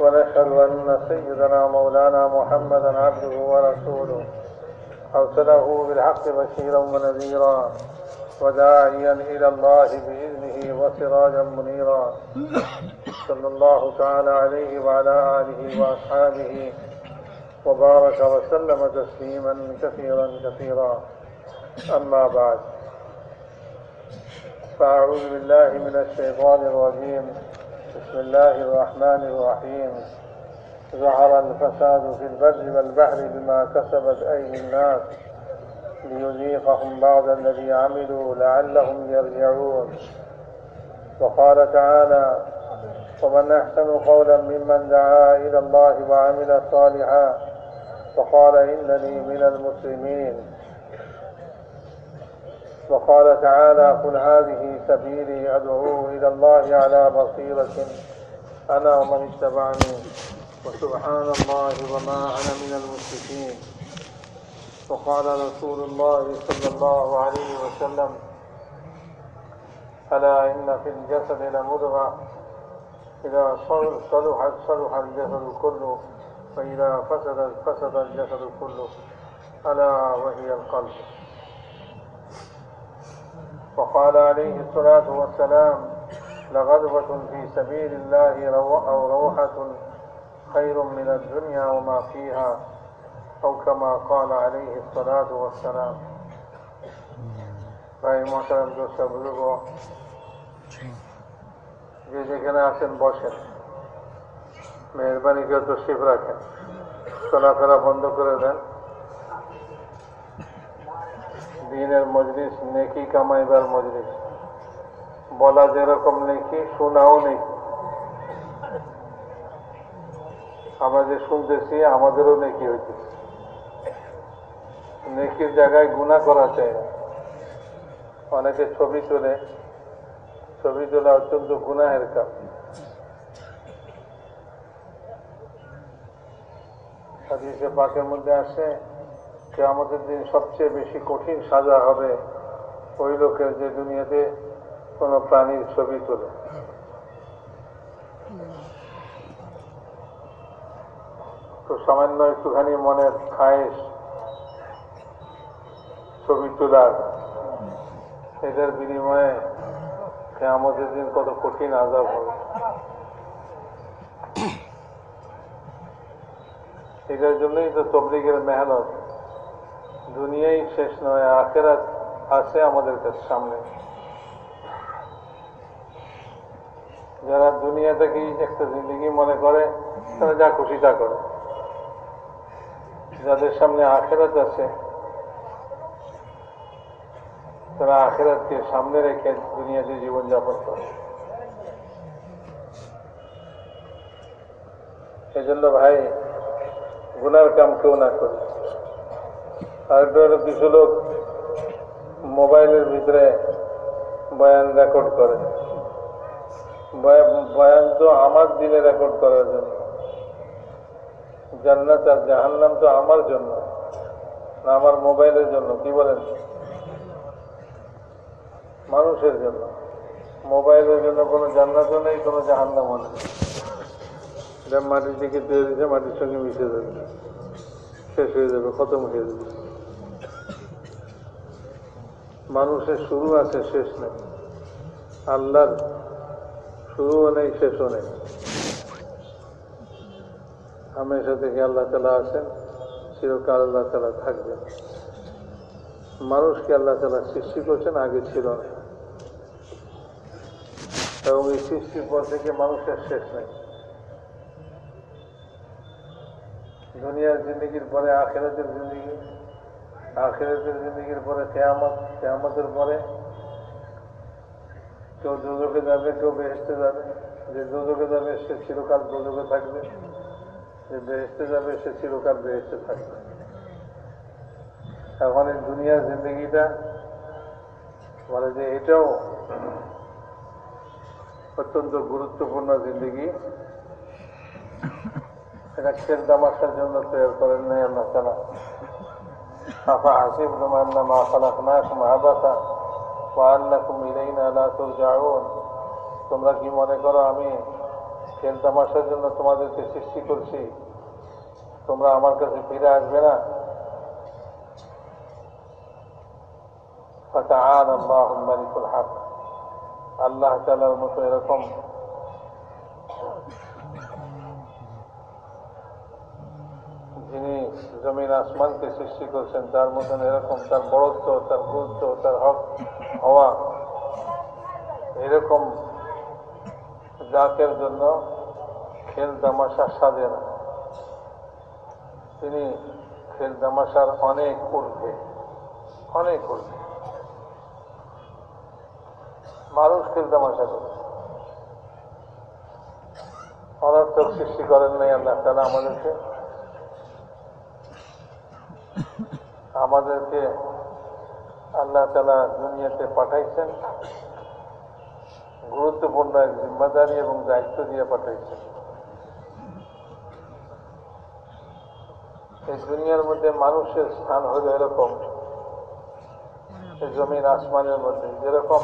ونشهد أن سيدنا مولانا محمدا عبده ورسوله أرسله بالحق بشيرا ونذيرا وداعيا إلى الله بإذنه وسراجا منيرا صلى الله تعالى عليه وعلى آله وأصحابه وبارك وسلم تسليما كثيرا كثيرا. أما بعد فأعوذ بالله من الشيطان الرجيم. بسم الله الرحمن الرحيم. ظهر الفساد في البر والبحر بما كسبت أيدي الناس ليذيقهم بعض الذي عملوا لعلهم يرجعون. وقال تعالى ومن أحسن قولا ممن دعا إلى الله وعمل صالحا وقال إنني من المسلمين. وقال تعالى قل هذه سبيلي أدعو إلى الله على بصيرة أنا ومن اتبعني. وسبحان الله وما أنا من المشركين. وقال رسول الله صلى الله عليه وسلم ألا إن في الجسد لمضغة. إذا صلحت صلح الجسد كله وإذا فسدت فسد الجسد كله ألا وهي القلب. وقال عليه الصلاة والسلام لغدوة في سبيل الله أو روحة خير من الدنيا وما فيها أو كما قال عليه الصلاة والسلام ভাই মশারাম দোষা বুজুর্গ যে যেখানে আছেন বসেন মেহরবানি করে তশরিফ রাখেন চলাফেরা বন্ধ করে দেন দিনের মজলিস নেকি কামাইবার মজলিস বলা যেরকম নেকি শোনাও নেকি আমরা যে শুনতেছি আমাদেরও নেকি হইতেছে নেকির জায়গায় গুণা করা চাই অনেকে ছবি তোলে ছবি তোলা অত্যন্ত গুনাহের কাজ হাদিসে পাকের মধ্যে আসে যে আমাদের দিন সবচেয়ে বেশি কঠিন সাজা হবে, ওই লোকের যে দুনিয়াতে কোন প্রাণীর ছবি তোলে। তো সামান্য একটুখানি মনের খায়েশ ছবি তোলার এটার বিনিময়ে আমাদের দিন কত কঠিন আজাব হবে। এটার জন্যই তো তবলিগের মেহনত। দুনিয়াই শেষ নয়, আখেরাত আছে আমাদের কাছে সামনে। যারা দুনিয়া দুনিয়াটাকেই একটা জিন্দগি মনে করে, তারা যা খুশি তা করে। যাদের সামনে আখেরাত আছে, তারা আখেরাতকে সামনে রেখে দুনিয়াতে জীবনযাপন করে। এই জন্য ভাই, গুনার কাম কেউ না করে আরেকটা কিছু লোক মোবাইলের ভিতরে বয়ান রেকর্ড করে। বয়ান তো আমার দিলে রেকর্ড করার জন্য। জান্নাত আর জাহান্নাম তো আমার জন্য, না আমার মোবাইলের জন্য, কি বলেন? মানুষের জন্য। মোবাইলের জন্য কোনো জান্নাতও নেই, কোনো জাহান্নামও নেই। এটা মাটির দিকে তৈরি দিয়েছে মাটির সঙ্গে মিশে যাবে। শেষ হয়ে যাবে, খতম হয়ে যাবে। মানুষের শুরু আছে, শেষ নেই। আল্লাহর শুরুও নেই, শেষও নেই। হামেশা থেকে আল্লাহ তালা আছেন, চিরকাল আল্লাহ তালা থাকবেন। মানুষকে আল্লাহ তালা সৃষ্টি করছেন আগে ছিল না। এবং এই সৃষ্টির পর থেকে মানুষের শেষ নেই। দুনিয়ার জিন্দগির পরে আখেরাতের জিন্দগি আখেরাতের জিন্দগির পরে, কেয়ামত, কেয়ামতের পরে কেউ দুজকে যাবে, কেউ বেহেসতে যাবে। যে দুজকে যাবে, সে চিরকাল দুজকে থাকবে। যে বেহেস্তে যাবে, সে চিরকাল বেহেস্তে থাকবে। এখন এই দুনিয়ার জিন্দগিটা বলে যে এটাও অত্যন্ত গুরুত্বপূর্ণ জিন্দগি। এটা খেল তামাশার জন্য তৈরি করেন নাই আল্লাহ তালা আফা হাসিব তোমান্না মা খালাকনাকুম আবাসা ওয়ান্নাকুম ইলাইনা লা তুরজাউন তোমরা কি মনে করো আমি খেল তামাশার জন্য তোমাদেরকে সৃষ্টি করছি তোমরা আমার কাছে ফিরে আসবে না فتعالى الله الملك الحق আল্লাহ তালার মতো এরকম যিনি জমিন আসমানকে সৃষ্টি করছেন, তার মতন এরকম, তার বড়ত্ব, তার গুরুত্ব, তার হক, হওয়া। এরকম জাতের জন্য খেল তামাশা সাজে না। তিনি খেল তামাশার অনেক ঊর্ধ্বে অনেক ঊর্ধ্বে। মানুষ খেল তামাশা করে। অনর্থক সৃষ্টি করেন নাই আল্লাহ তালা আমাদেরকে। আমাদেরকে আল্লাহ তালা দুনিয়াতে পাঠাইছেন। গুরুত্বপূর্ণ এক জিম্মাদারি এবং দায়িত্ব দিয়ে পাঠাইছেন। এই দুনিয়ার মধ্যে মানুষের স্থান হলো এরকম। জমিন আসমানের মধ্যে যেরকম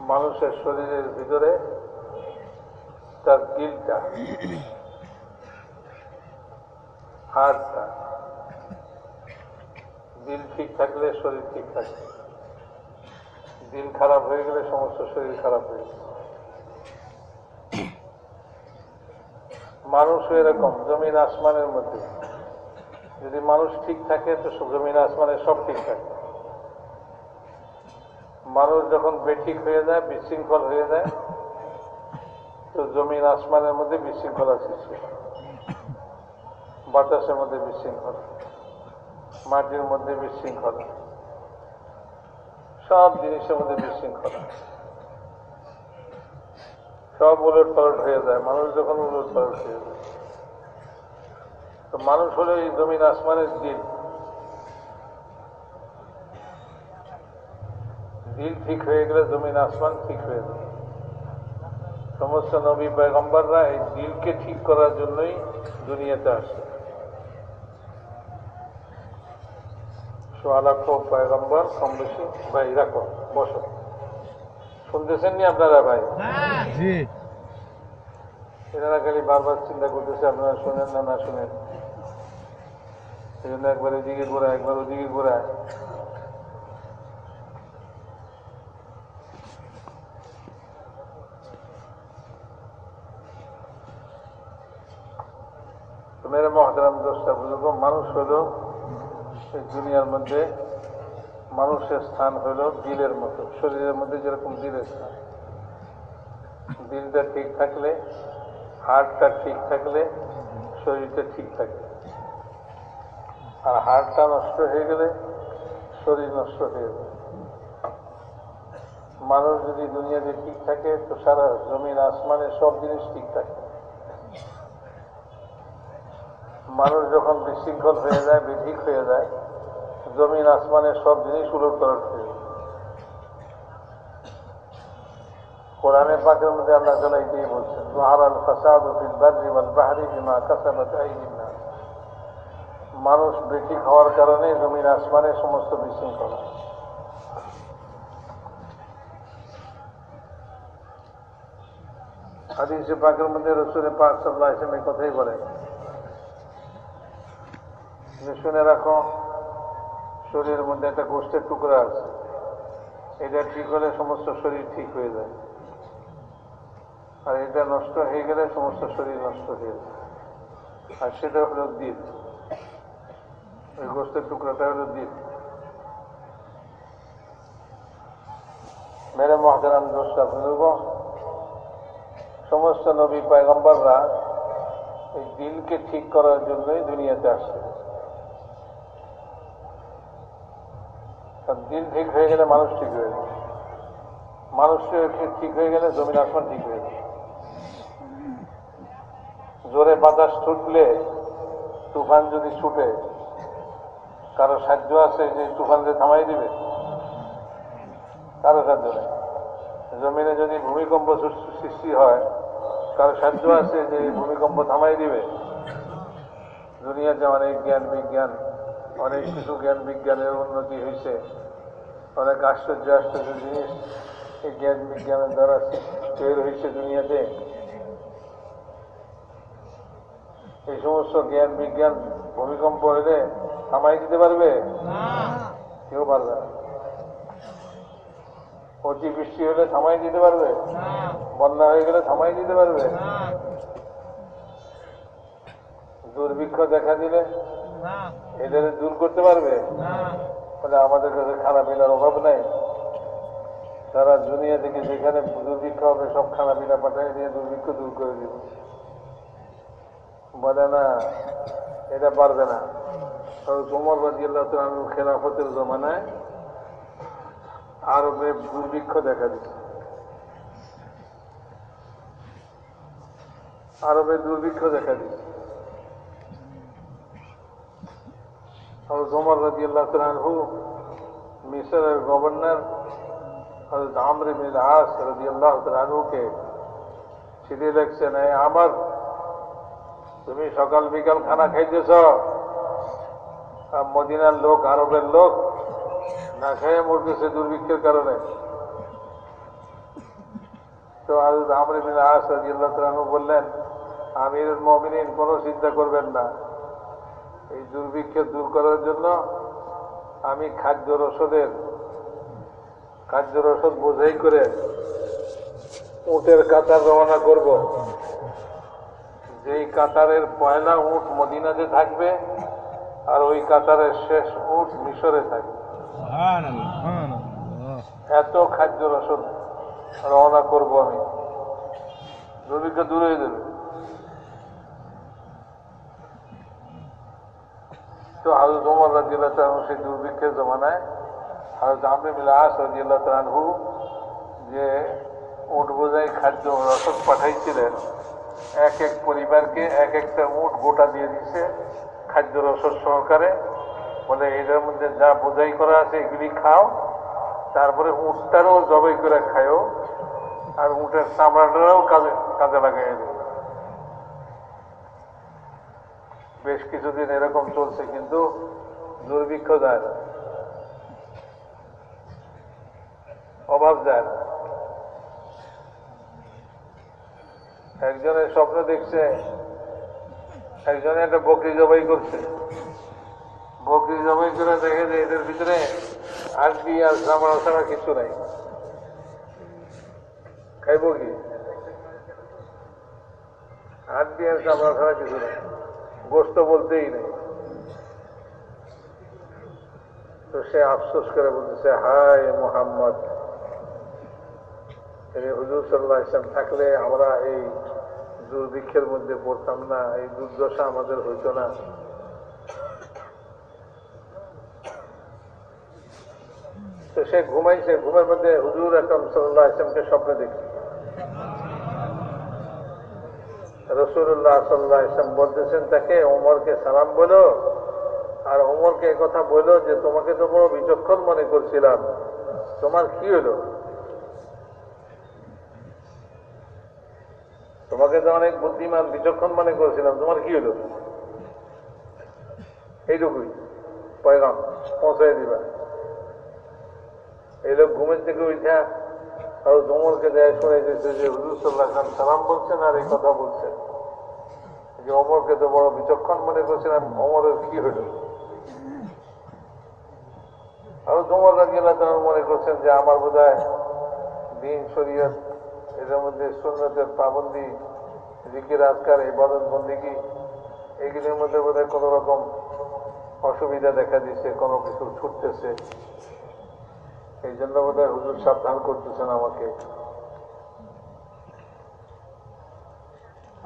মানুষের শরীরের ভিতরে তার দিলটা হাড়টা দিল ঠিক থাকলে শরীর ঠিক থাকে। দিল খারাপ হয়ে গেলে সমস্ত শরীর খারাপ হয়ে যায়। মানুষও এরকম, জমিন আসমানের মধ্যে। যদি মানুষ ঠিক থাকে, তো জমিন আসমানের সব ঠিক থাকে। মানুষ যখন বেঠিক হয়ে যায়, বিশৃঙ্খল হয়ে যায়, তো জমিন আসমানের মধ্যে বিশৃঙ্খলা সৃষ্টি হয়। বাতাসের মধ্যে বিশৃঙ্খলা, মাটির মধ্যে বিশৃঙ্খলা, সব জিনিসের মধ্যে বিশৃঙ্খলা। সব উলট পালট হয়ে যায়, মানুষ যখন উলট পালট হয়ে যায়। তো মানুষ হলো এই জমিন আসমানের দিন দিল ঠিক হয়ে গেলে জমিন আসমান ঠিক হয়ে যায়। সমস্ত নবী পয়গম্বররা এই দিলকে ঠিক করার জন্যই দুনিয়াতে আসে। সোয়া লক্ষ পয়গম্বর কম বেশি ভাই রাখো বসো। শুনতেছেন নি আপনারা ভাই? জি। এনারা খালি বারবার চিন্তা করতেছে আপনারা শোনেন না না শোনেন। সেই জন্য একবার এদিকে ঘোরা একবার ওদিকে ঘোরা তো মেরে মহাদারাম দোষটা বুঝব মানুষ হলো এই দুনিয়ার মধ্যে মানুষের স্থান হলো দিলের মতো, শরীরের মধ্যে যেরকম দিলের স্থান। দিলটা ঠিক থাকলে হার্টটা ঠিক থাকলে, শরীরটা ঠিক থাকে আর হার্টটা নষ্ট হয়ে গেলে শরীর নষ্ট হয়ে যাবে। মানুষ যদি দুনিয়াতে ঠিক থাকে, তো সারা জমিন আসমানের সব জিনিস ঠিক থাকে। মানুষ যখন বিশৃঙ্খল হয়ে যায়, বিধিক হয়ে যায়, জমিন, আসমানের সব জিনিস উলট পালট হয়ে যায়। কোরআনের পাকের মধ্যে আল্লাহ তালা এটাই বলছেন জহারাল ফাসাদ ফিল বাররি ওয়াল বাহরি বিমা কাসাবাত মানুষ বেঠিক হওয়ার কারণে জমিন, আসমানের সমস্ত বিশৃঙ্খলা হাদিসে পাকের মধ্যে রসুলের পাক সাল্লাহ ইসলাম এই কথাই বলে শুনে রাখো, শরীরের মধ্যে একটা গোষ্ঠের টুকরা আছে। এটা ঠিক হলে সমস্ত শরীর ঠিক হয়ে যায়। আর এটা নষ্ট হয়ে গেলে সমস্ত শরীর নষ্ট হয়ে যায়। আর সেটা হলো দিল ওই গোষ্ঠের টুকরাটা হলো দিল মেরে মহাজারাম বুঝব সমস্ত নবী পায়গম্বররা এই দিলকে ঠিক করার জন্যই দুনিয়াতে আসে কারণ দিল ঠিক হয়ে গেলে মানুষ ঠিক হয়ে যাবে মানুষ ঠিক হয়ে গেলে জমিন আসমান ঠিক হয়ে যাবে জোরে বাতাস ছুটলে, তুফান যদি ছুটে, কারও সাহায্য আছে যে তুফান যে থামাই দিবে? কারও সাহায্য নেই। জমিনে যদি ভূমিকম্প সৃষ্টি হয়, কারও সাহায্য আছে যে ভূমিকম্প থামাই দিবে? দুনিয়াতে অনেক জ্ঞান, বিজ্ঞান অনেক কিছু জ্ঞান বিজ্ঞানের উন্নতি হয়েছে। অনেক আশ্চর্য আশ্চর্য জিনিস এই জ্ঞান বিজ্ঞানের দ্বারা তৈরি হয়েছে দুনিয়াতে। এই সমস্ত জ্ঞান বিজ্ঞান ভূমিকম্প হলে থামাই দিতে পারবে? কেউ পারবে না। অতি বৃষ্টি হলে থামাই দিতে পারবে? বন্যা হয়ে গেলে থামাই দিতে পারবে? দুর্ভিক্ষ দেখা দিলে এদের দূর করতে পারবে? মানে আমাদের কাছে খানা পিনার অভাব নাই। সারা দুনিয়া থেকে যেখানে দুর্ভিক্ষ হবে সব খানা পিনা পাঠাই দিয়ে দুর্ভিক্ষ দূর করে দিব। বলে না এটা পারবে না। তোমার রাজিয়াল্লাহ খেলাফতের জমানায় আরবে দুর্ভিক্ষ দেখা দিচ্ছে আরবে দুর্ভিক্ষ দেখা দিচ্ছে ওমর রাজি আল্লাহ আনহু, মিশরের গভর্নর হজরত আমর বিন আস রাজি আল্লাহ আনহুকে চিঠি লিখছেন "এই আমার, তুমি সকাল বিকাল খানা খাইতেছ? মদিনার লোক, আরবের লোক? না খেয়ে মরতেছে দুর্ভিক্ষের কারণে? তো হজরত আমর বিন আস রাজি আল্লাহ আনহু বললেন আমির মমিনিন, কোনো চিন্তা করবেন না। এই দুর্ভিক্ষ দূর করার জন্য আমি খাদ্য রসদের খাদ্য রসদ বোঝাই করে উটের কাতার রওনা করব। যেই কাতারের পয়লা উট মদিনাতে থাকবে আর ওই কাতারের শেষ উট মিশরে থাকবে। এত খাদ্য রসদ রওনা করব আমি। দুর্ভিক্ষ দূর হয়ে যাবে। তো হাজরত ওমর রাজিয়াল্লাহ তালু সেই দুর্ভিক্ষের জমানায় হাজরত আমরি আস রাজিয়াল্লাহ তালহু যে উট বোঝাই খাদ্য রসদ পাঠাইছিলেন, এক এক পরিবারকে এক একটা উট গোটা দিয়ে দিছে খাদ্য রসদ সহকারে। বলে এদের মধ্যে যা বোঝাই করা আছে এগুলি খাও, তারপরে উটটারও জবাই করে খায়ও আর উটের চামড়াটাও কাজে কাজে লাগাই দেবে বেশ কিছুদিন এরকম চলছে, কিন্তু দুর্ভিক্ষ যায় না অভাব যায় না একজনের স্বপ্ন দেখছে, একজনে একটা বকরি জবাই করছে। বকরি জবাই করে দেখে যে এদের ভিতরে আড্ডি আর চামড়া ছাড়া কিছু নাই। খাইব কি? আড্ডি আর চামড়া ছাড়া কিছু নাই। গোস্ত বলতেই নেই। তো সে আফসোস করে বলতেছে, হায় মোহাম্মদ। হুজুর সাল্লাহ ইসলাম থাকলে আমরা এই দুর্ভিক্ষের মধ্যে পড়তাম না, এই দুর্দশা আমাদের হইতো না। তো সে ঘুমাইছে, ঘুমের মধ্যে হুজুর আকরম সাল্লাহ ইসলামকে স্বপ্নে দেখি রসুল্লাহ সাল্লাহ ইসলাম বলতেছেন তাকে, ওমরকে সালাম বলো। আর ওমরকে কথা বলো যে, তোমাকে তো বড় বিচক্ষণ মনে করছিলাম। তোমার কি হলো? তোমাকে তো অনেক বুদ্ধিমান, বিচক্ষণ মনে করছিলাম। তোমার কি হলো? এইটুকুই। পয়গাম পৌঁছাই দিবা। এই লোক ঘুমের থেকে উঠা আর ওমরকে দেয় শুনে যেতে যে হুজুর সাল্লাহ খান সালাম বলছেন আর এই কথা বলছেন। যে অমরকে তো বড় বিচক্ষণ মনে করছিলাম অমরের কি হলো? আর তোমার রাজিয়াল্লাহ মনে করছেন যে আমার বোধ হয় দিন শরীয়ত, এদের মধ্যে সুন্নতের পাবন্দি, জিকির, আজকার এই বদল বন্দিগি এইগুলির মধ্যে বোধ হয় কোনো রকম অসুবিধা দেখা দিচ্ছে কোনো কিছু ছুটতেছে। এই জন্য বোধ হয় হুজুর সাবধান করতেছেন আমাকে।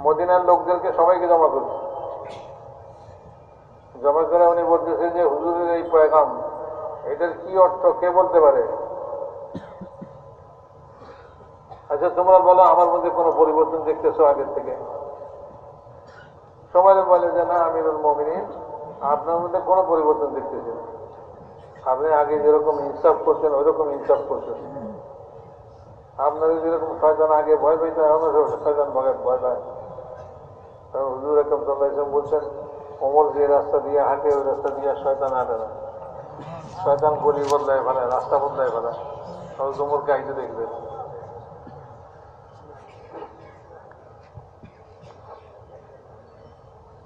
মদিনার লোকদেরকে সবাইকে জমা করছে জমা করে উনি বলতেছে যে, হুজুরের এই পয়গাম এটার কি অর্থ? কে বলতে পারে? আচ্ছা তোমরা বলো, আমার মধ্যে কোনো পরিবর্তন দেখতেছো আগের থেকে? সবাই বলে যে, না, আমিরুল মমিনিন, আপনার মধ্যে কোনো পরিবর্তন দেখতেছি না। আপনি আগে যেরকম ইনসাফ করছেন, ওইরকম ইনসাফ করছেন। আপনাদের যেরকম শয়তান আগে ভয় পেত এখনও শয়তান ভয় পায়। কারণ হুজুর একদম সাল্লাহ বলছেন অমর যে রাস্তা দিয়ে হাঁটে, ওই রাস্তা দিয়ে শয়তান হাঁটে না। শয়তান গলি বদলায় ফেলে, রাস্তা বদলায় ফেলে। তাহলে তোমর গাইতে দেখবে।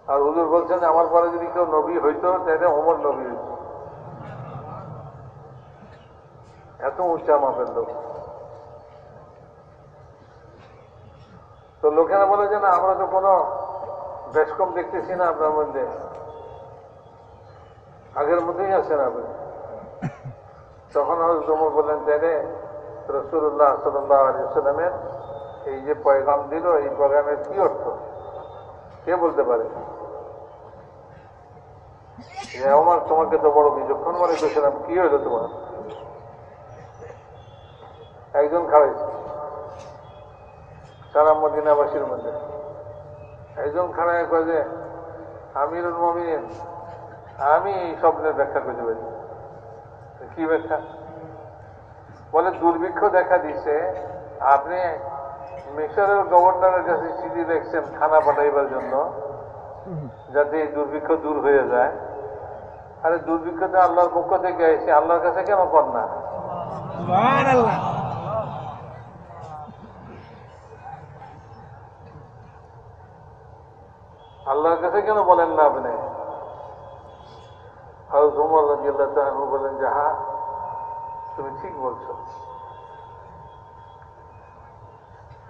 আর হুজুর বলছেন, আমার পরে যদি কেউ নবী হইতো, তাহলে অমর নবী হইত। এত উঁচা মাপের লোক তো লোকেরা বলে যে না আমরা তো কোনো বেশ কম দেখতেছি না আপনার মধ্যে আগের মধ্যেই আছেন আপনি তখন হয়তো তোমর বললেন তাইলে রসুল্লাহ সাল্লাহ আলিয়াল্লামের এই যে পয়গাম দিল এই পয়গামের কি অর্থ কে বলতে পারে আমার তোমাকে তো বড় বিচক্ষণ মনে করেছিলাম কি হইল তোমার একজন খাড়াইছে সারা মদিনাবাসীর মধ্যে। একজন খাড়ায় কয় যে, আমিরুল মমিন আমি এই স্বপ্নের ব্যাখ্যা করতে পারি। কি ব্যাখ্যা? বলে, দুর্ভিক্ষ দেখা দিছে আপনি মিশরের গভর্নরের কাছে চিঠি দেখছেন খানা পাঠাইবার জন্য, যাতে এই দুর্ভিক্ষ দূর হয়ে যায়। আরে দুর্ভিক্ষ তো আল্লাহর পক্ষ থেকে এসে আল্লাহর কাছে কেন কর না? আল্লাহর কাছে কেন বলেন না আপনি? বলেন যে হ্যাঁ তুমি ঠিক বলছো।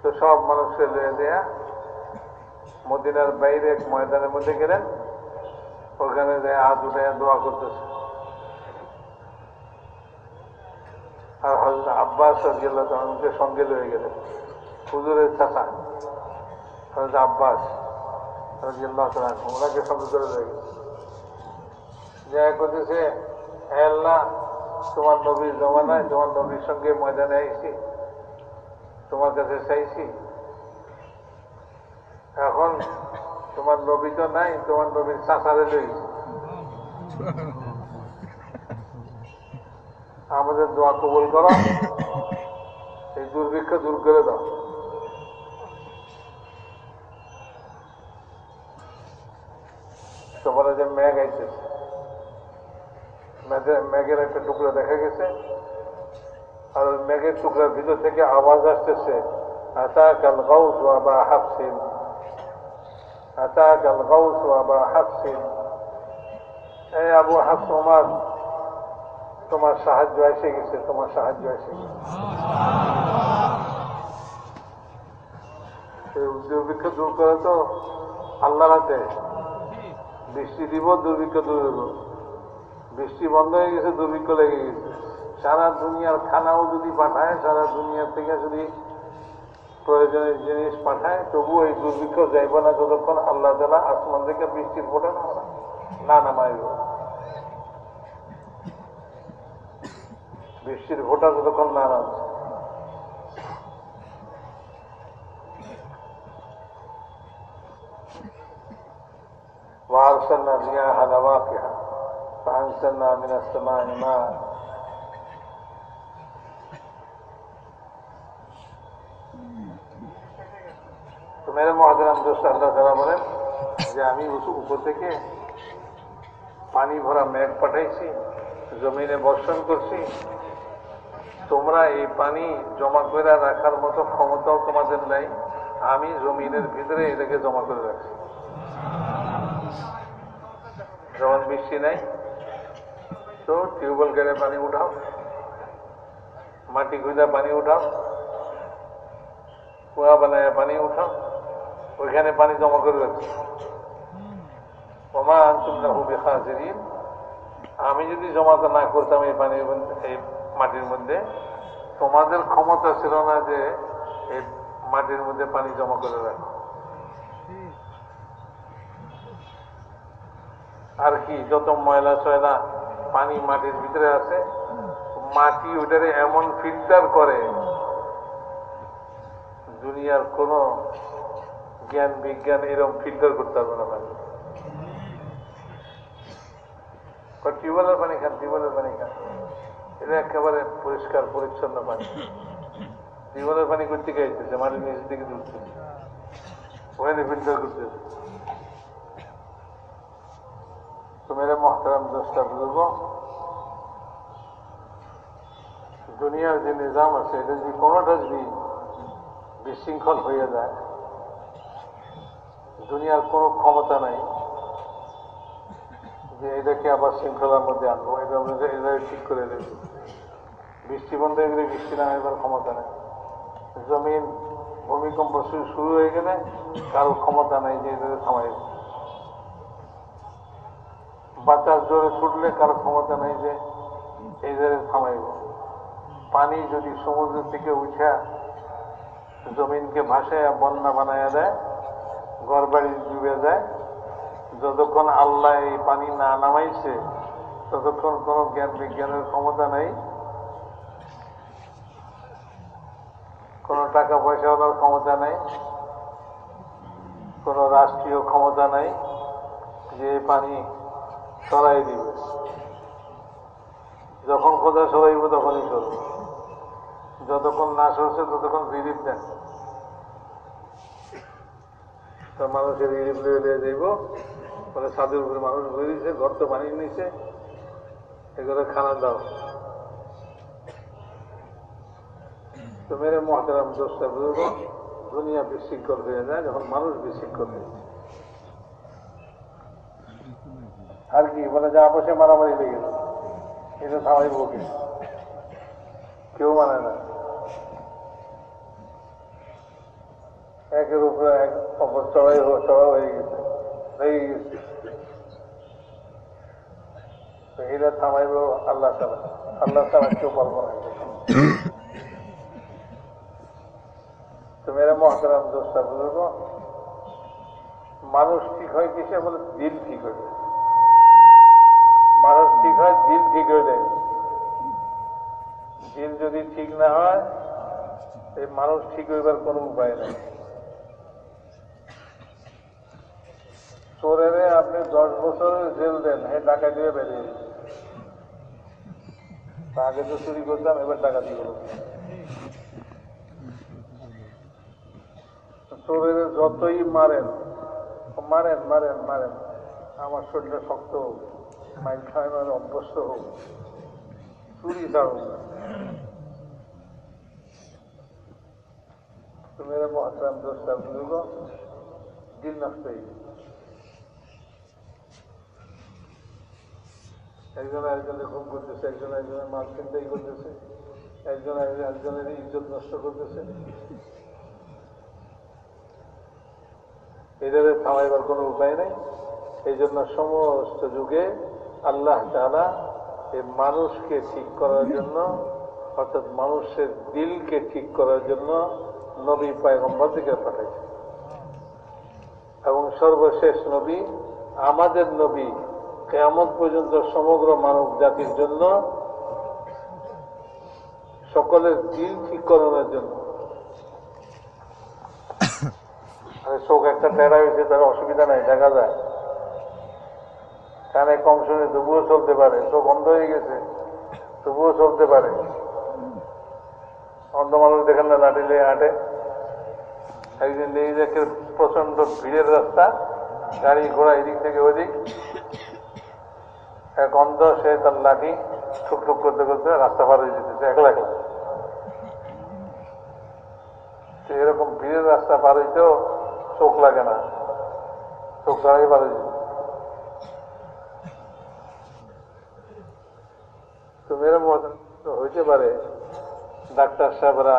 তো সব মানুষকে লয়ে দেয়া মদিনার বাইরে এক ময়দানের মধ্যে গেলেন। ওখানে যায় হাত উঠে দোয়া করতেছে। আর হজরত আব্বাস সঙ্গে লয়ে গেলেন। হুজুরের চাচা হজরত আব্বাস। ওনাকে সঙ্গে করে গেলেন যা করতেছে হে আল্লাহ তোমার নবীর জমানায়, তোমার নবীর সঙ্গে ময়দানে আইছি, তোমার কাছে চাইছি। এখন তোমার নবী তো নাই, তোমার নবীর চাষারে লইছি আমাদের দোয়া কবুল করো, এই দুর্ভিক্ষ দূর করে দাও। তোমার যে মেঘ আইতেছে মেঘের একটা টুকরা দেখা গেছে। আর ওই মেঘের টুকরার ভিতর থেকে আওয়াজ আসতেছে আতা কাল গাউস আবা হাফসিন। আতা কাল গাউস আবা হাফসিন। এই আবু হাফস, ওমার, তোমার সাহায্য এসে গেছে, তোমার সাহায্য এসে গেছে। এই দুর্ভিক্ষ দূর করে তো আল্লাহর হাতে। বৃষ্টি দিব, দুর্ভিক্ষ দূর হইব। বৃষ্টি বন্ধ হয়ে গেছে, দুর্ভিক্ষ লেগে গেছে। সারা দুনিয়ার খানাও যদি পাঠায়, সারা দুনিয়ার থেকে যদি প্রয়োজনীয় জিনিস পাঠায় তবু এই দুর্ভিক্ষ যাইব না যতক্ষণ আল্লাহ তালা আসমান থেকে বৃষ্টির ফোটা না না নামাইব। বৃষ্টির ফোটা যতক্ষণ না নামছে। وأرسلنا الرياح لواقح فأنزلنا من السماء ماء তো মেরে মহাদারাম দোস্ত আল্লাহ তারা বলেন যে আমি উস- উপর থেকে পানি ভরা মেঘ পাঠাইছি জমিনে বর্ষণ করছি তোমরা এই পানি জমা করে রাখার মতো ক্ষমতাও তোমাদের নাই আমি জমিনের ভিতরে এটাকে জমা করে রাখছি যখন বৃষ্টি নাই। তো টিউবওয়েল কেড়ে পানি উঠাও। মাটি খুঁজা পানি উঠাও। কুয়া বানায় পানি উঠাও। ওইখানে পানি জমা করে রাখছি ওমা আনতুম লাহু বিখাজিরিন। আমি যদি জমাতে না করতাম এই পানির মধ্যে, এই মাটির মধ্যে, তোমাদের ক্ষমতা ছিল না যে এই মাটির মধ্যে পানি জমা করে রাখো। আর কি, যত ময়লা সয়লা পানি মাটির ভিতরে আছে, মাটি ওটারে এমন ফিল্টার করে, দুনিয়ার কোন জ্ঞান, বিজ্ঞান এরকম ফিল্টার করতে পারবে না পানি। টিউবওয়েলের পানি খান, টিউবওয়েলের পানি খান। এটা একেবারে পরিষ্কার, পরিচ্ছন্ন পানি। টিউবওয়েলের পানি করতে গাইতেছে মাটির নিচ দিকে তুলতেছে ওখানে ফিল্টার করতেছে। তো মেরে মহতারাম দোষটা বুঝব দুনিয়ার যে নিজাম আছে এটা যদি কোনোটা যদি বিশৃঙ্খল হয়ে যায় দুনিয়ার কোনো ক্ষমতা নাই যে এটাকে আবার শৃঙ্খলার মধ্যে আনব এটা এটা ঠিক করে দেবে বৃষ্টি বন্ধ হয়ে গেলে বৃষ্টি নামাইবার ক্ষমতা নেই জমিন ভূমিকম্প শুরু হয়ে গেলে কারও ক্ষমতা নাই যে এটা থামাই বাতাস জোরে ছুটলে কারও ক্ষমতা নেই যে এই জায়গায় থামাইব। পানি যদি সমুদ্র থেকে উঠা, জমিনকে ভাসায়, বন্যা বানায় দেয় ঘর বাড়ি ডুবে যায়, যতক্ষণ আল্লাহ এই পানি না নামাইছে, ততক্ষণ কোন জ্ঞান বিজ্ঞানের ক্ষমতা নেই। কোন টাকা পয়সা পয়সাওয়ালার ক্ষমতা নেই। কোন রাষ্ট্রীয় ক্ষমতা নাই যে পানি সরাই দিবে। যখন খোঁজা সরাইব তখনই সরব যতক্ষণ না সরছে, ততক্ষণ রিলিফ দেন। তা মানুষের রিলিফ লিয়ে দিয়ে যাইব। মানে ছাদের উপরে মানুষ বেরিয়েছে ঘর তো পানি নিছে। এগুলো খানা দাও। তো মেরে মহাতারাম দোষটা বুঝব দুনিয়া বিশৃঙ্খল হয়ে যায়, যখন মানুষ বিশৃঙ্খল হয়ে যায়। আর কি, বলে যে আপসে মারামারি লেগে গেল এটা থামাই বকে কেউ মানে না। একের উপরে এক অপর চড়াই চড়া হয়ে গেছে। হয়ে গেছে। এটা থামাইব আল্লাহ তালা আল্লাহ তালা কেউ পারব না। তো মেরা মহাতারাম দোষটা বুঝব মানুষ ঠিক হয় কিসে? বলে দিল ঠিক হয়ে। মানুষ ঠিক হয়, দিল ঠিক হয়ে যায়। দিল যদি ঠিক না হয়, এই মানুষ ঠিক হইবার কোনো উপায় নেই। চোরেরে আপনি দশ বছরের জেল দেন, হে টাকা দিয়ে বেরিয়ে আগে তো চুরি করতাম, এবার টাকা দিয়ে চোরের যতই মারেন মারেন মারেন মারেন, আমার শরীরটা শক্ত মাইল খাওয়ানোর অভ্যস্ত হোক। চুরি মেরে মহাত্রাম দোষটা বুঝল দিল নষ্ট হয়ে গেছে। একজন একজনের খুন করতেছে, একজন একজনের মাল চিন্তাই করতেছে, একজন একজনের ইজ্জত নষ্ট করতেছে। এদের থামাইবার কোনো উপায় নেই। এই জন্য সমস্ত যুগে আল্লাহ তালা এই মানুষকে ঠিক করার জন্য, অর্থাৎ মানুষের দিলকে ঠিক করার জন্য নবী দিকে পাঠাইছে। এবং সর্বশেষ নবী, আমাদের নবী কেমন পর্যন্ত সমগ্র মানব জাতির জন্য সকলের দিল ঠিক করানোর জন্য। চোখ একটা টেরা হয়েছে তার অসুবিধা নাই, দেখা যায়। কানে কম শুনে তবুও চলতে পারে। চোখ অন্ধ হয়ে গেছে, তবুও চলতে পারে। অন্ধ মানুষ দেখেন না লাঠিলে হাঁটে। একদিন দেখি যে প্রচণ্ড ভিড়ের রাস্তা, গাড়ি ঘোড়া এদিক থেকে ওদিক। এক অন্ধ, সে তার লাঠি ঠুক ঠুক করতে করতে রাস্তা পার হয়ে যেতেছে একলা একলা এরকম ভিড়ের রাস্তা পার হইতেও চোখ লাগে না। চোখ দাঁড়িয়ে পার হয়ে তো হইতে পারে। ডাক্তার সাহেবরা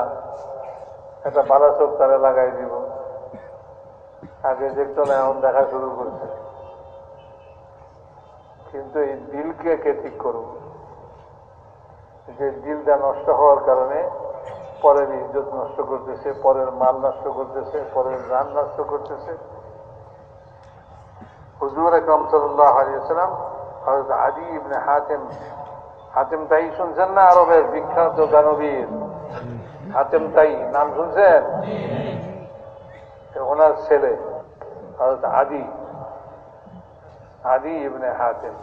একটা বাধা চোখ তারা লাগাই দিব। আগে দেখতো না, এখন দেখা শুরু করছে। কিন্তু এই দিলকে কে ঠিক করব যে দিলটা নষ্ট হওয়ার কারণে পরের ইজ্জত নষ্ট করতেছে, পরের মাল নষ্ট করতেছে, পরের রান নষ্ট করতেছে। হুজুর আকরম সাল্লাহ আলিয়াল্লাম হজরত আদি ইবনে হাতেম হাতেম তাই শুনছেন না আরবের বিখ্যাত দানবীর হাতেম তাই নাম শুনছেন? ওনার ছেলে আদি। আদি ইবনে হাতেম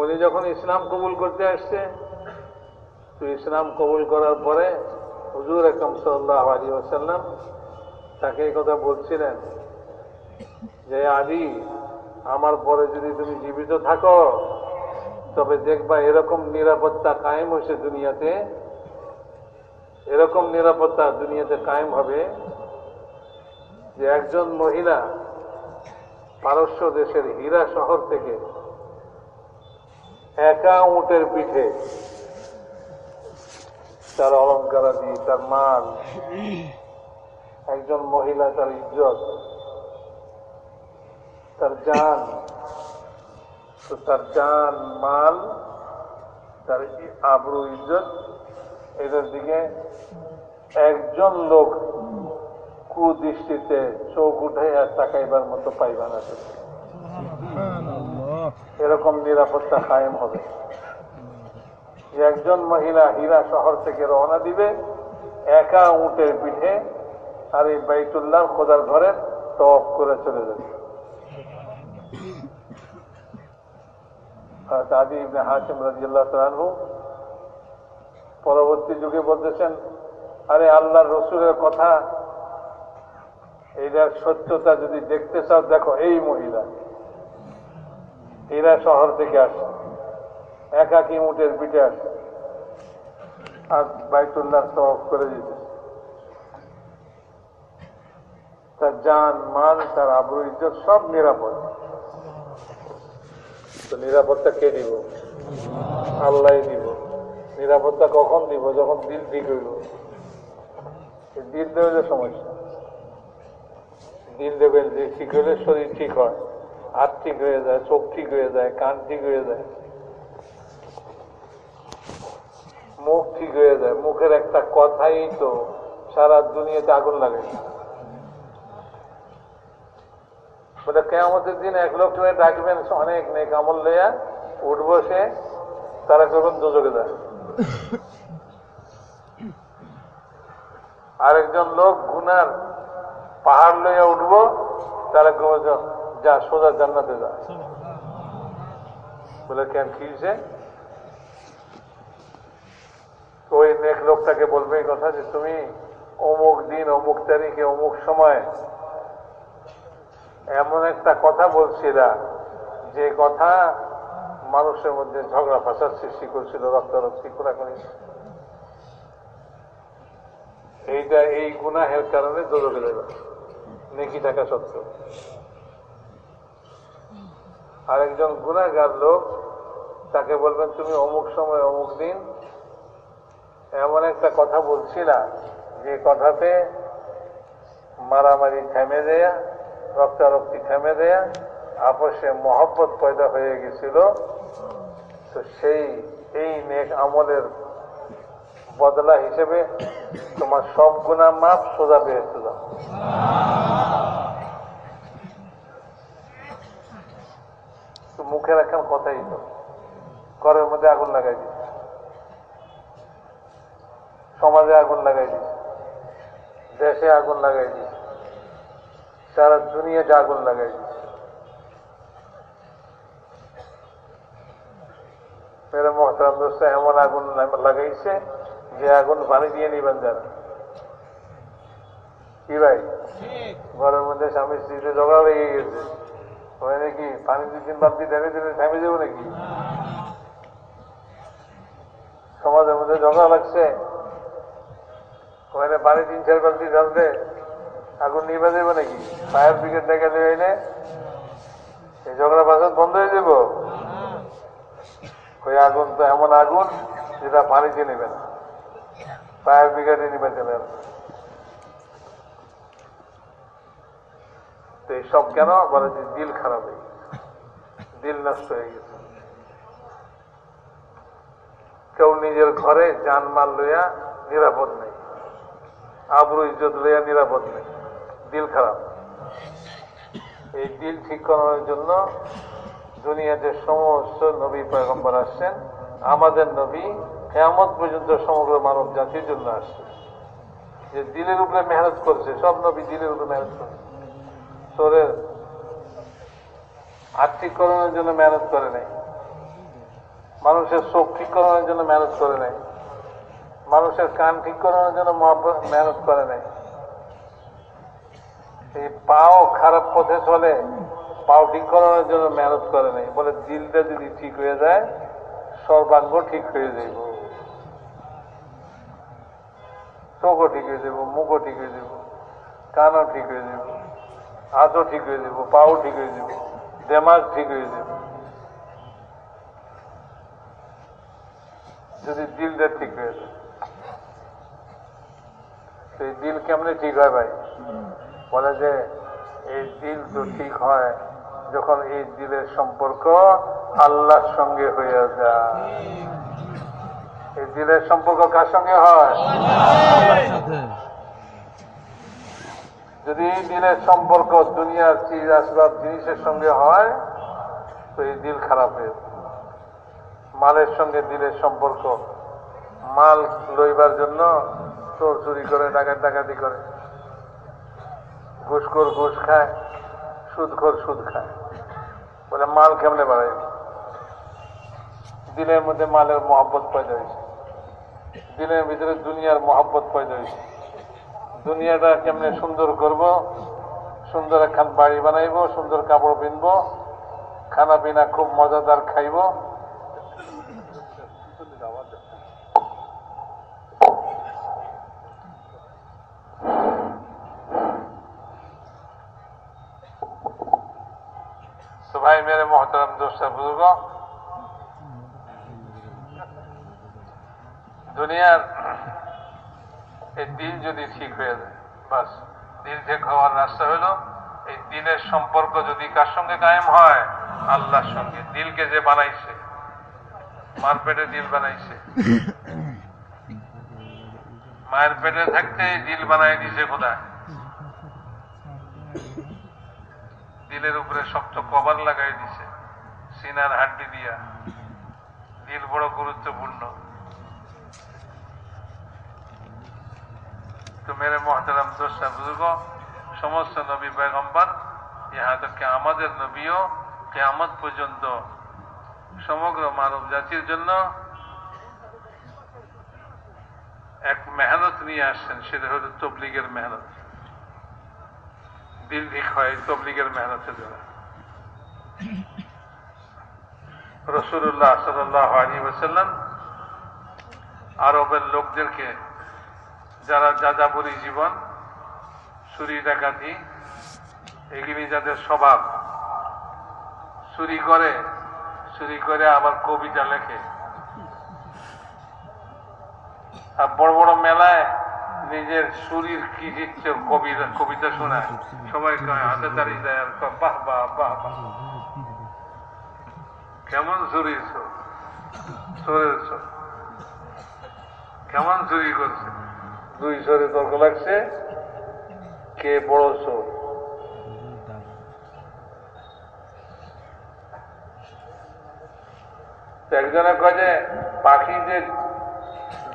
উনি যখন ইসলাম কবুল করতে আসছে, তো ইসলাম কবুল করার পরে হুজুর আকরম সাল্লাহ আলী ওসাল্লাম তাকে এই কথা বলছিলেন যে আদি, আমার পরে যদি তুমি জীবিত থাকো, তবে দেখবা এরকম নিরাপত্তা কায়েম হয়েছে দুনিয়াতে। এরকম নিরাপত্তা দুনিয়াতে কায়েম হবে যে একজন মহিলা পারস্য দেশের হীরা শহর থেকে একা উটের পিঠে তার অলঙ্কারাদি তার মাল একজন মহিলা তার ইজ্জত তার জান তো তার জান মাল তার আবরু ইজ্জত এটার দিকে একজন লোক কুদৃষ্টিতে চোখ উঠে আর তাকাইবার মতো পাইবা না এরকম নিরাপত্তা কায়েম হবে। একজন মহিলা হীরা শহর থেকে রওনা দিবে একা উটের পিঠে আর এই বাইতুল্লাহ খোদার ঘরে তপ করে চলে যাবে। আদি ইবনে হাসিম রাজিয়াল্লাহ তাআলাহু পরবর্তী যুগে বলতেছেন, আরে আল্লাহর রসুলের কথা এইটার সত্যতা যদি দেখতে চাও, দেখো এই মহিলা। এরা শহর থেকে আসে, একাকি উটের পিঠে আসে, আর বাইতুল্লাহ তফ করে দিতে তার যান মাল, তার আবরু, ইজ্জত সব নিরাপদ। তো নিরাপত্তা কে দিব? আল্লাহ দিব। নিরাপত্তা কখন দিব? যখন দিল ঠিক হইল। দিল দেবে সমস্যা। দিল দেবেন যে ঠিক হলে শরীর ঠিক হয়, হাত ঠিক হয়ে যায়, চোখ ঠিক হয়ে যায়, কান ঠিক হয়ে যায়। মুখ ঠিক হয়ে যায়। মুখের একটা কথাই তো সারা দুনিয়াতে আগুন লাগে বলে কেমতের দিন এক লোক তুমি ডাকবেন, অনেক নেক আমল লইয়া উঠবো সে তারা কখন দুজকে যায়। আরেকজন লোক গুনার পাহাড় লইয়া উঠবো, তারা কবে যা সোজা জান্নাতে যা। বলে, কেন তো ওই নেক লোকটাকে বলবে এই কথা যে, তুমি অমুক দিন, অমুক তারিখে, অমুক সময় এমন একটা কথা বলছিলা, যে কথা মানুষের মধ্যে ঝগড়া, ফাঁসার সৃষ্টি করছিল রক্তারক্তি করি এইটা, এই গুনাহের কারণে দোদকে নেকি থাকা সত্ত্বেও। আরেকজন গুনাগার লোক তাকে বলবেন, তুমি অমুক সময় অমুক দিন এমন একটা কথা বলছিলা, যে কথাতে মারামারি থেমে দেয়া রক্তারক্তি থেমে দেয়া আপসে মহব্বত পয়দা হয়ে গেছিল। তো সেই, এই নেক আমলের বদলা হিসেবে তোমার সব গুণা মাপ সোজা তো মুখের এখন কথাই তো, ঘরের মধ্যে আগুন লাগাই দিচ্ছে সমাজে আগুন লাগাই দিচ্ছে দেশে আগুন লাগাই দিচ্ছে সারা দুনিয়াতে আগুন লাগাই মেরে মহতারাম দোস্ত, এমন আগুন লাগাইছে যে আগুন পানি দিয়ে নিবেন যারা। কি ভাই? ঘরের মধ্যে স্বামী স্ত্রীতে ঝগড়া লেগে গেছে। হয় নাকি পানি দু তিন বালতি ঢেলে দিলে থেমে যাব নাকি? সমাজের মধ্যে ঝগড়া লাগছে। ওখানে পানি তিন চার বালতি ঢালতে আগুন নিভে দেবো নাকি? ফায়ার ব্রিগেড ডেকে দেবে এনে? এই ঝগড়া বাসন বন্ধ হয়ে যাব? ওই আগুন তো এমন আগুন যেটা পানিতে নেবে না। ফায়ার ব্রিগেডে নিবে চলে। তো এইসব কেন? বলে যে দিল খারাপ হয়ে দিল নষ্ট হয়ে গেছে। কেউ নিজের ঘরে জানমাল লইয়া নিরাপদ নেই। আবরু ইজ্জত লইয়া নিরাপদ নেই। দিল খারাপ। এই দিল ঠিক করানোর জন্য দুনিয়াতে সমস্ত নবী পয়গম্বর আসছেন। আমাদের নবী কেমন পর্যন্ত সমগ্র মানব জাতির জন্য আসছে। যে দিলের উপরে মেহনত করছে, সব নবী দিলের উপরে মেহনত করছে শরীর আর্থিক করণের জন্য মেহনত করে নাই। মানুষের চোখ ঠিক করানোর জন্য মেহনত করে নাই। মানুষের কান ঠিক করানোর জন্য মেহনত করে নাই। পাও খারাপ পথে চলে, পাও ঠিক করানোর জন্য মেহনত করে নাই। বলে দিলটা যদি ঠিক হয়ে যায়, সর্বাঙ্গ ঠিক হয়ে যাইব। চোখও ঠিক হয়ে যাব মুখও ঠিক হয়ে যাব কানও ঠিক হয়ে যাব হাতও ঠিক হয়ে যাব পাও ঠিক হয়ে যাব দেমাগ ঠিক হয়ে যাব যদি দিলটা ঠিক হয়ে যায়। সেই দিল কেমনে ঠিক হয় ভাই? বলে যে, এই দিল তো ঠিক হয়, যখন এই দিলের সম্পর্ক আল্লাহর সঙ্গে হয়ে যায়। এই দিলের সম্পর্ক কার সঙ্গে হয়? যদি এই দিলের সম্পর্ক দুনিয়ার চিজ আসবাব জিনিসের সঙ্গে হয়, তো এই দিল খারাপ হয়ে। মালের সঙ্গে দিলের সম্পর্ক, মাল লইবার জন্য চোর চুরি করে, ডাকাত ডাকাতি করে। ঘুষখোর, ঘুষ খায়, সুদখোর, সুদ খায়। বলে, মাল কেমনে বাড়াই দিনের মধ্যে মালের মহব্বত পয়দা হয়েছে। দিলের ভিতরে দুনিয়ার মহব্বত পয়দা হয়েছে। দুনিয়াটা কেমনে সুন্দর করব? সুন্দর একখান বাড়ি বানাইব, সুন্দর কাপড় পিনব খানা পিনা খুব মজাদার খাইব। একটা বুজুর্গ? দুনিয়ার এই দিন যদি ঠিক হয়ে যায়, বাস দিন ঠিক হওয়ার রাস্তা হইল এই দিনের সম্পর্ক যদি কার সঙ্গে কায়েম হয়? আল্লাহর সঙ্গে। দিলকে যে বানাইছে, মারপেটে দিল বানাইছে। মায়ের পেটে থাকতে দিল বানাই দিছে কোথায়? দিলের উপরে শক্ত কভার লাগাই দিছে। সিনার হাড্ডি দিয়া। দিল বড় গুরুত্বপূর্ণ। তো মেরে মহতারাম দোষা বুজুর্গ, সমস্ত নবী পেগম্বর ইহা তো কে আমাদের নবীও, কেয়ামত পর্যন্ত সমগ্র মানব জাতির জন্য এক মেহনত নিয়ে আসছেন, সেটা হলো তবলিগের মেহনত। দিল ঠিক হয় তবলিগের মেহনতের দ্বারা রসুল্লাহ সাল্লাহ আলী ওসাল্লাম আরবের লোকদেরকে যারা যাযাবরী জীবন, চুরি ডাকাতি, এগুলি যাদের স্বভাব, চুরি করে চুরি করে আবার কবিতা লেখে। আর বড় বড় মেলায় নিজের শরীর কি দিচ্ছে কবিতা কবিতা শোনায়। সবাই হাতে দাঁড়িয়ে দেয় বাহ বাহ বাহ বাহ। কেমন চুরি চোরের চোর। কেমন চুরি করছে? দুই চোরে তর্ক লাগছে, কে বড় চোর? একজনে কয় যে, পাখি যে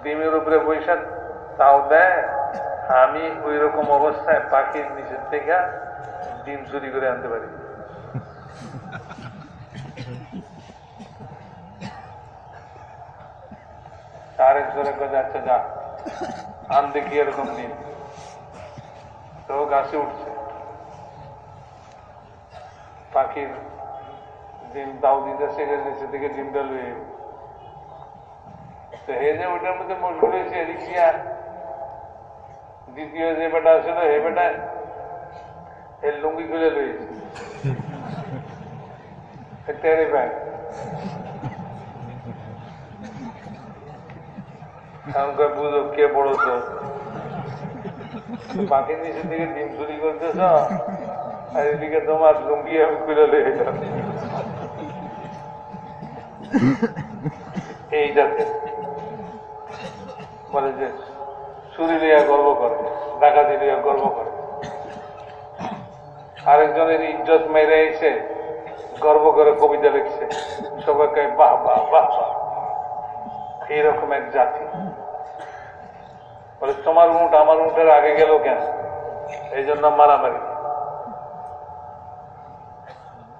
ডিমের উপরে বৈশাখ, তাও দেয়। আমি ওই রকম অবস্থায় পাখির নিচের থেকে ডিম চুরি করে আনতে পারি। আরেকজনে কয় যে আচ্ছা যা। আন দেখি এরকম ডিম তো গাছে উঠছে। পাখির ডিম দাও দিতেছে এর নিচে থেকে ডিমটা লুয়ে তো হে যে ওটার মধ্যে মশগুল হয়েছে এদিকিয়া দ্বিতীয় যে বেটা ছিল হে বেটা এর লুঙ্গি খুলে লইছে। টেরে প্যান্ট আমাকে বুঝো কে বড় তো? পাখির নিচের দিকে ডিম চুরি করতেছ? আর এদিকে তোমার লুঙ্গি আমি খুলে লয়ে গেলাম এই জাতের বলে যে, চুরি লইয়া গর্ব করে, ডাকাতি লইয়া গর্ব করে। আরেকজনের ইজ্জত মেরে এসে গর্ব করে কবিতা লিখছে। সবাইকে বাহ বাহ বাহ বাহ। এইরকম এক জাতি। বলে, তোমার উঠ আমার উঠের আগে গেল কেন? এই জন্য মারামারি।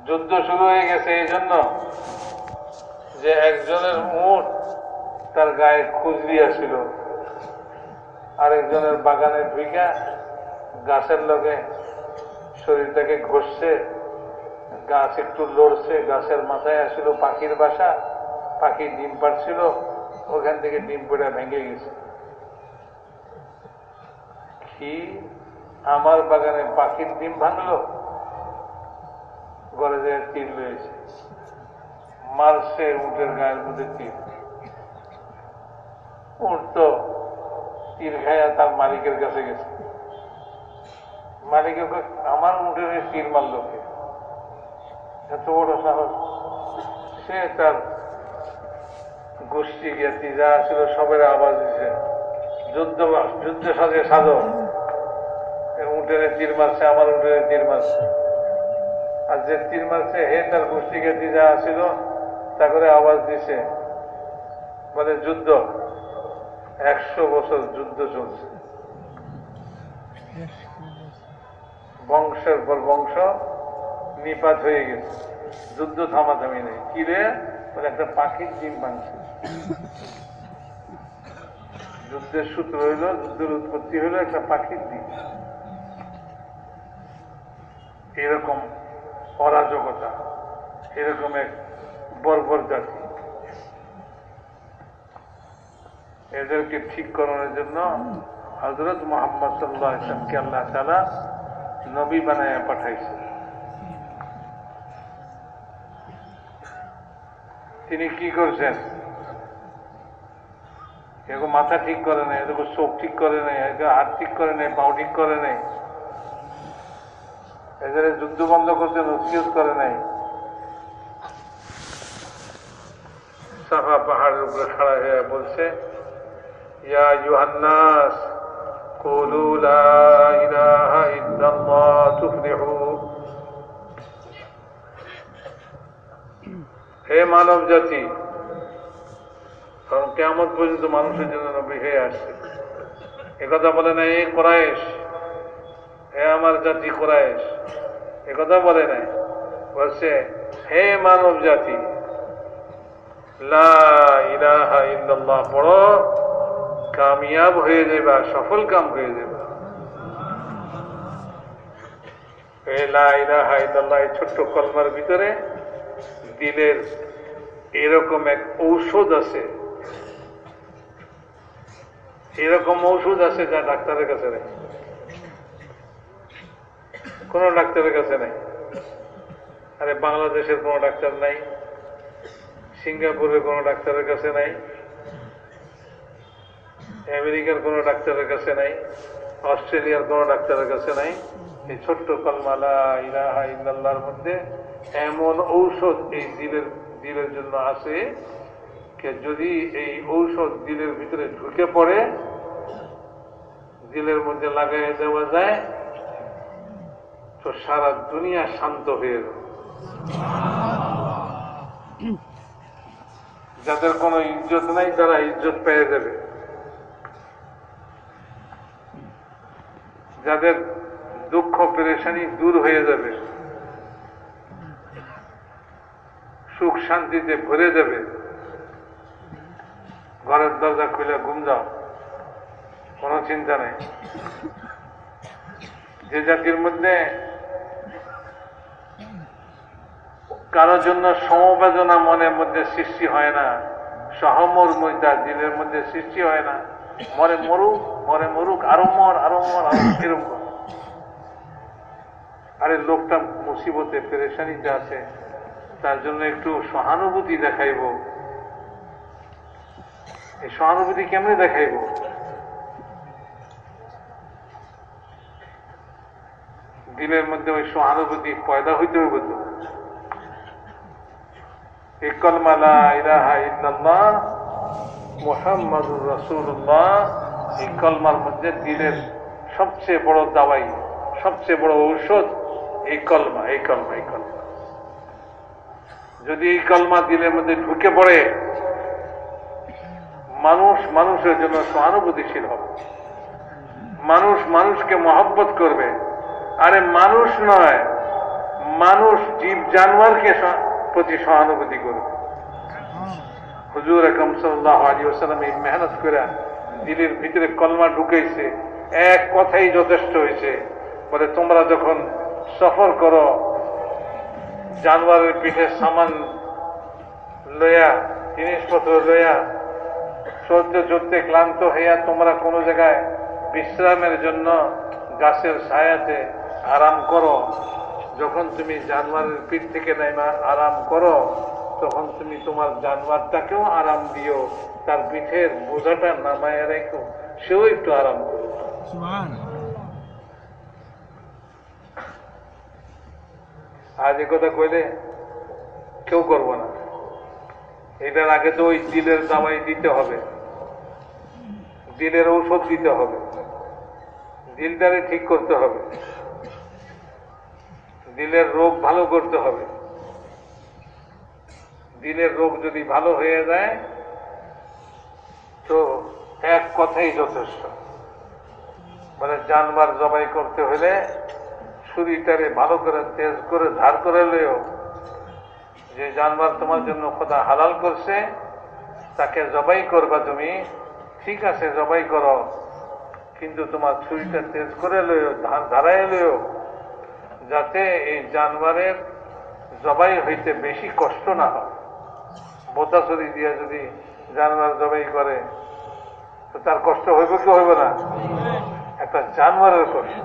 যুদ্ধ শুরু হয়ে গেছে এই জন্য যে একজনের উঠ তার গায়ে খুজলি আসছিল আরেকজনের বাগানে ঢুইকা গাছের লগে শরীরটাকে ঘষছে, গাছ একটু লড়ছে, গাছের মাথায় আসছিল পাখির বাসা, পাখি ডিম পাড়ছিল ওখান থেকে ডিম পড়ে ভেঙে গেছে। কি আমার বাগানে পাখির ডিম ভাঙলো গড়ে যায় তীর রয়েছে। মারছে উঠের গায়ের মধ্যে তীর উঠ তো তীর খাইয়া তার মালিকের কাছে গেছে। মালিক আমার উঠের তীর মারল কে? এত বড় সাহস। সে তার গোষ্ঠী জ্ঞাতি যা ছিল সবের আওয়াজ দিছে। যুদ্ধ যুদ্ধ সাজে সাজো। উঠের তীর মারছে, আমার উঠের তীর মারছে। আর যে তীর মারছে, হে তার গোষ্ঠী জ্ঞাতি যা ছিল, তা করে আওয়াজ দিছে। মানে যুদ্ধ। একশো বছর যুদ্ধ চলছে। বংশের পর বংশ নিপাত হয়ে গেছে। যুদ্ধ থামাথামি নেই। কি রে? বলে, একটা পাখির ডিম ভাঙছে। যুদ্ধের সূত্র হইল, যুদ্ধের উৎপত্তি হইল একটা পাখির দিক এরকম অরাজকতা, এরকম এক বর্বর জাতি। এদেরকে ঠিক করানোর জন্য হজরত মোহাম্মদ সাল্লাহ ইসলামকে আল্লাহ তালা নবী বানায় পাঠাইছে তিনি কি করছেন? এরকম মাথা ঠিক করে নেয় এরকম চোখ ঠিক করে নেয় এরকম হাত ঠিক করে নেয় পাও ঠিক করে নেয় এদের যুদ্ধ বন্ধ করতে নসিহত করে নেয় সাফা পাহাড়ের উপরে খাড়া হয়ে বলছে, ইয়া ইউহান্নাস, কুলু লা ইলাহা ইল্লাল্লাহ তুফলিহু। হে মানব জাতি কারণ কেমন পর্যন্ত মানুষের জন্য নবী হয়ে আসছে একথা বলে না এই কোরআশ হে আমার জাতি কোরআশ একথা বলে নাই। বলছে, হে মানব জাতি কামিয়াব হয়ে যাবা সফল কাম হয়ে যাবা ছোট্ট কলমার ভিতরে দিলের এরকম এক ঔষধ আছে। এরকম ঔষধ আছে যা ডাক্তারের কাছে নেই। কোন ডাক্তারের কাছে নেই। আরে বাংলাদেশের কোন ডাক্তার নাই। সিঙ্গাপুরের কোন ডাক্তারের কাছে নাই। আমেরিকার কোন ডাক্তারের কাছে নাই। অস্ট্রেলিয়ার কোন ডাক্তারের কাছে নাই। এই ছোট্ট কলমালা ইলাহা ইল্লাল্লাহর মধ্যে এমন ঔষধ এই দিলের দিলের জন্য আছে যদি এই ঔষধ দিলের ভিতরে ঢুকে পড়ে দিলের মধ্যে লাগাই দেওয়া যায়, তো সারা দুনিয়া শান্ত হয়ে যাবে। যাদের কোনো ইজ্জত নাই, তারা ইজ্জত পেয়ে যাবে। যাদের দুঃখ, পেরেশানি দূর হয়ে যাবে, সুখ শান্তিতে ভরে যাবে ঘরের দরজা খুলে ঘুম যাও কোনো চিন্তা নেই। যে জাতির মধ্যে কারোর জন্য সমবেদনা মনের মধ্যে সৃষ্টি হয় না, সহমর সহমর্মিতা দিলের মধ্যে সৃষ্টি হয় না, মরে মরুক মরে মরুক, আরও মর আরও মর, আরও এরকম। আরে লোকটা মুসিবতে পেরেশানিতে আছে, তার জন্য একটু সহানুভূতি দেখাইব। এই সহানুভূতি কেমনে দেখাইব? দিলের মধ্যে ওই সহানুভূতি পয়দা হইতে হইব তো? এই এই কলমার মধ্যে সবচেয়ে বড় দাওয়াই, সবচেয়ে বড় ঔষধ এই কলমা এই কলমা এই কলমা। যদি এই কলমা দিলের মধ্যে ঢুকে পড়ে মানুষ মানুষের জন্য সহানুভূতিশীল হবে। মানুষ মানুষকে মহব্বত করবে। আরে মানুষ নয়, মানুষ জীব জানোয়ারকে প্রতি সহানুভূতি করবে। হুজুর আকরম সাল্লাহ আলী ওসালাম এই মেহনত করে দিলের ভিতরে কলমা ঢুকেছে এক কথাই যথেষ্ট হয়েছে। বলে, তোমরা যখন সফর করো, জানোয়ারের পিঠে সামান লয়া জিনিসপত্র লইয়া চলতে চলতে ক্লান্ত হইয়া তোমরা কোনো জায়গায় বিশ্রামের জন্য গাছের ছায়াতে আরাম করো। যখন তুমি জানোয়ারের পিঠ থেকে নাইমা আরাম করো, তখন তুমি তোমার জানোয়ারটাকেও আরাম দিও। তার পিঠের বোঝাটা নামায় রেখো, সেও একটু আরাম করো। আজ এ কথা কইলে কেউ করব না। এটার আগে তো ওই দিলের দাওয়াই দিতে হবে। দিলের ঔষধ দিতে হবে। দিলটারে ঠিক করতে হবে। দিলের রোগ ভালো করতে হবে। দিলের রোগ যদি ভালো হয়ে যায়, তো এক কথাই যথেষ্ট। মানে জানবার জবাই করতে হলে শরীরটারে ভালো করে তেজ করে ধার করে লেও যে জানবার তোমার জন্য খোদা হালাল করছে, তাকে জবাই করবা তুমি। ঠিক আছে, জবাই করো। কিন্তু তোমার ছুরিটা তেজ করে লইও ধার ধারায় লইও, যাতে এই জানোয়ারের জবাই হইতে বেশি কষ্ট না হয়। বোতা ছুরি দিয়ে যদি জানোয়ার জবাই করে, তো তার কষ্ট হইব কি হইব না? একটা জানোয়ারের কষ্ট।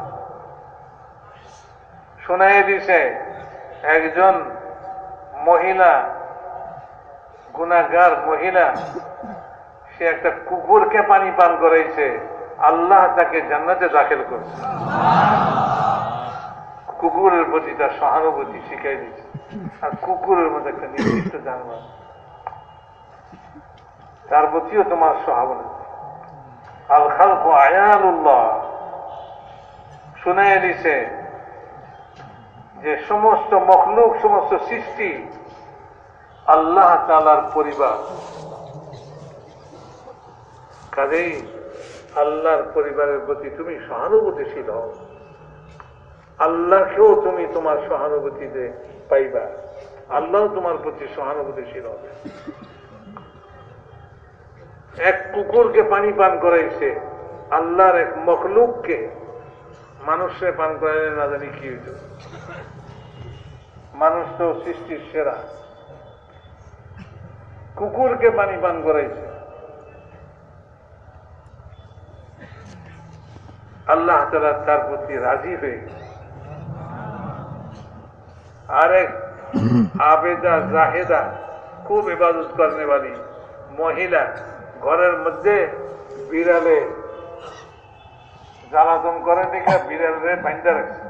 শোনাই দিছে, একজন মহিলা গুনাগার মহিলা সে একটা কুকুরকে পানি পান করাইছে। আল্লাহ তাকে জান্নাতে দাখিল করছে। কুকুরের প্রতি তার সহানুভূতি শিখাই দিচ্ছে আর কুকুরের মধ্যে একটা নির্দিষ্ট জানোয়ার। তার প্রতিও তোমার সহানুভূতি আল খালক আয়ানুল্লাহ শুনাই দিছে যে সমস্ত মখলুক, সমস্ত সৃষ্টি আল্লাহ তালার পরিবার কাজেই আল্লাহর পরিবারের প্রতি তুমি সহানুভূতিশীল হও। আল্লাহকেও তুমি তোমার সহানুভূতিতে পাইবা। আল্লাহ তোমার প্রতি সহানুভূতিশীল হবে। এক কুকুরকে পানি পান করাইছে, আল্লাহর এক মখলুককে মানুষে পান করাইলে না জানি কি হইত। মানুষ তো সৃষ্টির সেরা। কুকুরকে পানি পান করাইছে আল্লাহ তালা তার প্রতি রাজি হয়ে আরেক আবেদা, জাহেদা, খুব ইবাদত করনে वाली মহিলা, ঘরের মধ্যে বিড়ালে জ্বালাতন করে দেখে বিড়ালে বাইন্দা রাখছে।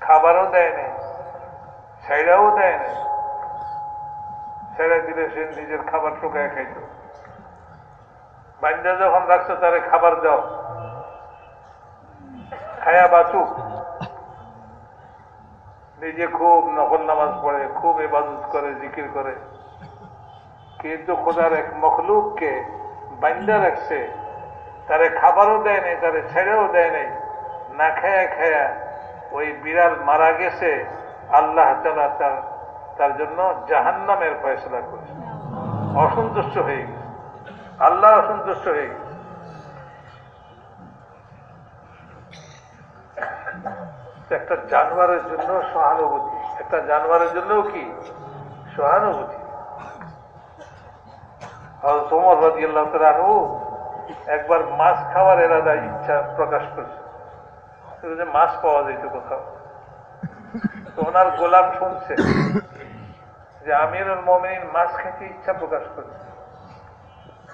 খাবারও দেয় না ছাইড়াও দেয় না ছেড়ে দিলে সে নিজের খাবার ঠোকায় খাইত। বাইন্দা যখন রাখছো, তারে খাবার দাও। খায়া বাঁচুক নিজে খুব নকল নামাজ পড়ে, খুব ইবাদত করে, জিকির করে। কিন্তু খোদার এক মখলুককে বান্দা রাখছে। তারে খাবারও দেয় নাই, তারে ছেড়েও দেয় নাই। না খায়া খায়া ওই বিড়াল মারা গেছে, আল্লাহ তালা তার তার জন্য জাহান্নামের ফয়সলা করেছে। অসন্তুষ্ট হয়ে গেছে। আল্লাহ অসন্তুষ্ট হয়ে গেছে। একটা জানোয়ারের জন্য সহানুভূতি। একটা জানোয়ারের জন্যও কি? সহানুভূতি। একবার মাছ খাওয়ার এরাদা ইচ্ছা প্রকাশ করছে। মাছ পাওয়া যেত কোথাও? তো ওনার গোলাম শুনছে যে আমিরুল মমিন মাছ খেতে ইচ্ছা প্রকাশ করছে।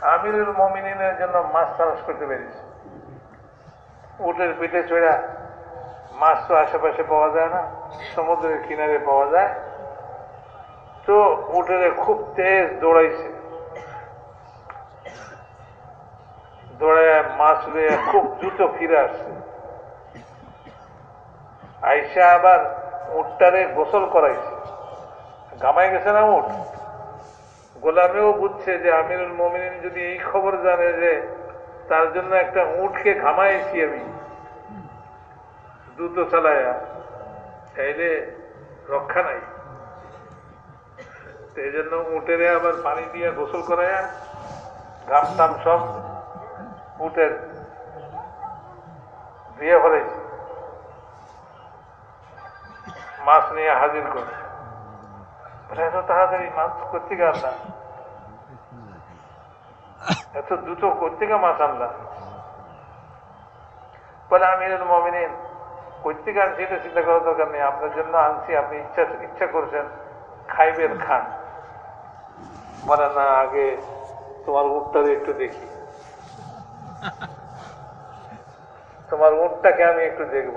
আমিরুল মমিনের জন্য মাছ চাষ করতে পেরেছে। উটের পিঠে চড়া মাছ তো আশেপাশে পাওয়া যায় না, সমুদ্রের কিনারে পাওয়া যায়। তো উটেরে খুব তেজ দৌড়াইছে। দৌড়ায় মাছ লইয়া খুব দ্রুত ফিরে আসছে। আইসা আবার উটটারে গোসল করাইছে। গামাই গেছে না উঠ গোলামেও বুঝছে যে আমিরুল মমিন যদি এই খবর জানে যে তার জন্য একটা উঠকে ঘামাইছি আমি। দ্রুত চালায়া চাইলে রক্ষা নাই। এই জন্য উঠেরে আবার পানি দিয়ে গোসল করায়া ঘাম টাম সব উঠের দিয়ে ফেলেছি মাছ নিয়ে হাজির করে এত তাড়াতাড়ি মাছ করতে গেল না এত দ্রুত করতে গা মাছ আনলা? বলে, আমিরুল মমিনিন করতে আনছি এটা চিন্তা করার দরকার নেই, আপনার জন্য আনছি, আপনি ইচ্ছা ইচ্ছা করছেন, খাইবেন, খান। বলে না, আগে তোমার উঠটারে একটু দেখি। তোমার উঠটাকে আমি একটু দেখব।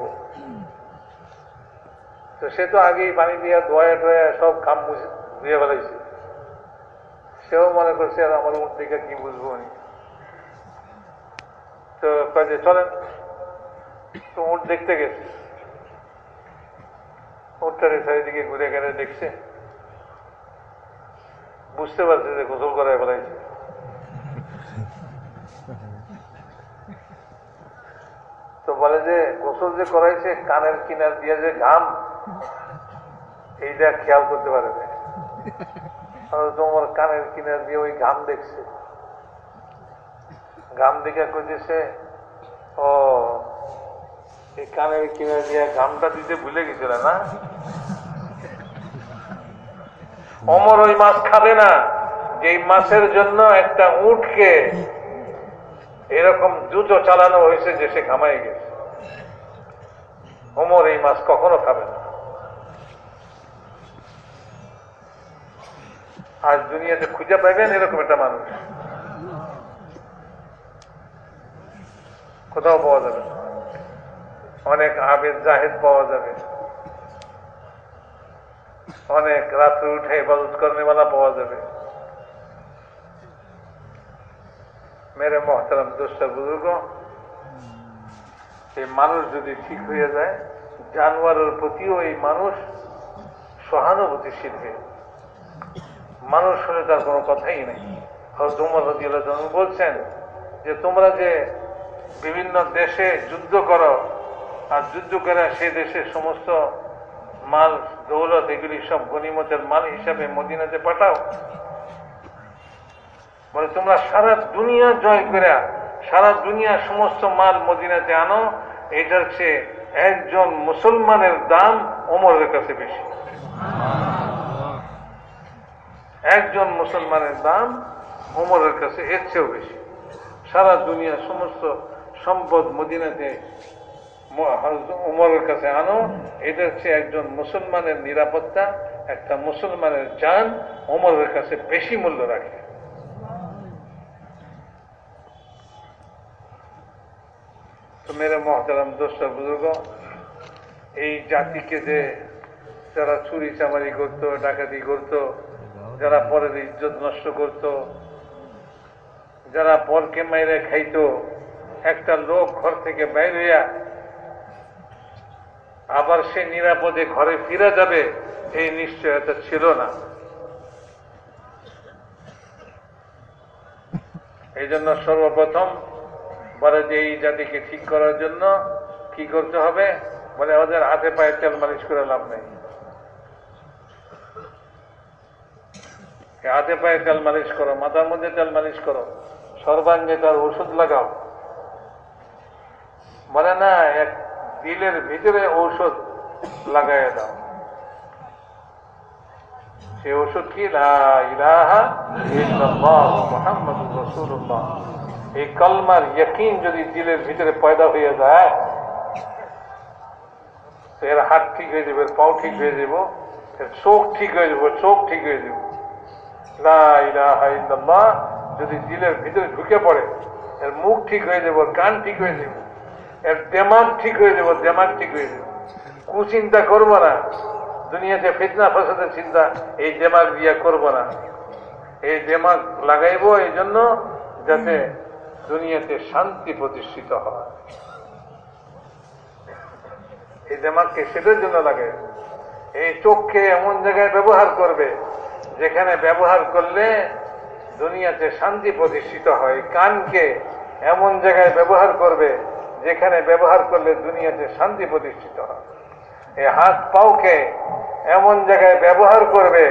তো সে তো আগেই পানি দিয়া, ধোয়া টোয়া সব কাম মুছে ধুয়ে ফেলাইছে। সেও মনে করছে, আর আমার উঠ দিকে কি বুঝব উনি তো চলেন। তো উঠ দেখতে গেছে উঠটারে চারিদিকে ঘুরে গেলে দেখছে। বুঝতে পারছে যে গোসল করায় ফেলাইছে। তো বলে যে, গোসল যে করাইছে, কানের কিনার দিয়ে যে ঘাম, এইটা খেয়াল করতে পারে তোমার কানের কিনার দিয়ে ওই ঘাম দেখছে। ঘাম দেখে কইতেছে, ও কানের কিনার দিয়ে ঘামটা দিতে ভুলে গেছিল না? অমর ওই মাছ খাবে না। যে মাছের জন্য একটা উঠকে এরকম দ্রুত চালানো হয়েছে যে সে ঘামাই গেছে। অমর এই মাছ কখনো খাবে না। আজ দুনিয়াতে খুঁজে পাইবেন এরকম একটা মানুষ। কোথাও পাওয়া যাবে না। অনেক আবেদ জাহেদ পাওয়া যাবে। অনেক রাত্রে উঠে ইবাদত কর্মীওয়ালা পাওয়া যাবে। মেরে মহতারাম দোষটা বুজুর্গ, এই মানুষ যদি ঠিক হয়ে যায়, জানোয়ারের প্রতিও এই মানুষ সহানুভূতিশীল হয়ে মানুষ হলে তার কোনো কথাই নেই। তোমার বলছেন যে, তোমরা যে বিভিন্ন দেশে যুদ্ধ করো আর যুদ্ধ করে সে দেশের সমস্ত মাল, দৌলত এগুলি সব গণিমতের মাল হিসাবে মদিনাতে পাঠাও। বলে, তোমরা সারা দুনিয়া জয় করে, সারা দুনিয়ার সমস্ত মাল মদিনাতে আনো। এটার চেয়ে একজন মুসলমানের দাম অমরের কাছে বেশি। একজন মুসলমানের দাম ওমরের কাছে এর চেয়েও বেশি। সারা দুনিয়ার সমস্ত সম্পদ মদিনাতে উমরের কাছে আনো, এটা হচ্ছে একজন মুসলমানের নিরাপত্তা, একটা মুসলমানের যান উমরের কাছে বেশি মূল্য রাখে। তো মেরে মহতারাম দোষটা বুজুর্গ, এই জাতিকে যে যারা চুরি চামারি করত, ডাকাতি করত, যারা পরের ইজ্জত নষ্ট করত, যারা পরকে মাইরে খাইতো, একটা লোক ঘর থেকে বাইর হইয়া আবার সে নিরাপদে ঘরে ফিরে যাবে, এই নিশ্চয়তা ছিল না। এই জন্য সর্বপ্রথম বলে যে এই জাতিকে ঠিক করার জন্য কি করতে হবে? বলে ওদের হাতে পায়ে তেল মালিশ করে লাভ নেই। হাতে পায়ে তেল মালিশ করো, মাথার মধ্যে তেল মালিশ করো, সর্বাঙ্গে তার ওষুধ লাগাও। বলে না, এক দিলের ভিতরে ঔষধ লাগাই দাও। সে ওষুধ কি? এই কলমার ইয়কিন যদি দিলের ভিতরে পয়দা হয়ে যায় এর হাত ঠিক হয়ে যাবে পাও ঠিক হয়ে যাব, এর চোখ ঠিক হয়ে যাব, চোখ ঠিক হয়ে যাব। যদি দিলের ভিতরে ঢুকে পড়ে, এর মুখ ঠিক হয়ে যাব কান ঠিক হয়ে যাব। দেমাগ ঠিক হয়ে যাব, দেমাগ ঠিক হয়ে যাব। কুচিন্তা করব না। দুনিয়াতে ফিতনা, ফসাদের চিন্তা, এই দেমাগ দিয়া করব না। এই দেমাগ লাগাইব এই জন্য যাতে দুনিয়াতে শান্তি প্রতিষ্ঠিত হয়। এই দেমাগকে সেটার জন্য লাগে। এই চোখকে এমন জায়গায় ব্যবহার করবে, যেখানে ব্যবহার করলে দুনিয়াতে শান্তি প্রতিষ্ঠিত হয়। কানকে এমন জায়গায় ব্যবহার করবে যেখানে ব্যবহার করলে দুনিয়াতে শান্তি প্রতিষ্ঠিত হয়। এই হাত পাওকে এমন জায়গায় ব্যবহার করবে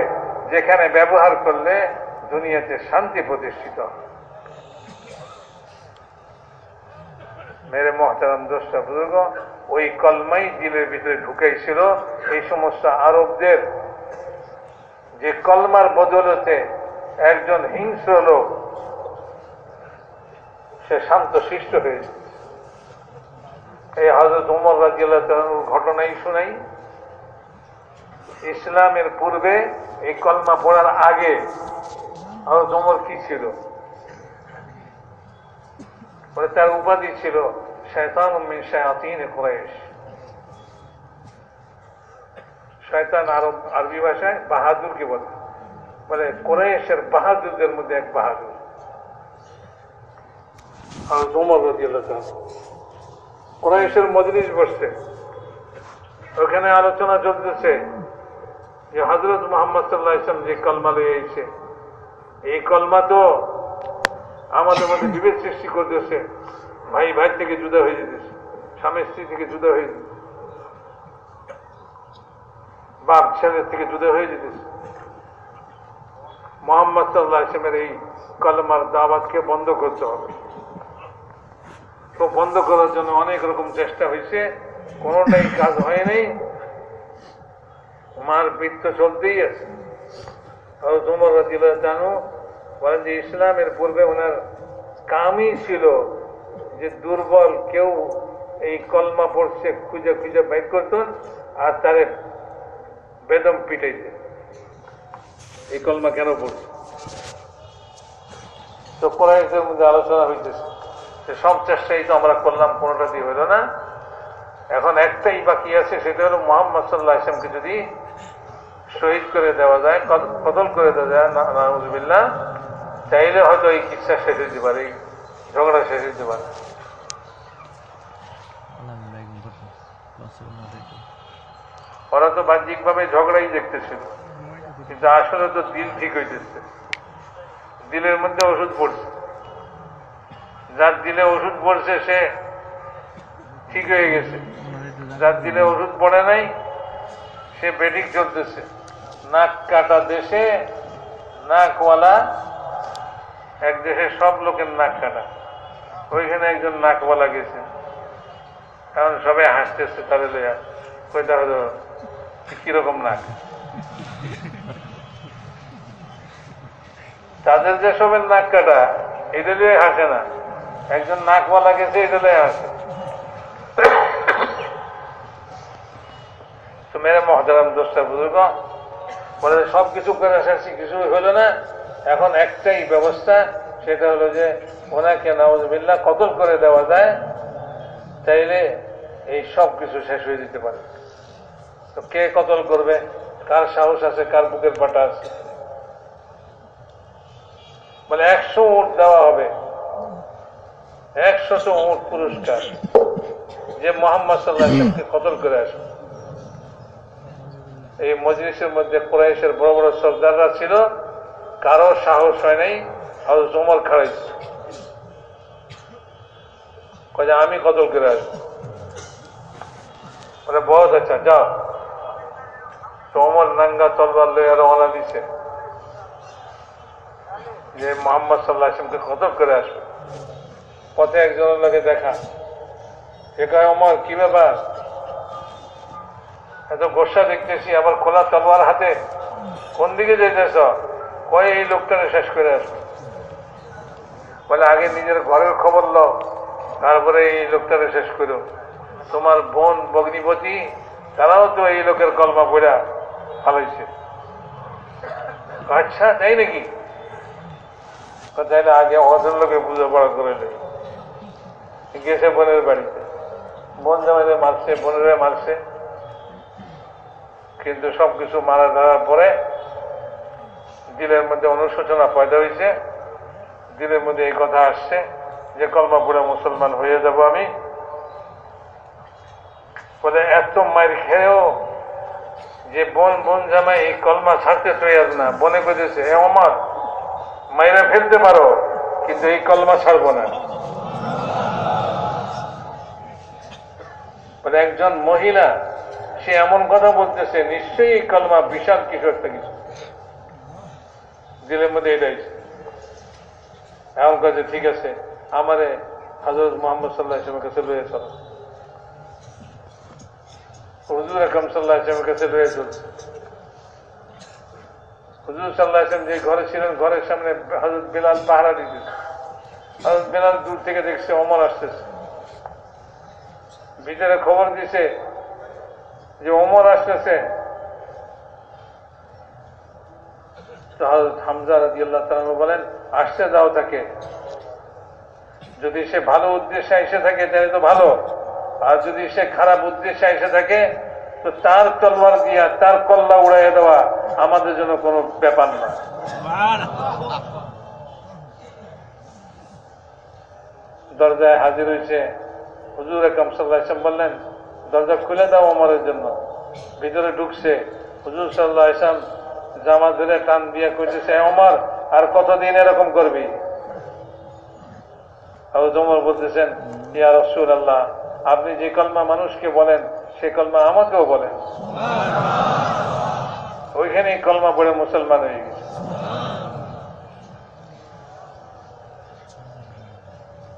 যেখানে ব্যবহার করলে দুনিয়াতে শান্তি প্রতিষ্ঠিত হয়। মেরে মহতারাম দোষটা বুজুর্গ, ওই কলমাই দিলের ভিতরে ঢুকাইছিল এই সমস্ত আরবদের যে কলমার বদলতে একজন হিংস্র লোক, সে শান্ত শিষ্ট হয়েছে এই হজরত উমর রাজিয়াল ঘটনাই শুনাই। ইসলামের পূর্বে এই কলমা পড়ার আগে হজরত উমর কি ছিল? তার উপাধি ছিল শয়তান মিন শায়াতিন কুরাইশ। শয়তান আরব, আরবি ভাষায় বাহাদুরকে বলে। বলে কোরাইশের বাহাদুরদের মধ্যে এক বাহাদুর। আর উমর তাআলা। কোরাইশের মজলিস বসছে। ওখানে আলোচনা চলতেছে যে হজরত মোহাম্মদ সাল্লাহ ইসলাম যে কলমা এসে এই কলমা তো আমাদের মধ্যে বিভেদ সৃষ্টি করতেছে। ভাই ভাই থেকে জুদা হয়ে যেতেছে, স্বামী, স্ত্রী থেকে জুদা হয়ে যেতেছে, বাপ ছেলের থেকে জুদা হয়ে যেতেছে। মোহাম্মদ সাল্লাহ ইসলামের এই কলমার দাওয়াতকে বন্ধ করতে হবে। তো বন্ধ করার জন্য অনেক রকম চেষ্টা হয়েছে। কোনটাই কাজ হয়নি নাই। মার পিত্ত চলতেই আছে। তোমার জানো, বলেন যে ইসলামের পূর্বে ওনার কামই ছিল যে দুর্বল কেউ এই কলমা পড়ছে, খুঁজে খুঁজে বাইক করত আর তারে বেদম পিটাইছে এই কলমা কেন পড়ছে? তো কোরআনের মধ্যে আলোচনা হইতেছে। সব চেষ্টাই তো আমরা করলাম, কোনোটা দিয়ে হইল না। এখন একটাই বাকি আছে, সেটা হলো মোহাম্মদ সাল্লাহ ইসলামকে যদি শহীদ করে দেওয়া যায় কদল করে দেওয়া যায় নাহমুজবিল্লা চাইলে হয়তো এই কিচ্ছা শেষ হইতে পারে, এই ঝগড়া শেষ হইতে পারে। ওরা তো বাহ্যিক ভাবে ঝগড়াই দেখতেছিল, কিন্তু আসলে তো দিল ঠিক হইতেছে। দিলের মধ্যে ওষুধ পড়ছে। যার দিলে ওষুধ পড়ছে, সে ঠিক হয়ে গেছে। যার দিলে ওষুধ পড়ে নাই, সে বেডিক চলতেছে। নাক কাটা দেশে, নাকওয়ালা, এক দেশে সব লোকের নাক কাটা। ওইখানে একজন নাকওয়ালা গেছে। কারণ সবাই হাসতেছে তাহলে লইয়া। কইটা হলো কীরকম নাক? তাদের যে সবের নাক কাটা লিয়ে হাসে না। একজন নাকওয়ালা গেছে এটা লিয়ে হাসে তো মেরে মহাজারাম দোষটা বুঝুক বলে সব কিছু করে আসছি কিছু হলো না? এখন একটাই ব্যবস্থা, সেটা হলো যে ওনাকে নওয়াজবিল্লা কতল করে দেওয়া যায় চাইলে এই সব কিছু শেষ হয়ে যেতে পারে। তো কে কতল করবে? কার সাহস আছে, কার বুকের পাটা আছে? বলে একশো উঠ দেওয়া হবে। একশত উঠ পুরস্কার। যে মোহাম্মদ সাল্লাহকে কতল করে আসবে এই মজলিসের মধ্যে কোরাইশের বড় বড় সর্দাররা ছিল, কারও সাহস হয় নাই জমর খাড়াইছে আমি কতল করে আসব। বলে বহুত আচ্ছা যাও। তো নাঙ্গা তলবার লইয়া রওনা দিছে যে মোহাম্মদ সাল্লাহ আসলামকে কতল করে আসবে। পথে একজনের লোকে দেখা। সে কয়, অমর, কি ব্যাপার? এত গোসা দেখতেছি, আবার খোলা তলোয়ার হাতে। কোন দিকে যেতেছ কয়, এই লোকটাকে শেষ করে বলে, আগে নিজের ঘরের খবর লও, তারপরে এই লোকটাকে শেষ করো। তোমার বোন বগ্নিপতি তারাও তো এই লোকের কলমা পড়া ফালাইছে। আচ্ছা তাই নাকি? তাইলে আগে অজন লোকে পুজো পড়া করে নেই। গেছে বোনের বাড়িতে। বোন জামাইদের মারছে, বোনেরা মারছে। কিন্তু সবকিছু মারা ধরার পরে দিলের মধ্যে অনুশোচনা পয়দা হয়েছে। দিলের মধ্যে এই কথা আসছে যে কলমা পড়ে মুসলমান হয়ে যাব আমি। বলে, এত মায়ের খেয়েও যে বোন বোন জামাই এই কলমা ছাড়তে তৈয়ার না। বনে কইতেছে, এ অমর, মাইরা ফেলতে পারো, কিন্তু এই কলমা ছাড়বো না। মানে একজন মহিলা, সে এমন কথা বলতেছে, নিশ্চয়ই কলমা বিশাল কিছু একটা কিছু। দিলের মধ্যে এটাই। এমন কাজে ঠিক আছে, আমারে হজরত মোহাম্মদ সাল্লাহ ইসলামের কাছে লয়ে চলো। হুজুর আকরম সাল্লাহ ইসলামের কাছে লয়ে চলছে হুজুর সাল্লাহ ইসলাম যে ঘরে ছিলেন, ঘরের সামনে হজরত বেলাল পাহারা দিতেছে। হজরত বেলাল দূর থেকে দেখছে, অমর আসতেছে। ভিতরে খবর দিছে যে অমর আসতেছে। হামজা রাজি আল্লাহ বলেন আসতে দাও তাকে। যদি সে ভালো উদ্দেশ্যে এসে থাকে তাহলে তো ভালো। আর যদি সে খারাপ উদ্দেশ্যে এসে থাকে তো তার তলবার দিয়া তার কল্লা উড়াইয়া দেওয়া আমাদের জন্য কোনো ব্যাপার না। দরজায় হাজির হয়েছে হুজুর একম সাল্লাহ ইসলাম বললেন দরজা খুলে দাও অমরের জন্য। ভিতরে ঢুকছে। হুজুর সাল্লাহ ইসলাম জামা ধরে টান দিয়া কইতেছে অমর আর কতদিন এরকম করবি? অমর বলতেছেন ইয়া রসুল আল্লাহ আপনি যে কলমা মানুষকে বলেন সে কলমা আমাকেও বলেন। ওইখানে কলমা পড়ে মুসলমান হয়ে গেছে।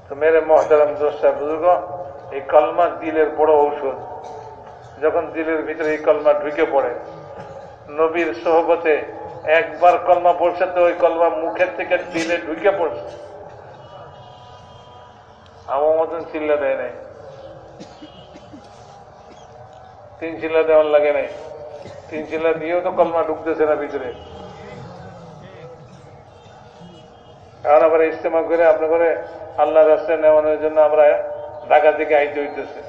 তো মেরে মহতারাম দোষা বুজুর্গ এই কলমা দিলের বড় ঔষধ। যখন দিলের ভিতরে এই কলমা ঢুকে পড়ে, নবীর সহবতে একবার কলমা পড়ছে, তো ওই কলমা মুখের থেকে দিলে ঢুকে পড়ছে। আমার মতন চিল্লা দেয় নাই। তিন চিল্লা দেওয়ার লাগে নাই। তিন চিল্লা দিয়েও তো কলমা ঢুকতেছে না ভিতরে। এখন আবার ইস্তেমা করে, আপনার করে আল্লাহ রাস্তায় নেওয়ানোর জন্য আমরা ঢাকা থেকে আইতে হইতেছে।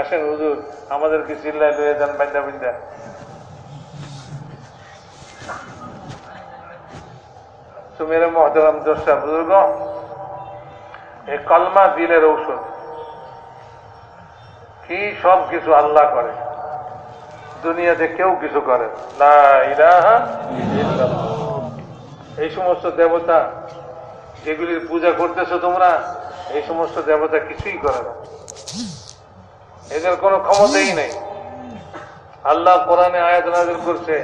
আসেন হুজুর আমাদেরকে চিল্লায় লয়ে যান বান্দা বিন্দা তো মেরে দোষা বুজুর্গ, এ কলমা দিলের ঔষধ। কি সব কিছু আল্লাহ করে। দুনিয়াতে কেউ কিছু করে না। এই সমস্ত দেবতা যেগুলির পূজা করতেছো তোমরা, এই সমস্ত দেবতা কিছুই করে না। এদের কোনো ক্ষমতাই নেই। আল্লাহ কোরআনে আয়াত নাজিল করছে,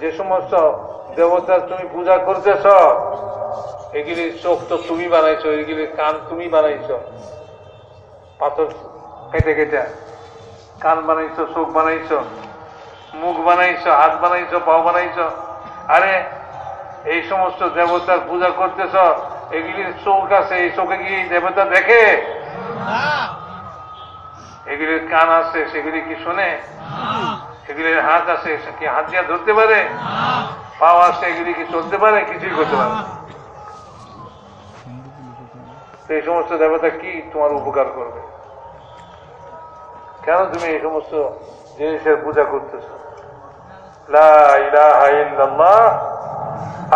যে সমস্ত দেবতা তুমি পূজা করতেছ এগুলির চোখ তো তুমি বানাইছো এগুলির কান তুমি বানাইছো, পাথর কেটে কেটে কান বানাইছো, চোখ বানাইছো, মুখ বানাইছো, হাত বানাইছো, পাও বানাইছো। আরে, এই সমস্ত দেবতার পূজা করতেছ এগুলির চোখ আছে এই চোখে কি দেবতা দেখে? এগুলির কান আছে সেগুলি কি শোনে? এগুলির হাত আছে কি হাত দিয়ে ধরতে পারে? পাও আছে এগুলি কি চলতে পারে? কিছুই করতে পারে এই সমস্ত দেবতা কি তোমার উপকার করবে? কেন তুমি এই সমস্ত জিনিসের পূজা করতেছ?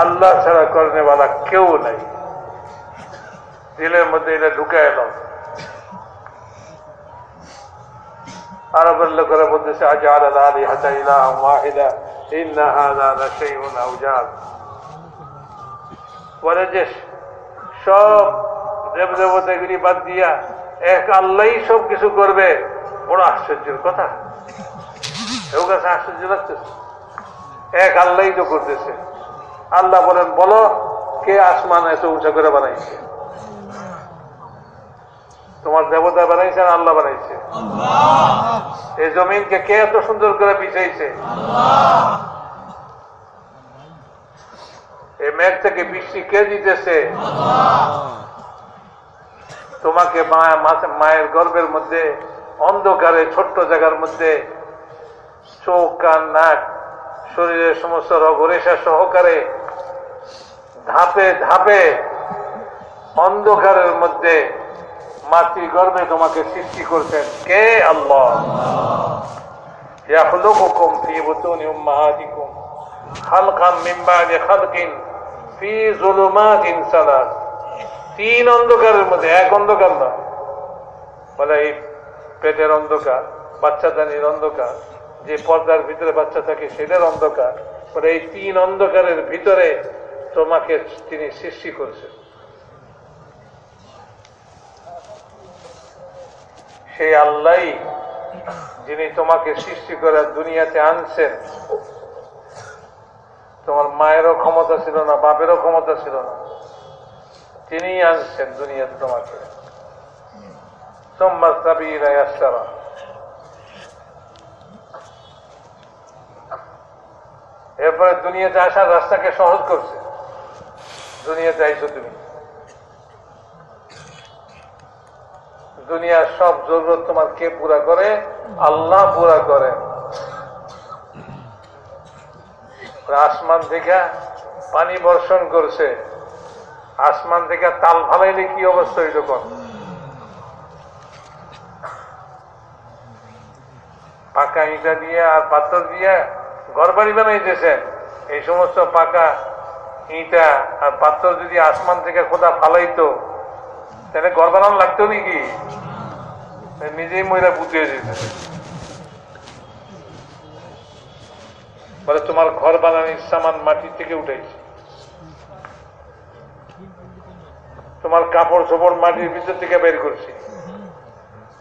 আল্লাহ ছাড়া করনেওয়ালা কেউ নাই। দিলের মধ্যে এটা ঢুকে এলাম আরবের লোকেরা বলতেছে আজ আলাদা আলী বলে যে, সব দেব বাদ দিয়া এক সব কিছু করবে। বড় আশ্চর্যের কথা। এও কাছে আশ্চর্য লাগতেছে। এক আল্লাহই তো করতেছে। আল্লাহ বলেন, বলো, কে আসমান এত উঁচা করে বানাইছে? তোমার দেবতা বানাইছে আর আল্লাহ বানাইছে। এই জমিনকে কে এত সুন্দর করে পিছাইছে? এই মেঘ থেকে বৃষ্টি কে দিতেছে? তোমাকে মায়ের গর্ভের মধ্যে অন্ধকারে ছোট্ট জায়গার মধ্যে চোখ কান নাক শরীরের সমস্ত রগরেশা সহকারে ধাপে ধাপে অন্ধকারের মধ্যে মাতৃ গর্ভে তোমাকে সৃষ্টি করছেন কে আল্লাহ يخلقكم في بطون أمهاتكم خلقا من بعد خلق في ظلمات ثلاث তিন অন্ধকারের মধ্যে এক অন্ধকার না বলে এই পেটের অন্ধকার বাচ্চাদানির অন্ধকার যে পর্দার ভিতরে বাচ্চা থাকে সেটার অন্ধকার পরে এই তিন অন্ধকারের ভিতরে তোমাকে তিনি সৃষ্টি করছেন সেই আল্লাহ, যিনি তোমাকে সৃষ্টি করে দুনিয়াতে আনছেন, তোমার মায়েরও ক্ষমতা ছিল না, বাপেরও ক্ষমতা ছিল না তিনি আনছেন দুনিয়াতে তোমাকে। ইয়াসসারা। এরপরে দুনিয়াতে আসার রাস্তাকে সহজ করছে। দুনিয়াতে আইছো তুমি। দুনিয়ার সব জরুরত তোমার কে পুরা করে? আল্লাহ পুরা করে। আসমান থেকে পানি বর্ষণ করছে। আসমান থেকে তাল ফালাইলে কি অবস্থা হইল পাকা ইটা দিয়ে আর পাথর দিয়ে ঘর বাড়ি বানাইতেছেন এই সমস্ত পাকা ইটা আর পাথর যদি আসমান থেকে খোদা ফালাইতো তাহলে ঘর বানানো লাগতো নাকি? নিজেই মহিলা পুতিয়ে যেত বলে তোমার ঘর বানানোর সামান মাটি থেকে উঠেছে। তোমার কাপড় চোপড় মাটির ভিতর থেকে বের করছি।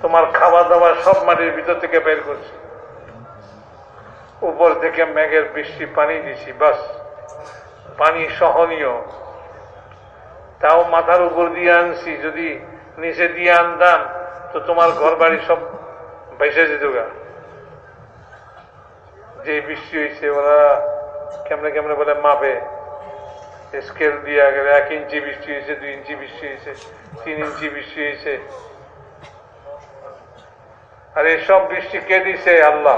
তোমার খাওয়া দাওয়া সব মাটির ভিতর থেকে বের করছি। উপর থেকে মেঘের বৃষ্টি পানি দিছি বাস। পানি সহনীয়। তাও মাথার উপর দিয়ে আনছি, যদি নিচে দিয়ে আনতাম, তো তোমার ঘর বাড়ি সব ভেসে যেত গা। যে বৃষ্টি হয়েছে, ওরা কেমনে কেমনে বলে মাপে। স্কেল দিয়ে গেলে এক ইঞ্চি বৃষ্টি হয়েছে, দুই ইঞ্চি বৃষ্টি হয়েছে, তিন ইঞ্চি বৃষ্টি হয়েছে। আর এসব বৃষ্টি কে দিছে? আল্লাহ।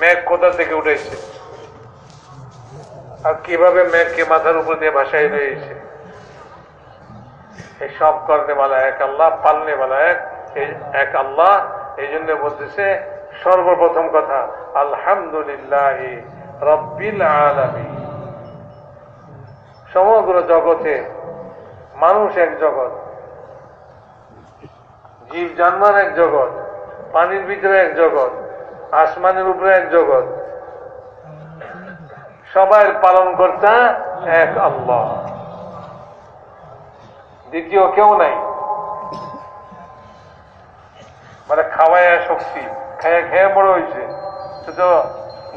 মেঘ কোথা থেকে উঠেছে? আর কীভাবে মেঘকে মাথার উপর দিয়ে ভাসাই রয়েছে? এই সব করতে বলা এক আল্লাহ, পালনে বলা এক এক আল্লাহ, এই জন্য বলতেছে সর্বপ্রথম কথা, আলহামদুলিল্লাহ রব্বিল আলমী সমগ্র জগতে মানুষ এক জগৎ, জীব জানবার এক জগৎ, পানির ভিতরে এক জগৎ, আসমানের উপরে এক জগৎ। সবাই পালন কর্তা এক আল্লাহ। দ্বিতীয় কেউ নাই। মানে খাওয়ায় শক্তি খেয়ে খেয়ে বড় হয়েছে শুধু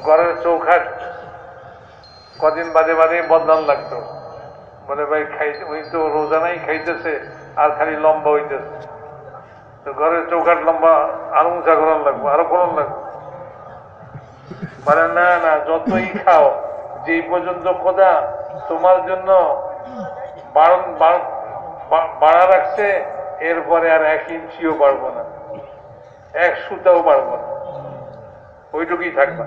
ঘরের চৌখাট কদিন বাদে বাদে বদনাম লাগতো। বলে, ভাই, খাইতে উনি তো রোজা নাই, খাইতেছে, আর খালি লম্বা হইতেছে। তো ঘরের চৌকাট লম্বা, আরও উঁচা করার লাগবো, আরও করার লাগবো। মানে না না, যতই খাও, যেই পর্যন্ত খোদা তোমার জন্য বাড়ন বাড়া রাখছে, এরপরে আর এক ইঞ্চিও বাড়বো না। এক সুতাও বাড়বো না। ওইটুকুই থাকবা।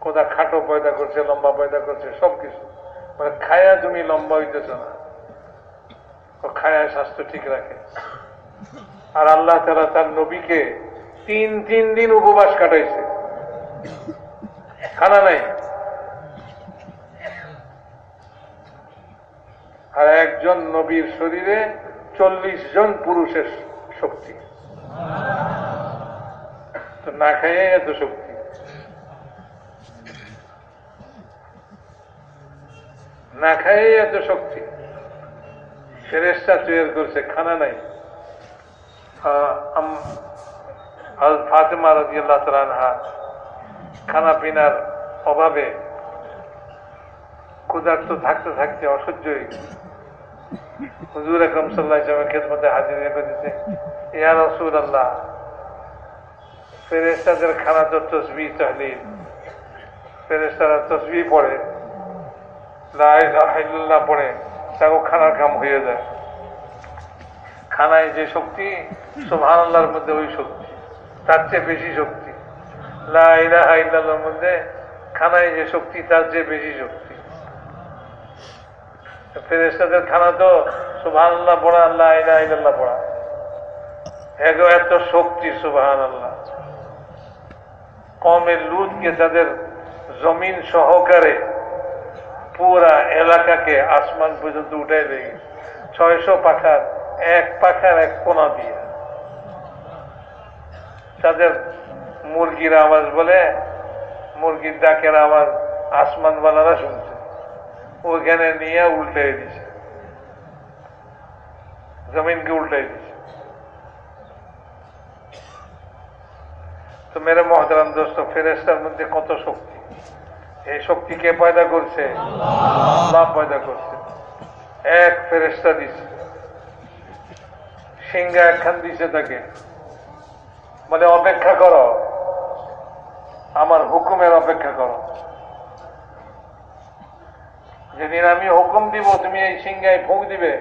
কোথা খাটো পয়দা করছে, লম্বা পয়দা করছে সবকিছু মানে খায়া তুমি লম্বা হইতেছ না। খায়া স্বাস্থ্য ঠিক রাখে। আর আল্লাহ তারা তার নবীকে তিন তিন দিন উপবাস কাটাইছে। খানা নাই। আর একজন নবীর শরীরে চল্লিশ জন পুরুষের শক্তি। তো না খাইয়ে এত শক্তি। না খাইয়ে এত শক্তি। ফেরেস্তা তৈরি করছে, খানা নাই। ফাতেমা রাজি আল্লাহ তালহা খানা পিনার অভাবে ক্ষুধার্ত থাকতে থাকতে অসহ্য হয়ে গেছে। হুজুর আকরম সাল্লাহ ইসলামের খেদমতে হাজির রেখে দিতে ইয়া রসুল আল্লাহ ফেরেস্তাদের খানা তো তসবি তাহলিল। ফেরেস্তারা তসবি পড়ে লাইল্লাহ পড়ে তাকে খানার কাম হয়ে যায়। খানায় যে শক্তি সোহান আল্লাহর মধ্যে ওই শক্তি, তার চেয়ে বেশি শক্তি। লাইলাহার মধ্যে খানায় যে শক্তি, তার চেয়ে বেশি শক্তি। ফেরেস্তাদের খানা তো সুবাহ আল্লাহ পড়া আল্লাহ আইলা আইল্লাহ পড়া। এগো এত শক্তি সুবাহান আল্লাহ কমের লুটকে তাদের জমিন সহকারে পুরা এলাকাকে আসমান পর্যন্ত উঠাই লেগে ছয়শো পাখার, এক পাখার এক কোনা দিয়ে। তাদের মুরগির আওয়াজ বলে, মুরগির ডাকের আওয়াজ আসমানওয়ালারা শুনছে। ওইখানে নিয়ে উল্টে দিছে। জমিনকে উল্টে দিছে। তো মেরে মহতারাম দোস্ত ফেরেস্তার মধ্যে কত শক্তি? এই শক্তি কে পয়দা করছে? আল্লাহ। পয়দা করছে। এক ফেরেস্তা দিছে। সিংহা একখান দিছে তাকে। বলে, অপেক্ষা করো। আমার হুকুমের অপেক্ষা করো। যেদিন আমি হুকুম দিব, তুমি এই সিংহায় ফুঁক দিবে,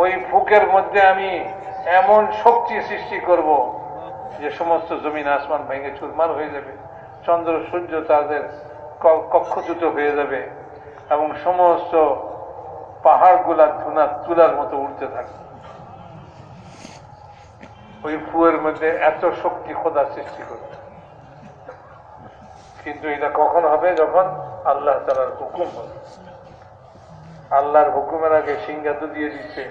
ওই ফুকের মধ্যে আমি এমন শক্তি সৃষ্টি করব যে সমস্ত জমিন আসমান ভেঙে চুরমার হয়ে যাবে, চন্দ্র, সূর্য তাদের কক্ষচ্যুত হয়ে যাবে এবং সমস্ত পাহাড়গুলা ধুনা তুলার মতো উঠতে থাকবে। ওই ফুয়ের মধ্যে এত শক্তি খোদা সৃষ্টি করবে। কিন্তু এটা কখন হবে? যখন আল্লাহ তালার হুকুম হবে। আল্লাহর হুকুমের আগে সিংহা তো দিয়ে দিচ্ছে।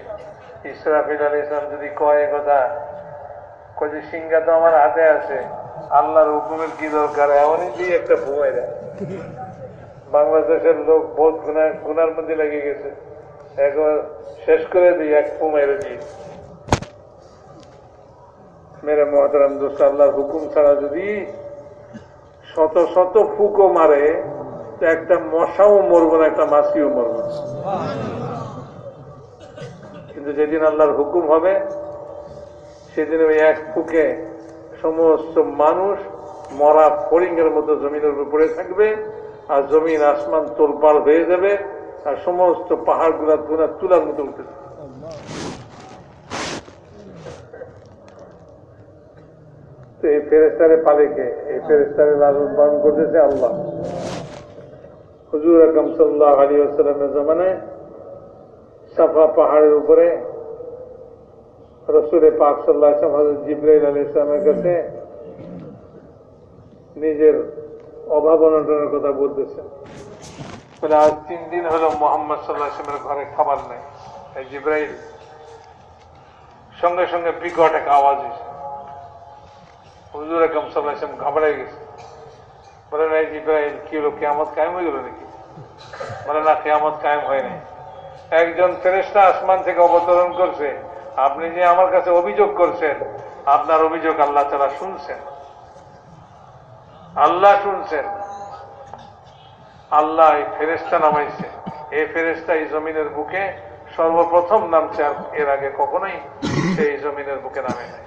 ইসরাফিল আলী ইসলাম যদি কয় কথা, কয় সিংহা তো আমার হাতে আছে, আল্লাহর হুকুমের কি দরকার? এমনই দিয়ে একটা ভুয়াই দেয়। বাংলাদেশের লোক বহুত গুণা গুনার মধ্যে লেগে গেছে। একবার শেষ করে দিই, এক মেরে দিই। মেরে মহাতারাম দোস্ত, আল্লাহর হুকুম ছাড়া যদি শত শত ফুকো মারে একটা মশাও মরবো না, একটা মাছিও মরবো না। কিন্তু যেদিন আল্লাহর হুকুম হবে, সেদিন ওই এক ফুকে সমস্ত মানুষ মরা ফড়িংয়ের মতো জমিনের উপর পড়ে থাকবে, আর জমিন আসমান তোলপাড় হয়ে যাবে, আর সমস্ত পাহাড়গুলা তুলা তুলার মতো উঠে তো এই ফেরেস্তারে পালেকে এই ফেরেস্তারে লালন পালন করতেছে আল্লাহ। হুজুর আকম সাল্লাহ আলী আসসালামের জমানায় সাফা পাহাড়ের উপরে রসুরে পাক সাল্লাহ আসলাম হজরত জিব্রাইল আলী ইসলামের কাছে নিজের অভাব অনটনের কথা বলতেছে বলে, আজ তিন দিন হলো মোহাম্মদ সাল্লাহ আসলামের ঘরে খাবার নাই। এই জিব্রাইল সঙ্গে সঙ্গে বিকট এক আওয়াজ হয়েছে। হুজুর আকম সাল্লাহ আসলাম ঘাবড়াই গেছে। বলে না এই জিব্রাইল, কি হলো? কেমন কায়েম হয়ে গেল নাকি? বলে না কেয়ামত কায়েম হয় নাই। একজন ফেরেস্তা আসমান থেকে অবতরণ করছে। আপনি যে আমার কাছে অভিযোগ করছেন, আপনার অভিযোগ আল্লাহ তারা শুনছেন। আল্লাহ শুনছেন। আল্লাহ এই ফেরেস্তা নামাইছে। এই ফেরেস্তা এই জমিনের বুকে সর্বপ্রথম নামছে, আর এর আগে কখনোই সেই জমিনের বুকে নামে নাই।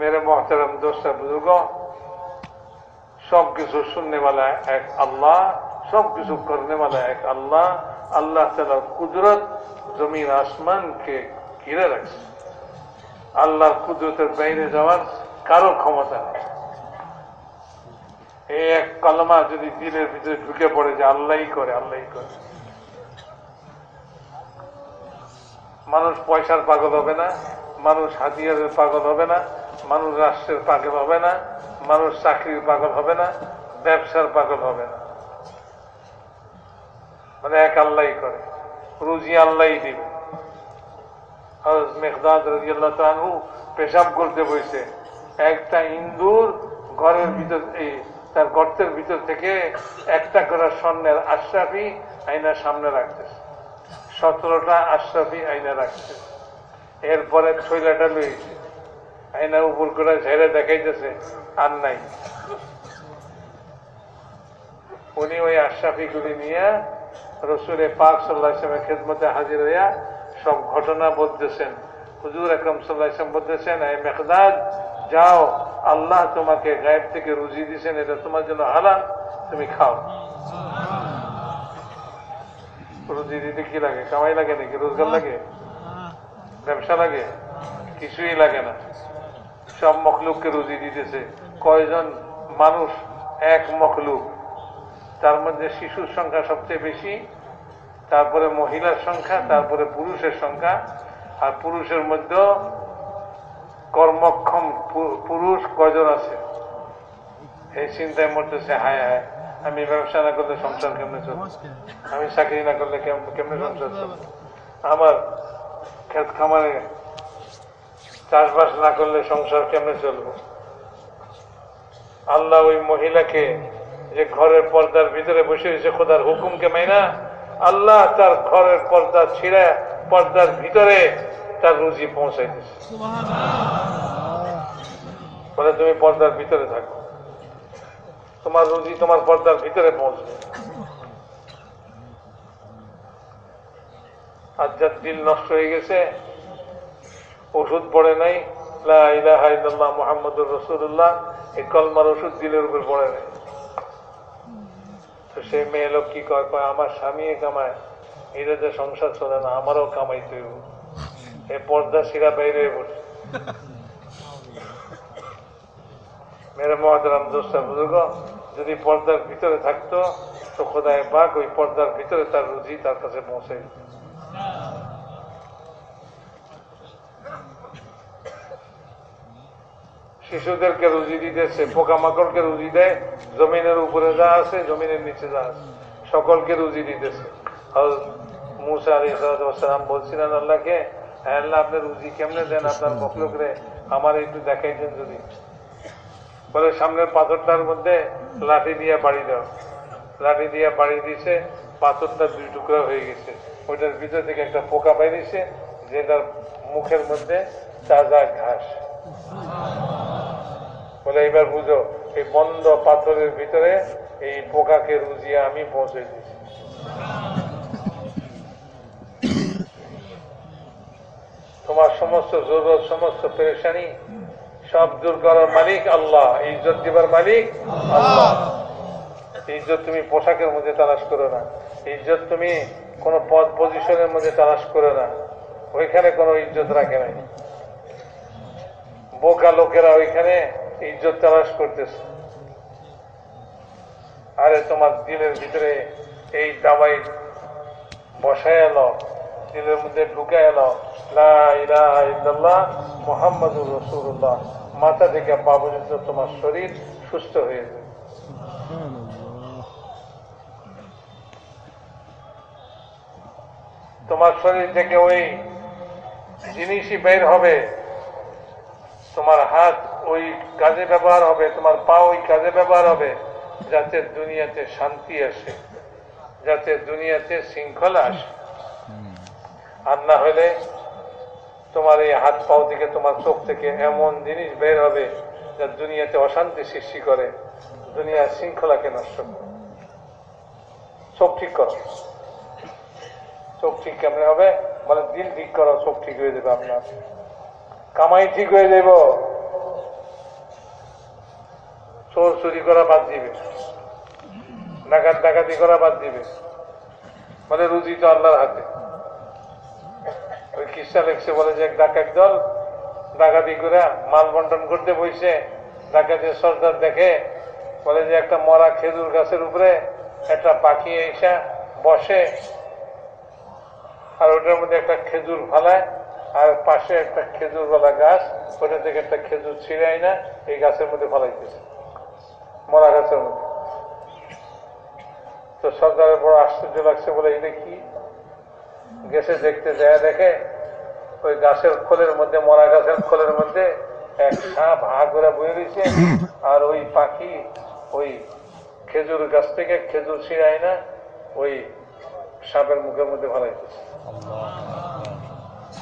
মেরে মহতারাম দোস্তা, বুজুর্গ সবকিছু শুননে वाला এক আল্লাহ সবকিছু করনে वाला এক আল্লাহ আল্লাহ তালার কুদরত জমিন আসমানকে ঘিরে রাখছে আল্লাহর কুদরতের বাইরে যাওয়ার কারো ক্ষমতা নেই এই এক কলমা যদি দিলের ভিতরে ঢুকে পড়ে যে আল্লাহই করে আল্লাহই করে মানুষ পয়সার পাগল হবে না মানুষ হাতিয়ারের পাগল হবে না মানুষ রাষ্ট্রের পাগল হবে না, মানুষ চাকরির পাগল হবে না, ব্যবসার পাগল হবে না। মানে এক আল্লাহ করে, রুজি আল্লাহ দিবে। মেঘদাদ পেশাব করতে বসে, একটা ইন্দুর ঘরের ভিতর, এই তার গর্তের ভিতর থেকে একটা করে স্বর্ণের আশরাফি আইনা সামনে রাখতেছে। সতেরোটা আশরাফি আইনা রাখছে এরপরে ছয়লাটা লইছে। আইনা উপর করে ঝেড়ে দেখাইতেছে, আর নাই। উনি ওই আশরাফি গুলি নিয়ে রসুলের পাক সাল্লাহ ইসলামের খেদমতে হাজির হইয়া সব ঘটনা বলতেছেন। হুজুর আকরম সাল্লাহ ইসলাম বলতেছেন এই মেকদাদ যাও, আল্লাহ তোমাকে গায়েব থেকে রুজি দিছেন, এটা তোমার জন্য হালাল, তুমি খাও। রুজি দিতে কি লাগে? কামাই লাগে নাকি? রোজগার লাগে? ব্যবসা লাগে? কিছুই লাগে না। সব মখলুককে রুজি দিতেছে। কয়জন মানুষ? এক মখলুক তার মধ্যে শিশুর সংখ্যা সবচেয়ে বেশি, তারপরে মহিলার সংখ্যা, তারপরে পুরুষের সংখ্যা। আর পুরুষের মধ্যে কর্মক্ষম পুরুষ কয়জন আছে? এই চিন্তায় মরতেছে, হায় হায়। আমি ব্যবসা না করলে সংসার কেমনে চলবে? আমি চাকরি না করলে কেম- কেমনে সংসার চলবে? আমার ক্ষেত খামারে চাষবাস না করলে সংসার কেমনে চলবো? আল্লাহ ওই মহিলাকে যে ঘরের পর্দার ভিতরে বসে রয়েছে, খোদার হুকুমকে মাইনা, আল্লাহ তার ঘরের পর্দা ছিঁড়ে পর্দার ভিতরে তার রুজি পৌঁছাই দিচ্ছে বলে, তুমি পর্দার ভিতরে থাকো। তোমার রুজি তোমার পর্দার ভিতরে পৌঁছবে। আর যার দিল নষ্ট হয়ে গেছে। ওষুধ পড়ে নাই। মুহাম্মদুর রাসূলুল্লাহ। এই কলমার ওষুধ দিলের উপর পড়ে নাই। তো সেই মেয়ে লোক কি কয়? কয়, আমার স্বামী কামায়। এটা যে সংসার চলে না, আমারও কামাইতে হইব। এই পর্দা শিরা বাইরে পড়ছে মেরে মহাদারাম দোষটা বুঝুক যদি পর্দার ভিতরে থাকতো, তো খোদায় পাক ওই পর্দার ভিতরে তার রুজি তার কাছে পৌঁছে দিত। শিশুদেরকে রুজি দিতেছে পোকামাকড়কে রুজি দেয়, জমিনের উপরে যা আছে, জমিনের নিচে যা আছে, সকলকে রুজি দিতেছে। মুসা আলী সালাম বলছিলেন আল্লাহকে হ্যাঁ আল্লাহ, আপনি রুজি কেমনে দেন? আপনার মকলুকরে আমার একটু দেখাইছেন যদি। বলে, সামনের পাথরটার মধ্যে লাঠি দিয়ে বাড়ি দাও। লাঠি দিয়ে বাড়ি দিয়েছে পাথরটা দুই টুকরা হয়ে গেছে। ওইটার ভিতর থেকে একটা পোকা বাইরেছে যেটার মুখের মধ্যে তাজা ঘাস। বলে এবার বুঝো, এই বন্ধ পাথরের ভিতরে এই পোকাকে রুজিয়ে আমি পৌঁছে দিয়েছি তোমার সমস্ত জরুরত, সমস্ত পেরেশানি সব দূর করার মালিক আল্লাহ, ইজ্জত দিবার মালিক আল্লাহ। ইজ্জত তুমি পোশাকের মধ্যে তালাশ করো না। ইজ্জত তুমি কোন পদ পজিশনের মধ্যে তালাশ করো না। ওইখানে কোনো ইজ্জত রাখে নাই। বোকা লোকেরা ওইখানে ইজ্জত তালাশ করতেছে। আরে তোমার দিলের ভিতরে এই দাবাই বসায় এলো, দিলের মধ্যে ঢুকে এলো মোহাম্মদুর রসুল্লাহ মাথা থেকে পা পর্যন্ত তোমার শরীর সুস্থ হয়ে যাবে। তোমার শরীর থেকে ওই জিনিসই বের হবে। তোমার হাত ওই কাজে ব্যবহার হবে, তোমার পা ওই কাজে ব্যবহার হবে, যাতে দুনিয়াতে শান্তি আসে, যাতে দুনিয়াতে শৃঙ্খলা আসে। আর না হলে তোমার এই হাত পাও থেকে, তোমার চোখ থেকে এমন জিনিস বের হবে যা দুনিয়াতে অশান্তি সৃষ্টি করে দুনিয়ার শৃঙ্খলাকে নষ্ট করে। চোখ ঠিক করো। চোখ ঠিক কেমন হবে? বলে, দিল ঠিক করো, চোখ ঠিক হয়ে যাবে আপনার। কামাই ঠিক হয়ে যাব চোর চুরি করা বাদ দিবে। ডাকাত ডাকাতি করা বাদ দিবে। মানে রুজি তো আল্লাহর হাতে। ওই খ্রিস্টান লেখছে বলে যে, ডাকাত দল ডাকাতি করে মাল বন্টন করতে বসে ডাকাতের সর্দার দেখে বলে যে, একটা মরা খেজুর গাছের উপরে একটা পাখি এসে বসে আর ওটার মধ্যে একটা খেজুর ফালায়। আর পাশে একটা খেজুর গলা গাছ ওটা থেকে একটা খেজুর ছিঁড়াই না এই গাছের মধ্যে ফলাইতেছে, মরা গাছের মধ্যে। তো সরকারের বড় আশ্চর্য লাগছে বলে এটা কি গেছে দেখতে যায় দেখে, ওই গাছের খোলের মধ্যে, মরা গাছের খোলের মধ্যে এক সাপ হা করে বয়ে রয়েছে আর ওই পাখি ওই খেজুর গাছ থেকে খেজুর ছিঁড়াই না ওই সাপের মুখের মধ্যে ফলাইতেছে।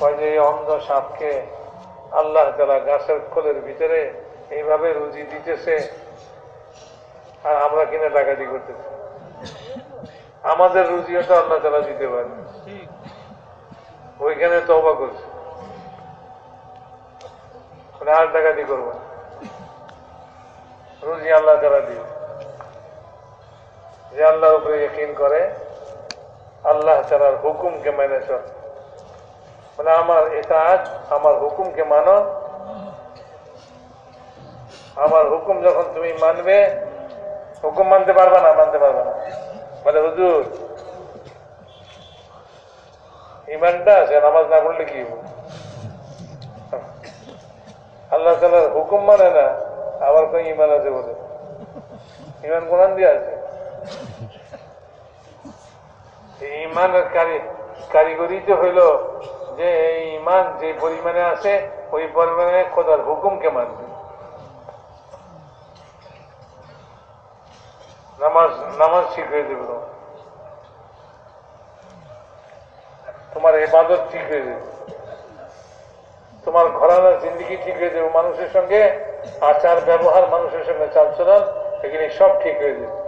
যে অন্ধ সাপকে আল্লাহ তালা গাছের খোলের ভিতরে এইভাবে রুজি দিতেছে। আর আমরা কিনে ডাকাতি করতেছি। আমাদের রুজিও তো আল্লাহ তালা দিতে পারে। ওইখানে তবা করছে। মানে আর ডাকাতি করব। রুজি আল্লাহ তালা দিবে। যে আল্লাহর উপরে ইকিন করে, আল্লাহ তালার হুকুমকে মেনে চল। মানে আমার এটা আমার হুকুমকে মানো। আমার হুকুম যখন তুমি মানবে, হুকুম মানতে পারবে না, মানতে পারবে না। বলে, হুজুর, ইমানটা আছে নামাজ না পড়লে কি? আল্লাহ তালার হুকুম মানে না, আবার কোন ইমান আছে বলে? ইমান কোরআন দিয়ে আছে। ইমানের কারি কারিগরি তো হইল যে ইমান যে পরিমাণে আছে, ওই পরিমাণে খোদার হুকুমকে মানবে। নামাজ নামাজ ঠিক হয়ে যাবে তোমার। এবাদত ঠিক হয়ে যাবে। তোমার ঘরানা জিন্দিগি ঠিক হয়ে যাবে মানুষের সঙ্গে আচার ব্যবহার মানুষের সঙ্গে চালচলন এখানে সব ঠিক হয়ে যাবে।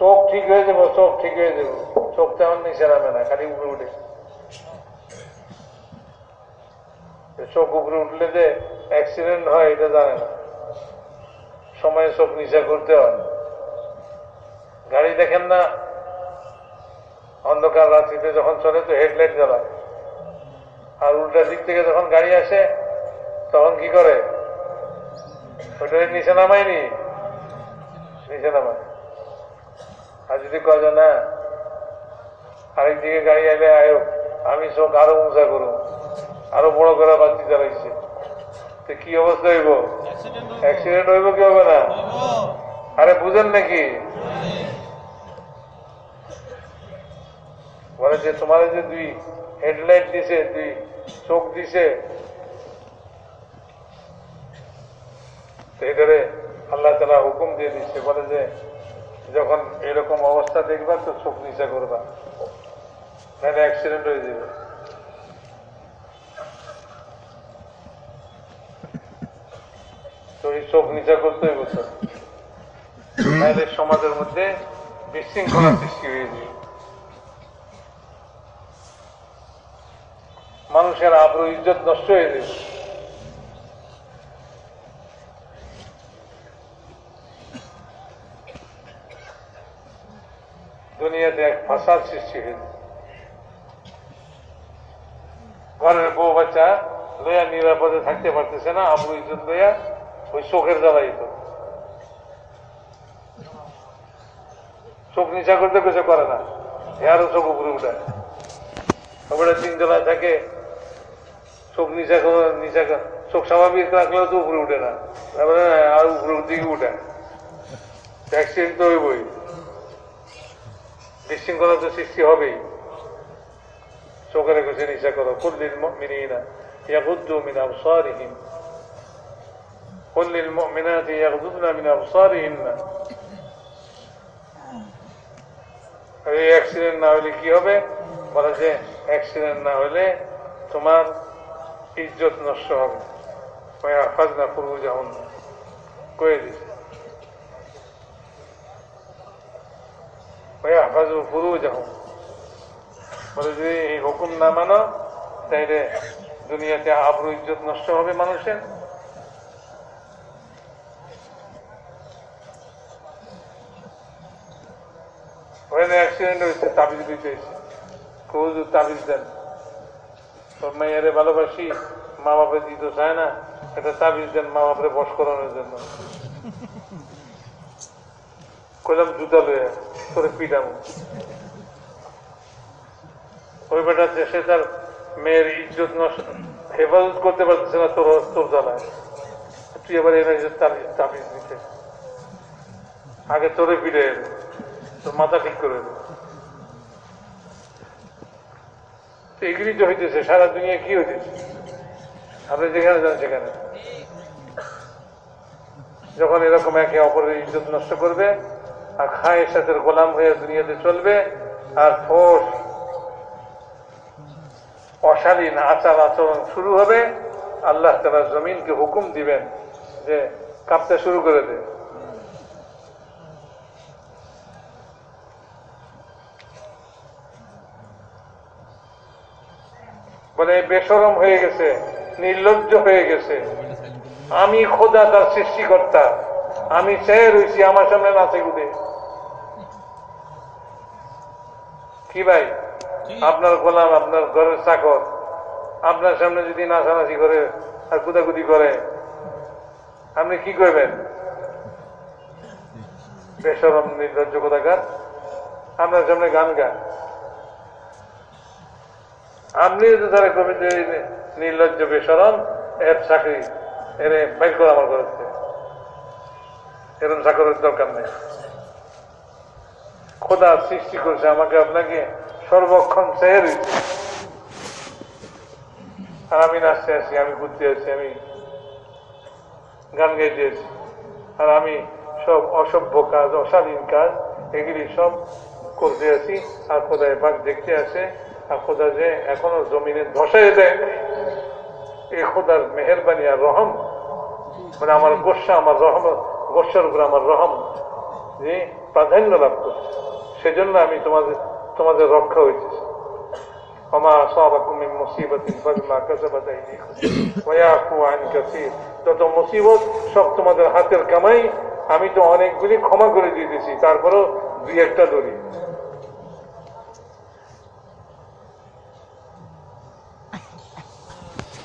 চোখ ঠিক হয়ে যাব, চোখ ঠিক হয়ে যাব। চোখ তেমন নিচে নামে না, খালি উপরে উঠে। চোখ উপরে উঠলে যে অ্যাক্সিডেন্ট হয়, এটা জানে না। সময়ে চোখ নিচে করতে হয় গাড়ি দেখেন না, অন্ধকার রাত্রিতে যখন চলে তো হেডলাইট জ্বালায়। আর উল্টা দিক থেকে যখন গাড়ি আসে, তখন কি করে? ওটা নিচে নামায়নি? নিচে নামায়। আর যদি কয় না আরেক দিকে গাড়ি আইলে আয়ো আমি চোখ আরও উঁচা করুন আরও বড় করে বাতি চালাইছে তো কি অবস্থা হইব? অ্যাক্সিডেন্ট হইব। কি হবে না? আরে বুঝেন নাকি? বলে যে তোমার যে দুই হেডলাইট দিছে দুই চোখ দিছে। এটারে আল্লাহ তালা হুকুম দিয়ে দিচ্ছে। বলে যে যখন এরকম অবস্থা দেখবা, তো চোখ নিচা করবা। নাহলে অ্যাক্সিডেন্ট হয়ে যাবে। তো এই চোখ নিচা করতে হইব তো নাহলে সমাজের মধ্যে বিশৃঙ্খলা সৃষ্টি হয়ে যাবে। মানুষের আব্রু ইজ্জত নষ্ট হয়ে যাবে। দুনিয়াতে এক ফাসাদ সৃষ্টি হয়েছে। ঘরের বউ বাচ্চা লইয়া নিরাপদে থাকতে পারতেছে না, আবু ইজ্জত লইয়া ওই চোখের জ্বালাই তো চোখ নিচা করতে কিছু করে না আরও চোখ উপরে উঠে ওপরে তিন জলায় থাকে চোখ নিচা নিচা চোখ স্বাভাবিক রাখলেও তো উপরে উঠে না। তারপরে আর উপরে দিকে উঠে অ্যাক্সিডেন্ট তো হইবই বিশৃঙ্খলা তো সৃষ্টি হবেই। চোখের কাছে নিচা করো। কুল্লিল মুমিনিনা ইয়াগুদ্দু মিন আবসারিহিম। কুল্লিল মুমিনাতি ইয়াগুদ্দুনা মিন আবসারিহিন্না। এই অ্যাক্সিডেন্ট না হলে কি হবে? বলে যে অ্যাক্সিডেন্ট না হলে তোমার ইজ্জত নষ্ট হবে। ফাজ না পূর্ব যেমন কয়ে দিছে। বলে যদি এই হুকুম না মানো, তাইলে দুনিয়াতে আবরু ইজ্জত নষ্ট হবে মানুষের। হয়েছে, তাবিজ তাবিজ দেন। ভালোবাসি মা বাপে দিতে চায় না এটা তাবিজ দেন মা বাপরে বস করানোর জন্য। কইলাম জুতা লয়ে তোরে পিটামো ওই বেটা দেশে তার মেয়ের ইজ্জত নষ্ট হেফাজত করতে পারতেছে না তোর তোর জ্বালায়। তুই এবার এনে তাবিজ নিতে আগে তোরে পিটে এলো তোর মাথা ঠিক করে এলো এগুলি তো হইতেছে, সারা দুনিয়া কি হইতেছে? আপনি যেখানে যান সেখানে। যখন এরকম একে অপরের ইজ্জত নষ্ট করবে আর সাথে গোলাম হয়ে দুনিয়াতে চলবে, আর ফোর্স অশালীন আচার আচরণ শুরু হবে। আল্লাহ তালা জমিনকে হুকুম দিবেন যে কাঁপতে শুরু করে দে। বলে বেসরম হয়ে গেছে, নির্লজ্জ হয়ে গেছে। আমি খোদা তার সৃষ্টিকর্তা। আমি চেয়ে রয়েছি আমার সামনে নাচে গুদে কি? ভাই? আপনার গোলাম আপনার ঘরের চাকর। আপনার সামনে যদি নাচানাচি করে আর কুদাকুদি করে আপনি কি করবেন? বেসরম নির্লজ্জ কোথাকার আপনার সামনে গান গান। আপনি তো তারা কবি নির্লজ্জ বেসরম এর চাকরি এর বাইর করে আমার করেছে এরকম সাগরের দরকার নেই। খোদা সৃষ্টি করছে, আমাকে আপনাকে সর্বক্ষণ চেয়ে রয়েছে আর আমি নাচতে আছি, আমি ঘুরতে আছি, আমি গান গাইতে আছি। আর আমি সব অসভ্য কাজ, অশালীন কাজ, এগুলি সব করতে আছি, আর খোদায় পাক দেখতে আসে আর খোদা যে এখনও জমিনে ধসাই দেয় এই খোদার মেহরবানি আর রহম মানে আমার গোসা, আমার রহম গোসার উপর আমার রহম যে প্রাধান্য লাভ করছে সেজন্য আমি তোমাদের তোমাদের রক্ষা হয়েছে وما أصابكم من مصيبة فبما كسبت أيديكم ويعفو عن كثير যত মুসিবত সব তোমাদের হাতের কামাই আমি তো অনেকগুলি ক্ষমা করে দিয়ে দিয়েছি তারপরও দুই একটা দড়ি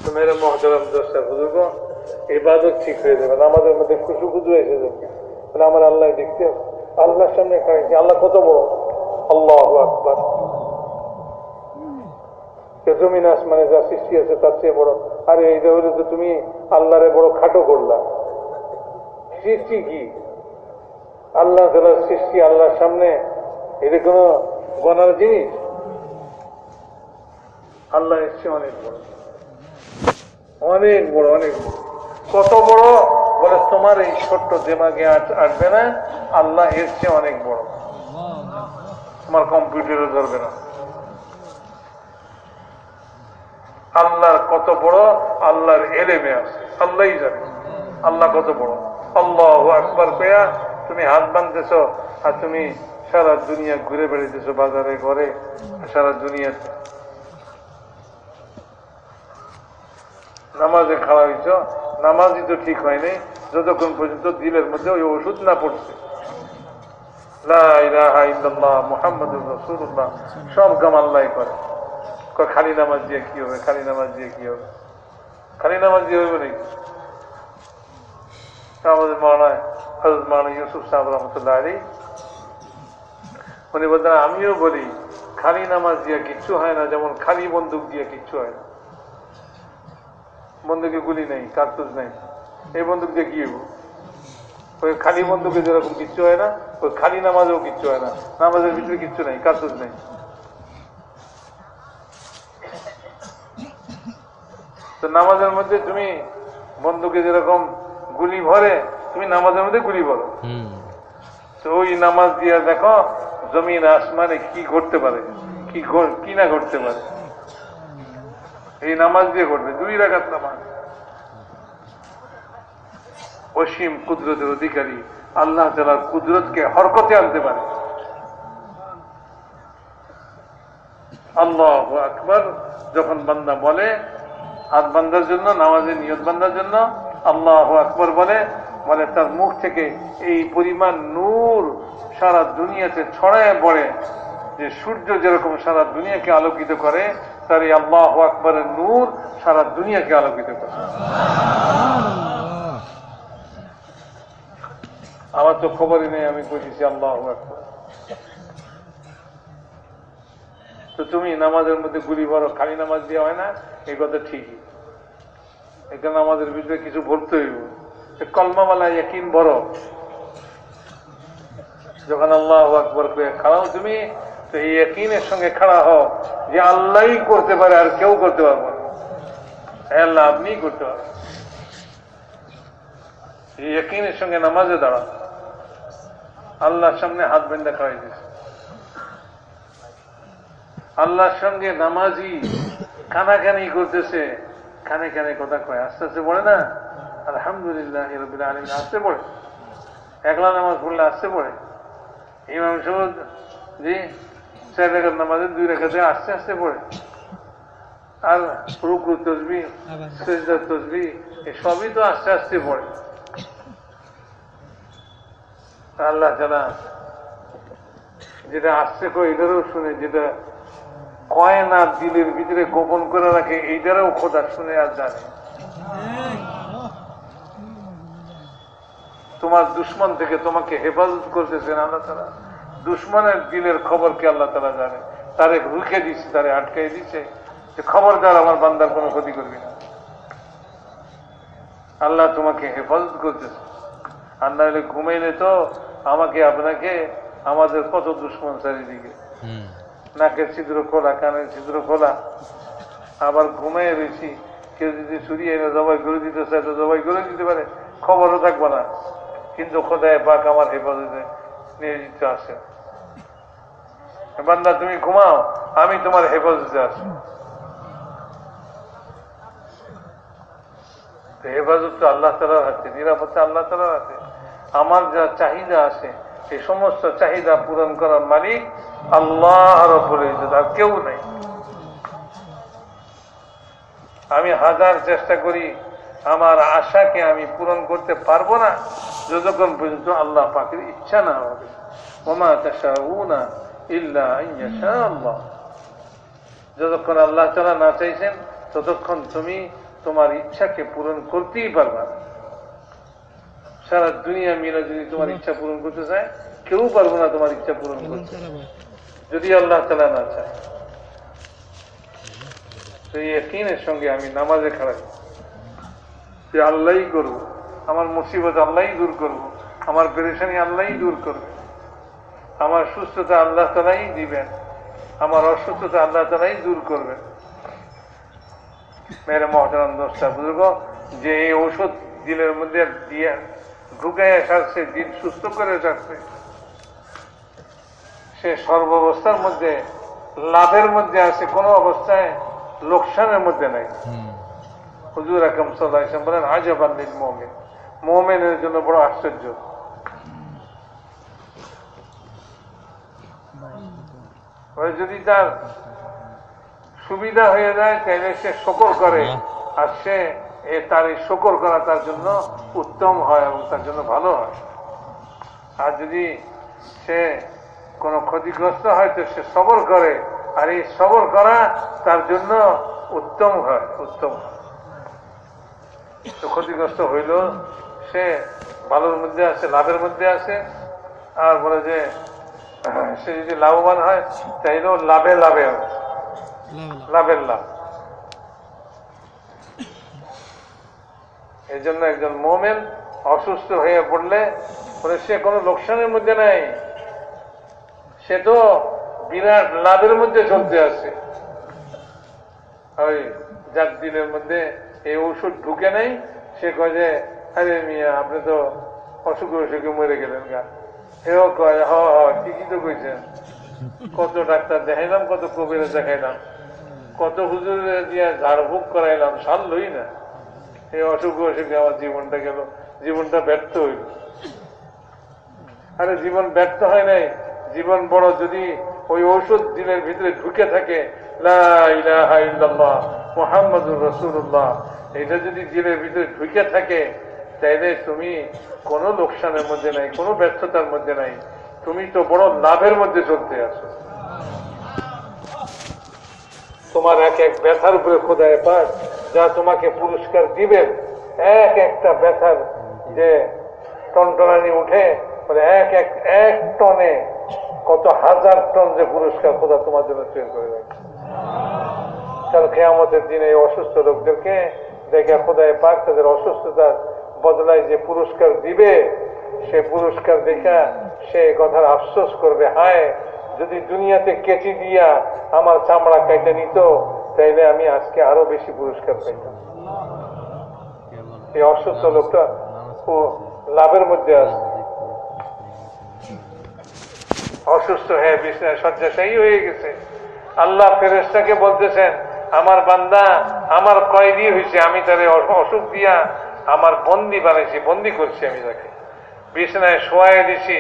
তো মেরে মহতরম দোষটা বুঝবো ইবাদত ঠিক হয়ে যাবে আমাদের মধ্যে খুশু খুশু এসে যাবে। মানে আমার আল্লাহ দেখতে হবে। আল্লাহর সামনে খাইছি আল্লাহ কত বড়? আল্লাহ আকবার। জমিন আসমানে যা সৃষ্টি আছে তার চেয়ে বড়। আরে এই হলে তো তুমি আল্লাহরে বড় খাটো করলা। সৃষ্টি কি? আল্লাহ তালার সৃষ্টি আল্লাহর সামনে, এটা কোন গনার জিনিস? আল্লাহ এসছে অনেক বড়। অনেক বড় অনেক বড়। কত বড়? বলে, তোমার এই ছোট্ট দেমাগে আটবে না। আল্লাহ এর চেয়ে অনেক বড়। তোমার কম্পিউটারে ধরবে না। আল্লাহর কত বড়? আল্লাহর এলেমে আছে। আল্লাহই জানে। আল্লাহ কত বড়। আল্লাহ আকবার পেয়া তুমি হাত বাঁধতেছ আর তুমি সারা দুনিয়া ঘুরে বেড়াইতেছো বাজারে, ঘরে, সারা দুনিয়াতে। নামাজে খাওয়া হয়েছ। নামাজই তো ঠিক হয়নি। যতক্ষণ পর্যন্ত দিলের মধ্যে ওই ওষুধ না পড়ছে। সব কাম আল্লাহ করে। খালি নামাজ দিয়ে কি হবে? খালি নামাজ দিয়ে কি হবে? খালি নামাজ দিয়ে হবে নাকি? আমাদের মানা হজরত মানা ইউসুফ সাহেব রহমতুল্লাহ আলী উনি বলতেন, আমিও বলি, খালি নামাজ দিয়ে কিচ্ছু হয় না, যেমন খালি বন্দুক দিয়ে কিচ্ছু হয় না। বন্দুকে গুলি নেই কার্তুজ নেই। এই বন্দুক দিয়ে কি ওই খালি বন্দুকে যেরকম কিচ্ছু হয় না ওই খালি নামাজেও কিচ্ছু হয় না। নামাজের ভিতরে কিচ্ছু নেই কার্তুজ নেই। তো নামাজের মধ্যে তুমি বন্দুকে যেরকম গুলি ভরে তুমি নামাজের মধ্যে গুলি ভরো। তো ওই নামাজ দিয়ে দেখো জমিন আসমানে কি ঘটতে পারে? কি কি না ঘটতে পারে? এই নামাজ দিয়ে ঘটবে দুই রাখাত নামাজ। অসীম কুদরতের অধিকারী, আল্লাহ তালার কুদরতকে হরকতে আনতে পারে। আল্লাহ আকবর, যখন বান্দা বলে, হাত বান্দার জন্য নামাজের নিয়ত বান্দার জন্য, আল্লাহ আকবর বলে বলে তার মুখ থেকে এই পরিমাণ নূর সারা দুনিয়াতে ছড়ায় পড়ে, যে সূর্য যেরকম সারা দুনিয়াকে আলোকিত করে তার এই আল্লাহ আকবরের নূর সারা দুনিয়াকে আলোকিত করে। আমার তো খবরই নেই আমি বুঝেছি আল্লাহ আকবর। তো তুমি নামাজের মধ্যে গুলি ভরো খালি নামাজ দিয়ে হয় না? এই কথা ঠিকই। এখানে আমাদের ভিতরে কিছু ভরতে হইব। কলমাওয়ালা ইয়াকিন বড়। যখন আল্লাহ আকবর করে খাড়াও তুমি তো এই ইয়াকিনের সঙ্গে খাড়া হও যে আল্লাহই করতে পারে আর কেউ করতে পারব না। আল্লাহ আপনিই করতে পারবেন। এই ইয়াকিনের সঙ্গে নামাজে দাঁড়া আল্লাহর সামনে হাত বেঁধে খাওয়াই দিচ্ছে আল্লাহর সঙ্গে নামাজি কানাকানি করতেছে। কানে কানে কথা কয়, আস্তে আস্তে পড়ে না? আলহামদুলিল্লাহ আলমিন আসতে পড়ে। একলা নামাজ পড়লে আসতে পড়ে। ইমাম সাহেব জি? দুই রেখাতে আস্তে আস্তে পড়ে আর রুকু তসবি তসবি তো আস্তে আস্তে পড়ে আল্লাহ যেটা আসছে কো এটারও শুনে যেটা কয় না দিলের ভিতরে গোপন করে রাখে এইটারও খোদা শুনে আর জানে তোমার দুশ্মন থেকে তোমাকে হেফাজত করতেছেন আল্লাহ তারা দুশ্মনের দিলের খবরকে আল্লাহ তারা জানে? তারে রুখে দিচ্ছে তারে আটকাই দিচ্ছে যে খবরদার আমার বান্দার কোনো ক্ষতি করবি না। আল্লাহ তোমাকে হেফাজত করতেছে আর না হলে ঘুমাইলে তো আমাকে আপনাকে আমাদের কত দুশ্মন চারিদিকে। নাকের ছিদ্র খোলা কানের ছিদ্র খোলা। আবার ঘুমিয়ে রয়েছি। কেউ যদি চুরি এনে জবাই করে দিতে চায় তো জবাই করে দিতে পারে। খবরও থাকব না। কিন্তু খোদায় পাক আমার হেফাজতে নিয়োজিত আছে। বান্দা, তুমি ঘুমাও, আমি তোমার হেফাজতে আছি। হেফাজত তো আল্লাহ তালার হাতে, নিরাপত্তা আল্লাহ তালার হাতে। আমার যা চাহিদা আছে এই সমস্ত চাহিদা পূরণ করার মালিক আল্লাহ আর কেউ নাই। আমি হাজার চেষ্টা করি, আমার আশাকে আমি পূরণ করতে পারব না, যতক্ষণ পর্যন্ত আল্লাহ পাখির ইচ্ছা না হবে। ওমা ইল্লা আইয়াশা আল্লাহ যতক্ষণ আল্লাহ তাআলা না চাইছেন, ততক্ষণ তুমি তোমার ইচ্ছাকে পূরণ করতেই পারবে সারা দুনিয়া মিলে যদি তোমার ইচ্ছা পূরণ করতে চায়, কেউ পারব না তোমার ইচ্ছা পূরণ করতে। যদি আল্লাহ তালা না চায়। এই একইনের সঙ্গে আমি নামাজে খারাপ যে আল্লাহই করব আমার মুসিবত আল্লাহই দূর করব। আমার পেরেশানি আল্লাহই দূর করবে। আমার সুস্থতা আল্লাহ তালাই দিবেন। আমার অসুস্থতা আল্লাহ তালাই দূর করবেন। মেরে মহতারাম দোষটা বুঝব যে এই ঔষধ দিলের মধ্যে দিয়ে ঢুকাইয়া সারছে দিন সুস্থ করে সারছে সে সর্বাবস্থার মধ্যে লাভের মধ্যে আছে কোনো অবস্থায় লোকসানের মধ্যে নাই। হুজুর আকম সাল্লাম বলেন আজব আল্লিল মোমেন। মোমেনের জন্য বড় আশ্চর্য। যদি তার সুবিধা হয়ে যায় তাহলে সে শকর করে। আর সে তার এই শকর করা তার জন্য উত্তম হয় এবং তার জন্য ভালো হয়। আর যদি সে কোনো ক্ষতিগ্রস্ত হয় তো সে সবর করে। আর এই সবর করা তার জন্য উত্তম হয় উত্তম। হয় তো ক্ষতিগ্রস্ত হইল সে ভালোর মধ্যে আছে লাভের মধ্যে আছে। আর বলে যে সে যদি লাভবান হয় তাইলেও লাভে লাভে হবে। লাভের লাভ। এই জন্য একজন মোমেন অসুস্থ হয়ে পড়লে সে কোনো লোকসানের মধ্যে নাই। সে তো বিরাট লাভের মধ্যে চলতে আছে। ওই যার দিনের মধ্যে এই ওষুধ ঢুকে নেই সে কয় যে আরে মিয়া আপনি তো অসুখ অসুখে মরে গেলেন গা। সেও কয়, হ ঠিকই তো কইছেন। কত ডাক্তার দেখাইলাম, কত কবিরে দেখাইলাম। কত হুজুর দিয়ে ঝাড়ফুক করাইলাম, সারলই না। এই অসুখ অসুখে আমার জীবনটা গেল, জীবনটা ব্যর্থ হইল। আরে, জীবন ব্যর্থ হয় নাই। জীবন বড় যদি ওই ঔষধ দিনের ভিতরে ঢুকে থাকে মোহাম্মদুর রসুল্লাহ এটা যদি দিনের ভিতরে ঢুকে থাকে তাইলে তুমি কোনো লোকসানের মধ্যে নাই, কোনো ব্যর্থতার মধ্যে নাই, তুমি তো বড় লাভের মধ্যে চলতে আছো। তোমার এক এক ব্যথার উপরে খোদায় পাক যা তোমাকে পুরস্কার দিবেন এক একটা ব্যথার যে টনটনানি উঠে মানে এক এক এক টনে কত হাজার টন যে পুরস্কার খোদা তোমার জন্য তৈরি করে রাখছে কাল খেয়ামতের দিনে অসুস্থ লোকদেরকে দেখে খোদায় পাক তাদের অসুস্থতার বদলায় যে পুরস্কার দিবে, সে পুরস্কার দেখা সে কথার আফসোস করবে, হায়, যদি দুনিয়াতে কেচি দিয়া আমার চামড়া কেটে নিত, তাইলে আমি আজকে আরও বেশি পুরস্কার পাইতাম। এই অসুস্থ লোকটা ও লাভের মধ্যে আছে। অসুস্থ হয়ে বিছনায় শয্যাশায়ী হয়ে গেছে। আল্লাহ ফেরেস্তাকে বলতেছেন, আমার বান্দা, আমার কয়েদি হয়েছে আমি তাদের অসুখ দিয়া আমার বন্দি বানাইছি বন্দি করছি আমি তাকে। বিছনায় শোয়াই দিছি,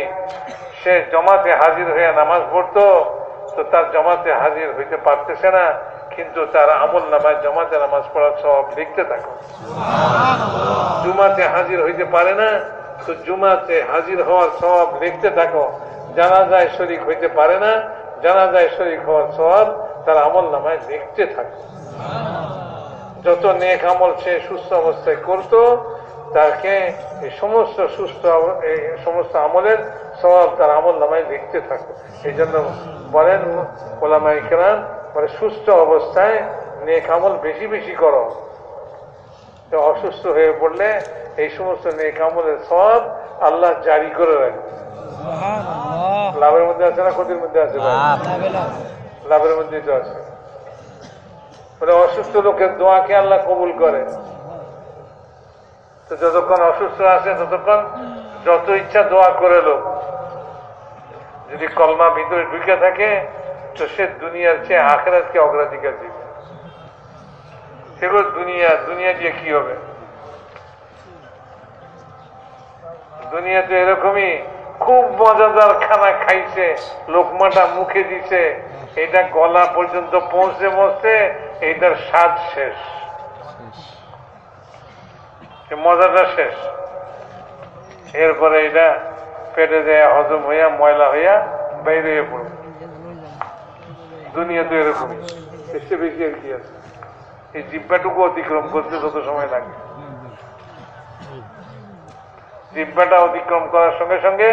সে জমাতে হাজির হয়ে নামাজ পড়তো, তো তার জমাতে হাজির হইতে পারতেছে না, কিন্তু তার আমল নামায় জমাতে নামাজ পড়ার সব লিখতে থাকো। জুমাতে হাজির হইতে পারে না, তো জুমাতে হাজির হওয়ার সব লিখতে থাকো। জানা যায় শরিক হইতে পারে না জানা যায় শরিক হওয়ার সব তার আমল নামায় লিখতে থাকো। যত নেক আমল সে সুস্থ অবস্থায় করত তাকে এই সমস্ত সুস্থ এই সমস্ত আমলের সব তার আমল নামায় লিখতে থাকো এই জন্য বলেন ওলামাই কেরান মানে সুস্থ অবস্থায় নেক আমল বেশি বেশি করো। তো অসুস্থ হয়ে পড়লে এই সমস্ত নেক আমলের সব আল্লাহ জারি করে রাখবে। লাভের মধ্যে আছে না ক্ষতির মধ্যে আছে? লাভের মধ্যেই তো আছে। বলে অসুস্থ লোকের দোয়াকে আল্লাহ কবুল করে। তো যতক্ষণ অসুস্থ আছে, ততক্ষণ যত ইচ্ছা দোয়া করে লোক যদি কলমা ভিতরে ঢুকে থাকে, তো সে দুনিয়ার চেয়ে আখেরাতকে অগ্রাধিকার দিবে। সেগুলো দুনিয়া দুনিয়া দিয়ে কি হবে? দুনিয়া তো এরকমই। খুব মজাদার খানা খাইছে। লোকমাটা মুখে দিছে। এটা গলা পর্যন্ত পৌঁছে পৌঁছতে এইটার স্বাদ শেষ। মজাটা শেষ। এরপরে এটা পেটে দেয়া হজম হইয়া, ময়লা হইয়া বাইরে হয়ে পড়বে দুনিয়া তো এরকমই। এর বেশি আর কি আছে। এই জিব্বাটুকু অতিক্রম করতে যত সময় লাগে। জিব্বাটা অতিক্রম করার সঙ্গে সঙ্গে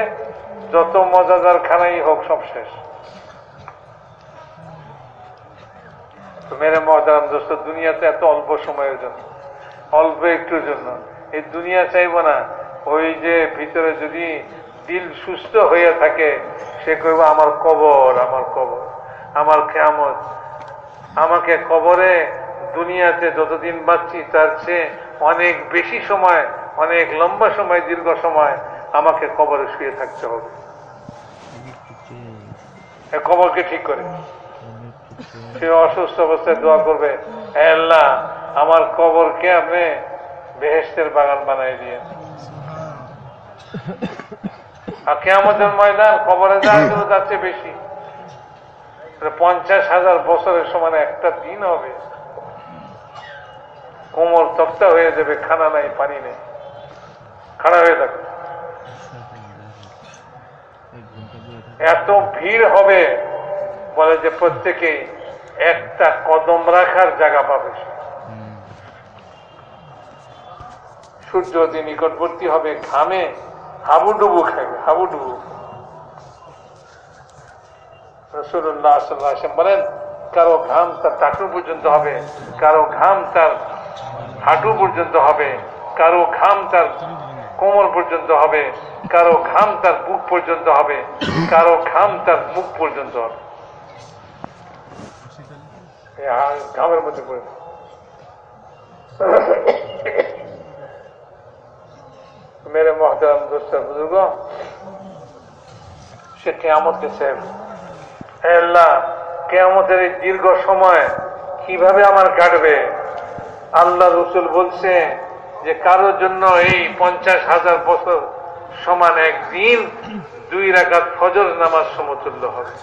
যত মজাদার খানাই হোক সব শেষ। তো মেরে মহতারাম দোস্ত, দুনিয়াতে এত অল্প সময়ের জন্য, অল্প একটুর জন্য, এই দুনিয়া চাইব না। ওই যে ভিতরে যদি দিল সুস্থ হয়ে থাকে, সে কইব, আমার কবর আমার কবর, আমার কেমন আমাকে কবরে দুনিয়াতে যতদিন বাঁচছি, তার চেয়ে অনেক বেশি সময় অনেক লম্বা সময় দীর্ঘ সময় আমাকে কবরে শুয়ে থাকতে হবে। কবরকে ঠিক করে? সে অসুস্থ অবস্থায় দোয়া করবে "হে আল্লাহ আমার কবরকে আপনি বেহেস্তের বাগান বানাই দিয়ে আর কেমতের ময়দান কবরে যা ছিল তার চেয়ে বেশি। পঞ্চাশ হাজার বছরের সমান একটা দিন হবে। কোমর তক্তা হয়ে যাবে খানা নাই পানি নেই। খাড়া হয়ে থাকবে এত ভিড় হবে, বলে যে প্রত্যেকেই একটা কদম রাখার জায়গা পাবে সূর্য অতি নিকটবর্তী হবে, ঘামে হাবুডুবু খাবে হাবুডুবু। রসুল্লাহ সাল্লাহ আসলাম বলেন, কারও ঘাম তার টাটু পর্যন্ত হবে, কারও ঘাম তার হাঁটু পর্যন্ত হবে, কারও ঘাম তার কোমর পর্যন্ত হবে, কারও ঘাম তার বুক পর্যন্ত হবে, কারও ঘাম তার মুখ পর্যন্ত হবে। ঘামের মধ্যে পড়ে। মেরে মহতারাম দোস্ত, বুজুর্গ। সে কেয়ামতকে সেব হে আল্লাহ, কেয়ামতের এই দীর্ঘ সময় কীভাবে আমার কাটবে? আল্লাহ রসুল বলছে যে কারোর জন্য এই পঞ্চাশ হাজার বছর সমান একদিন দুই রাকাত ফজর নামাজ সমতুল্য হবে।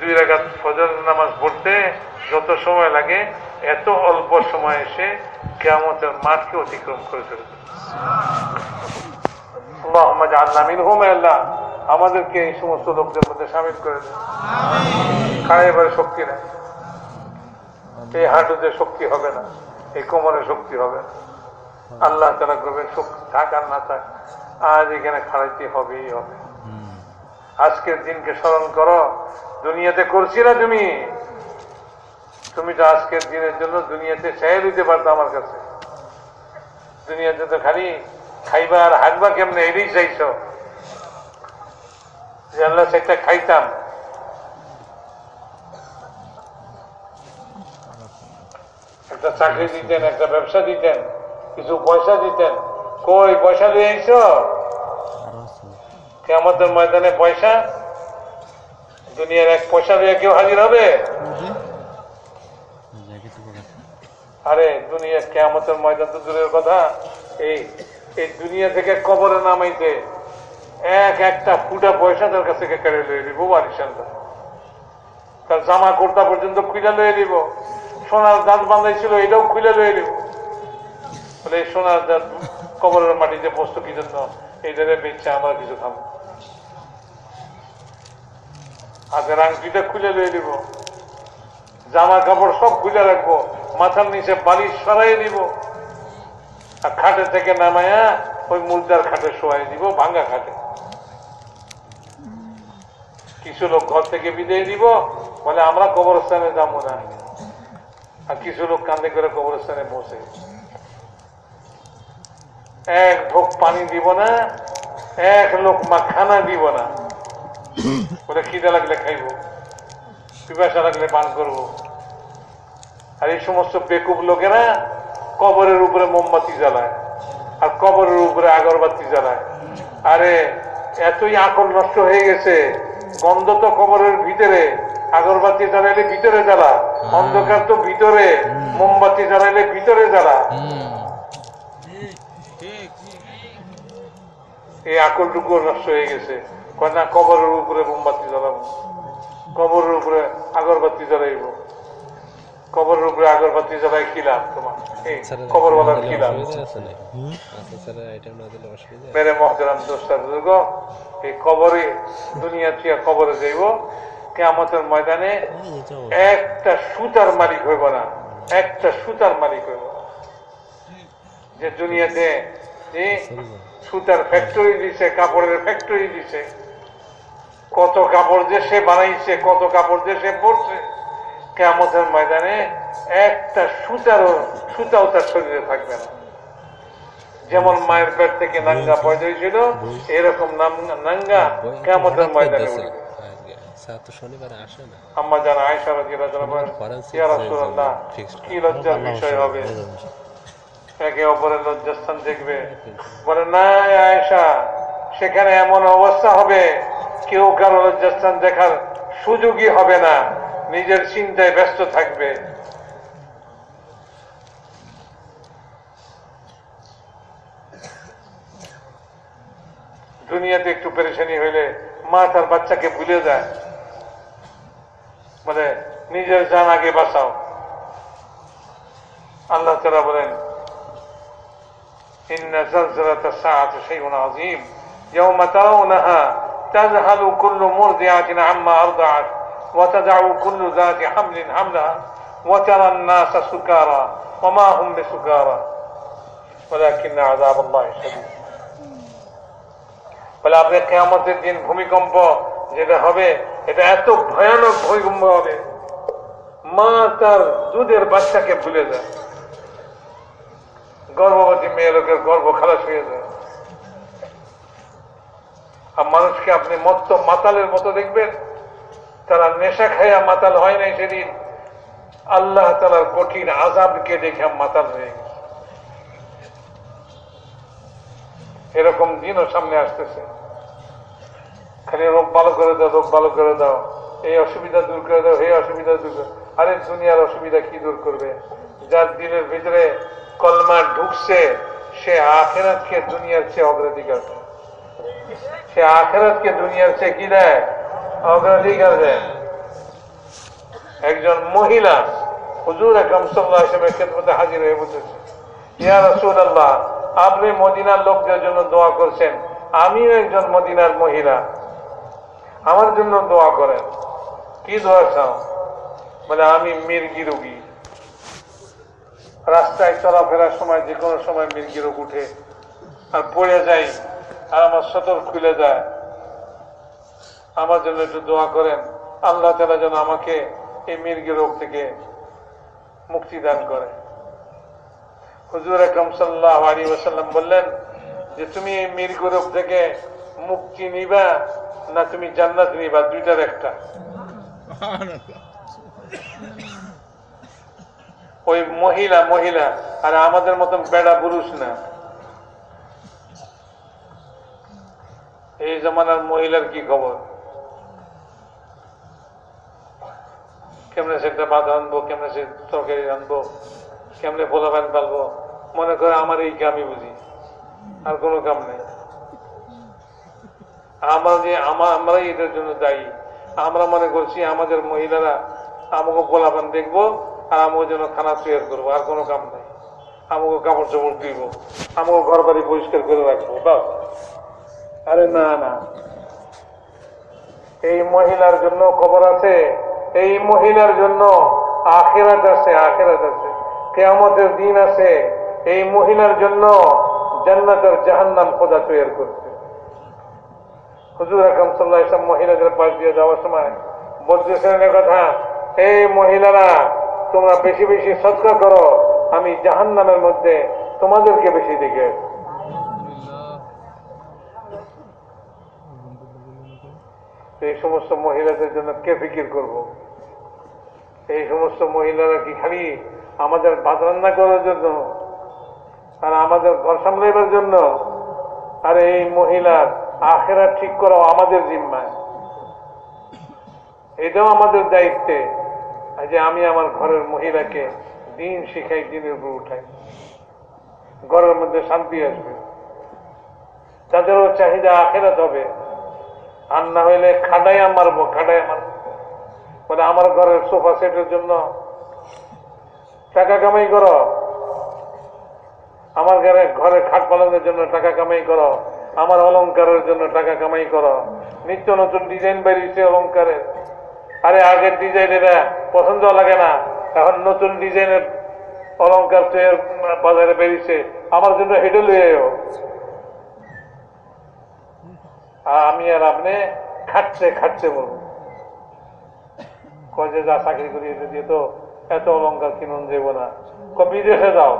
দুই রাকাত ফজর নামাজ পড়তে যত সময় লাগে এত অল্প সময় এসে কেয়ামতের মাঠকে অতিক্রম করে ফেলবে। আমাদেরকে এই সমস্ত লোকদের মধ্যে সামিল করে দেন খাড়া এবারে শক্তি নেই। এই হাঁটুতে শক্তি হবে না। এই কোমরে শক্তি হবে। আল্লাহ তারা করবে, শক্তি থাক আর না থাক, আজ এখানে খাড়াইতে হবেই হবে। আজকের দিনকে স্মরণ করো, দুনিয়াতে করছি না তুমি? তুমি তো আজকের দিনের জন্য দুনিয়াতে চাই দিতে পারতো আমার কাছে। দুনিয়াতে তো খালি খাইবা আর হাঁটবা কেমনে? এটাই চাইছ। আল্লাহ সেটা খাইতাম। একটা চাকরি দিতেন, একটা ব্যবসা দিতেন, কিছু পয়সা দিতেন। কই, পয়সা দিয়ে আইছ? কেমতের ময়দানে পয়সা? দুনিয়ার এক পয়সা দিয়ে কেউ হাজির হবে? আরে দুনিয়া কেমতের ময়দান তো দূরের কথা। এই এই দুনিয়া থেকে কবরে নামাইতে এক একটা ফুটা পয়সা তার কাছ থেকে কেড়ে লয়ে দিব বারিশানটা তার জামা কুর্তা পর্যন্ত খুলে লয়ে দিব সোনার দাঁত বাঁধাইছিল, এটাও খুলে লয়ে দিব বলে সোনার দাঁত কবরের মাটিতে বস্তু কি জন্য? এইটারে বেচছে আমরা কিছু খাব। হাতের আংটিটা খুলে লয়ে দিব জামা কাপড় সব খুলে রাখব, মাথার নিচে বালিশ সরাই দিব আর খাটে থেকে নামায়া ওই মুদ্রার খাটে শোয়াই দিব, ভাঙ্গা খাটে। কিছু লোক ঘর থেকে বিদায় দিব বলে, আমরা কবরস্থানে যাব না। আর কিছু লোক কান্দে করে কবরস্থানে বসে। এক ভোগ পানি দিব না, এক লোক মা খানা দিব না। বলে খিদে লাগলে খাইব, পিপাসা লাগলে পান করব। আর এই সমস্ত বেকুব লোকেরা কবরের উপরে মোমবাতি জ্বালায়, আর কবরের উপরে আগরবাতি জ্বালায়। আরে, এতই আকল নষ্ট হয়ে গেছে, গন্ধ তো কবরের ভিতরে। আগরবাতি জ্বালাইলে ভিতরে জ্বালা। অন্ধকার তো ভিতরে। মোমবাতি জ্বালাইলে ভিতরে জ্বালা। এই আকলটুকু নষ্ট হয়ে গেছে। কয় কবরের উপরে মোমবাতি জ্বালাবো। কবরের উপরে আগরবাতি জ্বালাইব। কবরের উপরে আগরবাতি জ্বালাই কি লাভ তোমার? এই কবরওয়ালার কি লাভ? মেরে মহতরাম দোস্তার দুর্গ এই কবরে দুনিয়া থেকে কবরে যাইব। কেমতের ময়দানে একটা সুতার মালিক হইব না। একটা সুতার মালিক হইব না। যে দুনিয়াতে যে সুতার ফ্যাক্টরি দিছে কাপড়ের ফ্যাক্টরি দিছে। কত কাপড় যে সে বানাইছে কত কাপড় যে সে পরছে কেমতের ময়দানে একটা সুতারও সুতাও তার শরীরে থাকবে না। যেমন মায়ের পেট থেকে নাঙ্গা পয়দা হয়েছিল এরকম নাঙ্গা কেমতের ময়দানে উঠবে। শনিবার আসে না। আম্মা জানা আয়সা রাদিয়াল্লাহু বলেন ইয়া রাসূলুল্লাহ কি লজ্জার বিষয় হবে? একে অপরের লজ্জাস্থান দেখবে। বলে না আয়সা সেখানে এমন অবস্থা হবে কেউ কারও লজ্জাস্থান দেখার সুযোগই হবে না। নিজের চিন্তায় ব্যস্ত থাকবে। দুনিয়াতে একটু পেরেশানি হইলে মা তার বাচ্চাকে ভুলে যায়। বলে নিজের জান আগে বাঁচাও আল্লাহ তারা বলেন إن زلزلة الساعة شيء عظيم يوم ترونها تذهل كل مرضعة عما أرضعت وتدع كل ذات حمل حملها وترى الناس سكارى وما هم بسكارى ولكن عذاب الله شديد বলে আপনি কেয়ামতের দিন ভূমিকম্প যেটা হবে, এটা এত ভয়ানক ভূমিকম্প হবে, মা তার দুধের বাচ্চাকে ভুলে যায়। গর্ভবতী মেয়ে লোকের গর্ভ খালাস হয়ে যায়। আর মানুষকে আপনি মত্ত মাতালের মতো দেখবেন, তারা নেশা খাইয়া মাতাল হয় নাই সেদিন। আল্লাহ তালার কঠিন আজাবকে দেখে মাতাল হয়ে গেছে। এরকম দিনও সামনে আসতেছে। খালি রোগ ভালো করে দাও, রোগ ভালো করে দাও। এই অসুবিধা দূর করে দাও, এই অসুবিধা দূর করে আরে দুনিয়ার অসুবিধা কি দূর করবে? যার দিনের ভিতরে কলমা ঢুকছে, সে আখেরাতকে দুনিয়ার চেয়ে অগ্রাধিকার দেয়। সে আখেরাতকে দুনিয়ার চেয়ে কি দেয়? অগ্রাধিকার দেয়। একজন মহিলা, হুজুর একরম সাল্লাহ হিসেবে ক্ষেত্রে হাজির হয়ে বসেছে। ইয়া রসুল আল্লাহ আপনি মদিনার লোকদের জন্য দোয়া করছেন। আমিও একজন মদিনার মহিলা। আমার জন্য দোয়া করেন। কি দোয়া চাও? বলে, আমি মির্গি রোগী। রাস্তায় চলাফেরার সময়, যে কোনো সময় মির্গি রোগ উঠে আর পড়ে যাই আর আমার সতর খুলে যায়। আমার জন্য একটু দোয়া করেন। আল্লাহ তালা যেন আমাকে এই মির্গি রোগ থেকে মুক্তি দান করে। হুজুর আকরম সাল্লাহ আলী ওসাল্লাম বললেন যে, তুমি এই মির্গ রোগ থেকে মুক্তি নিবা না তুমি জান্নাত নিবা? দুইটার একটা। ওই মহিলা মহিলা, আর আমাদের মতন বেড়া পুরুষ না। এই জমানার মহিলার কি খবর? কেমনে সেটা বাধা আনব, কেমনে সে তরকারি আনব, কেমনে ফোলাফান পালবো? মনে করে আমার এই কামই বুঝি। আর কোনো কাম নেই। আমরা যে আমা- আমরাই এটার জন্য দায়ী। আমরা মনে করছি আমাদের মহিলারা আমাকে ফোলাফান দেখব আর আমাকে জন্য খানা তৈরি করব, আর কোনো কাম নেই। আমাকে কাপড় চোপড় দিব, আমাকে ঘর বাড়ি পরিষ্কার করে রাখব, বাস। আরে না না। এই মহিলার জন্য খবর আছে, এই মহিলার জন্য আখেরাত আছে আখেরাত আছে। কেয়ামতের দিন আছে, এই মহিলার জন্য জান্নাতের জাহান্নাম খোদা তৈরি করছে হুজুর আকরম সাল্লাহ ইসলাম মহিলাদের পাশ দিয়ে যাওয়ার সময় বলতেছেন এ কথা এই মহিলারা, তোমরা বেশি বেশি সৎকার করো, আমি জাহান্নামের মধ্যে তোমাদেরকে বেশি দেখে এই সমস্ত মহিলাদের জন্য কে ফিকির করব? এই সমস্ত মহিলারা কি খালি আমাদের ভাত রান্না করার জন্য? আর আমাদের ঘর সামলাইবার জন্য? আর এই মহিলার আখেরা ঠিক করাও আমাদের জিম্মায়। এটাও আমাদের দায়িত্বে যে আমি আমার ঘরের মহিলাকে দিন শিখাই, দিনের উপর উঠাই। ঘরের মধ্যে শান্তি আসবে। তাদেরও চাহিদা আখেরাত হবে। আর না হইলে খাটাইয়া মারবো খাটাইয়া মারবো বলে আমার ঘরের সোফা সেটের জন্য টাকা কামাই করো। আমার ঘরে ঘরে খাট পালনের জন্য টাকা কামাই করো। আমার অলংকারের জন্য টাকা কামাই করো। নিত্য নতুন ডিজাইন বেরিয়েছে অলংকারের। আরে আগের ডিজাইন এটা পছন্দ লাগে না। এখন নতুন ডিজাইনের অলংকার বাজারে বেরিয়েছে। আমার জন্য হেঁটে লুয়ে আমি আর আপনি খাটছে খাটছে বলব কয় যে চাকরি করি এটা দিয়ে তো এত অলঙ্কার কিনুন যাব না বিদেশে যাও।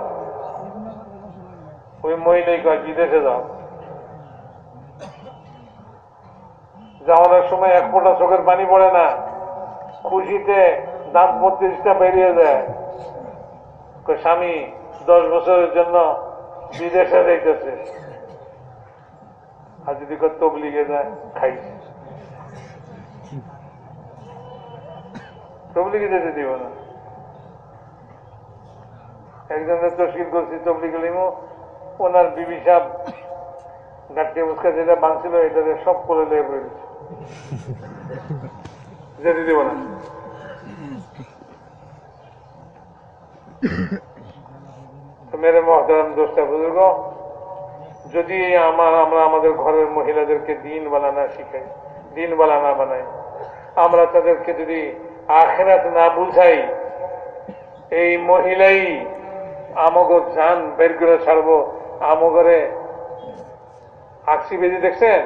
ওই মহিলাই কয় বিদেশে যাও। যাওয়ানোর সময় এক ফোঁটা চোখের পানি পড়ে না। খুশিতে দাঁত বত্রিশটা বেরিয়ে যায়। স্বামী দশ বছরের জন্য বিদেশে যাইতেছে। আর যদি তবলিগে যায়, খাইছে। তবলিগে যেতে দিব না। একজনের তস্কির করছি, তবলিগে লিমো। ওনার বিবি সাহ গাটকে মুসকা যেটা বাঁধছিল, এটাতে সব করে লেগে পড়েছে। যেতে দিব না মেরে মহতারাম দোষটা বুজুর্গ যদি আমার, আমরা আমাদের ঘরের মহিলাদেরকে দিন বানানা শিখাই দিন বানানা বানাই, আমরা তাদেরকে যদি আখেরাত না বুঝাই, এই মহিলাই আমগ যান বের করে ছাড়বো, আমগরে আকসি বেজি দেখছেন?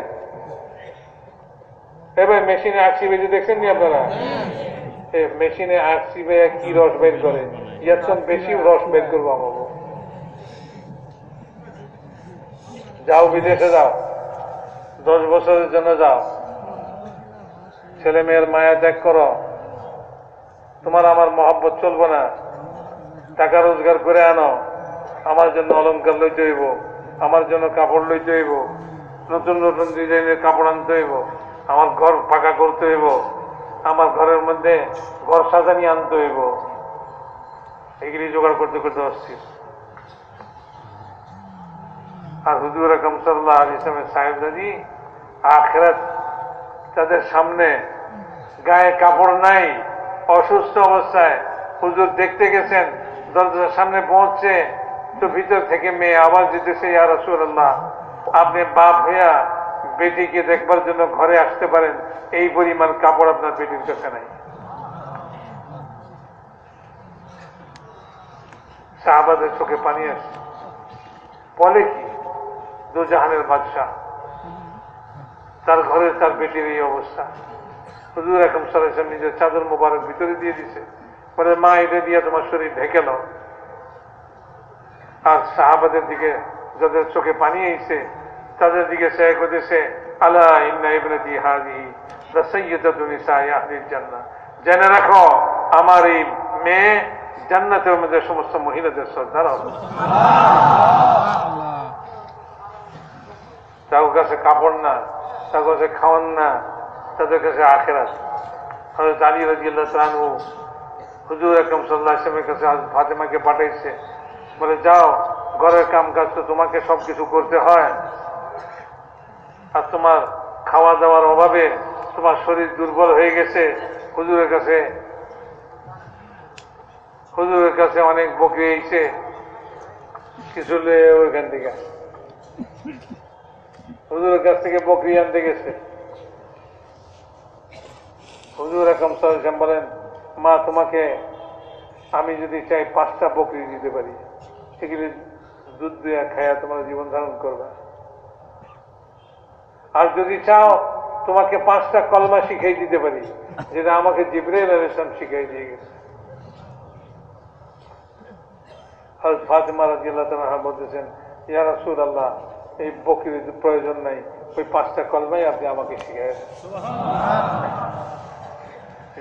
এবার মেশিনে আকসি বেজি দেখছেন নি আপনারা? মেশিনে আকসি বেয়ে কি রস বের করে? ইয়ার বেশি রস বের করব আমাকে। যাও বিদেশে যাও। দশ বছরের জন্য যাও। ছেলে মেয়ের মায়া ত্যাগ করো। তোমার আমার মহাব্বত চলবো না। টাকা রোজগার করে আনো। আমার জন্য অলঙ্কার লইতে হইব। আমার জন্য কাপড় লইতে হইব। নতুন নতুন ডিজাইনের কাপড় আনতে হইব। আমার ঘর পাকা করতে হইব। আমার ঘরের মধ্যে ঘর সাজানি আনতে হইব। এগুলি জোগাড় করতে করতে অস্থির আর হুজুর আকম আলী ইসলামের সাহেবদাদি আখেরাত তাদের সামনে গায়ে কাপড় নাই, অসুস্থ অবস্থায় হুজুর দেখতে গেছেন, দরজার সামনে পৌঁছছে তো ভিতর থেকে মেয়ে আবার দিতেছে, ইয়া রসুল্লাহ আপনি বাপ হইয়া বেটিকে দেখবার জন্য ঘরে আসতে পারেন, এই পরিমাণ কাপড় আপনার বেটির কাছে নাই। সাহাবাদের চোখে পানি আসছে বলে কি? দুজাহানের বাদশাহ। তার ঘরে তার বেটির এই অবস্থা। হুজুর এখন সালাইসাম নিজের চাদর মোবারক ভিতরে দিয়ে দিছে। বলে, মা, এটা দিয়ে তোমার শরীর ঢেকে আর সাহাবাদের দিকে যাদের চোখে পানি আইছে তাদের দিকে সে করতেছে আল্লাহ ইন্না ইবনতি হাজি জেনে রাখো আমার এই মেয়ে জান্নাতের মধ্যে সমস্ত মহিলাদের শ্রদ্ধার হবে। তার কাছে কাপড় না তার কাছে খাওয়ান না তাদের কাছে আখেরাত। হয়তো দাঁড়িয়ে রাজি আল্লাহ তানু হুজুর একদম সাল্লাহ ইসলামের কাছে আজ ফাতেমাকে পাঠাইছে। বলে যাও ঘরের কাম কাজ তো তোমাকে সবকিছু করতে হয়। আর তোমার খাওয়া দাওয়ার অভাবে তোমার শরীর দুর্বল হয়ে গেছে? হুজুরের কাছে হুজুরের কাছে অনেক বকরি এইছে কিছু ওইখান থেকে। হুজুরের কাছ থেকে বকরি আনতে গেছে। হুজুর একম সাহেব বলেন, মা, তোমাকে আমি যদি চাই পাঁচটা বকরি দিতে পারি। সেগুলি দুধ দিয়ে খায়া তোমার জীবন ধারণ করবে। আর যদি চাও তোমাকে পাঁচটা কলমা শিখাই দিতে পারি যেটা আমাকে জিব্রাইল আলাইসলাম শিখাই দিয়ে গেছে। ফাতেমা আল্লাহ তালা বলতেছেন ইয়া রাসুল আল্লাহ এই প্রয়োজন নাই ওই পাঁচটা কলমাই আপনি আমাকে শিখাই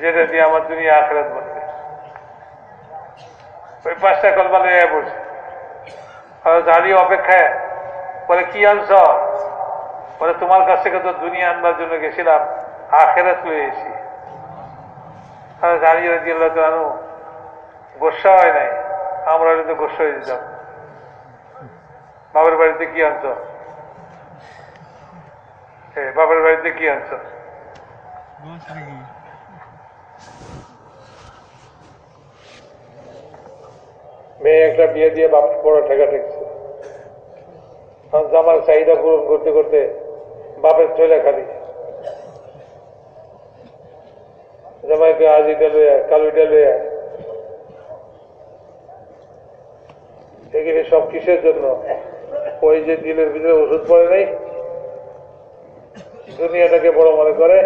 যেটা দিয়ে আমার দুনিয়া আখরাত বলবে ওই পাঁচটা কলমা নিয়ে বসে। দাঁড়িয়ে অপেক্ষায় বলে কি আনছ? বলে তোমার কাছ থেকে তো দুনিয়া আনবার জন্য গেছিলাম, আখেরাত লয়ে এসি দিল তো আনু গোসা হয় নাই, আমরা তো গোসা হয়ে যেতাম। বাবার বাড়িতে কি আনছ? বাবার বাড়িতে কি আনছ? মেয়ে একটা বিয়ে দিয়ে বাপ বড় ঠেকা ঠেকছে জামার চাহিদা পূরণ করতে করতে বাপের চলে খালি। জামাইকে আজ এটা লইয়া কাল এটা লইয়া এগুলি সব কিসের জন্য? ওই যে দিলের ভিতরে ওষুধ পড়ে নাই, দুনিয়াটাকে বড় মনে করে।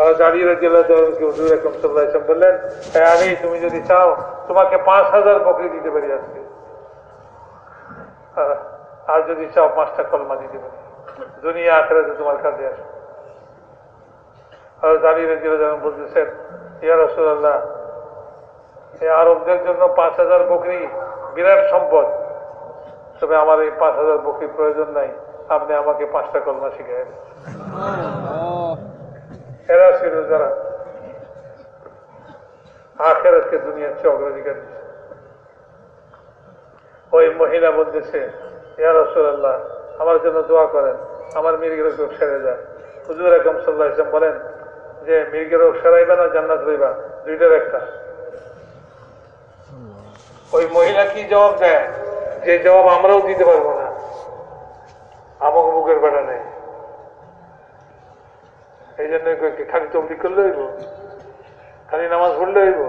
আর দাঁড়িয়ে জেলা জলকে হুজুর একদম সাল্লাহ বললেন হ্যাঁ আমি, তুমি যদি চাও, তোমাকে পাঁচ হাজার বকরি দিতে পারি আজকে। আর- যদি চাও পাঁচটা কলমা দিতে পারি দুনিয়া আখেরাতে তোমার কাছে আসো আর দাঁড়িয়ে জেলা যখন বলতেছেন, ইয়া রসুল্লাহ এই আরবদের জন্য পাঁচ হাজার বকরি বিরাট সম্পদ। তবে আমার এই পাঁচ হাজার বকরির প্রয়োজন নাই। আপনি আমাকে পাঁচটা কলমা শিখাই এরা ছিল যারা আখেরাতকে দুনিয়ার চেয়ে অগ্রাধিকার দিচ্ছে ওই মহিলা বলতেছে ইয়া রসুল্লাহ আমার জন্য দোয়া করেন, আমার মির্গের রোগ সেরে যায় হুজুর একম সাল্লাহ ইসলাম বলেন যে, মির্গের রোগ সেরাইবা না, জান্নাত রইবা দুইটার একটা। ওই মহিলা কি জবাব দেয়? যে জবাব আমরাও দিতে পারব না। আমাকে বুকের বেড়া নেই। এই জন্য খালি তবলি করলে হইব? খালি নামাজ পড়লে হইব?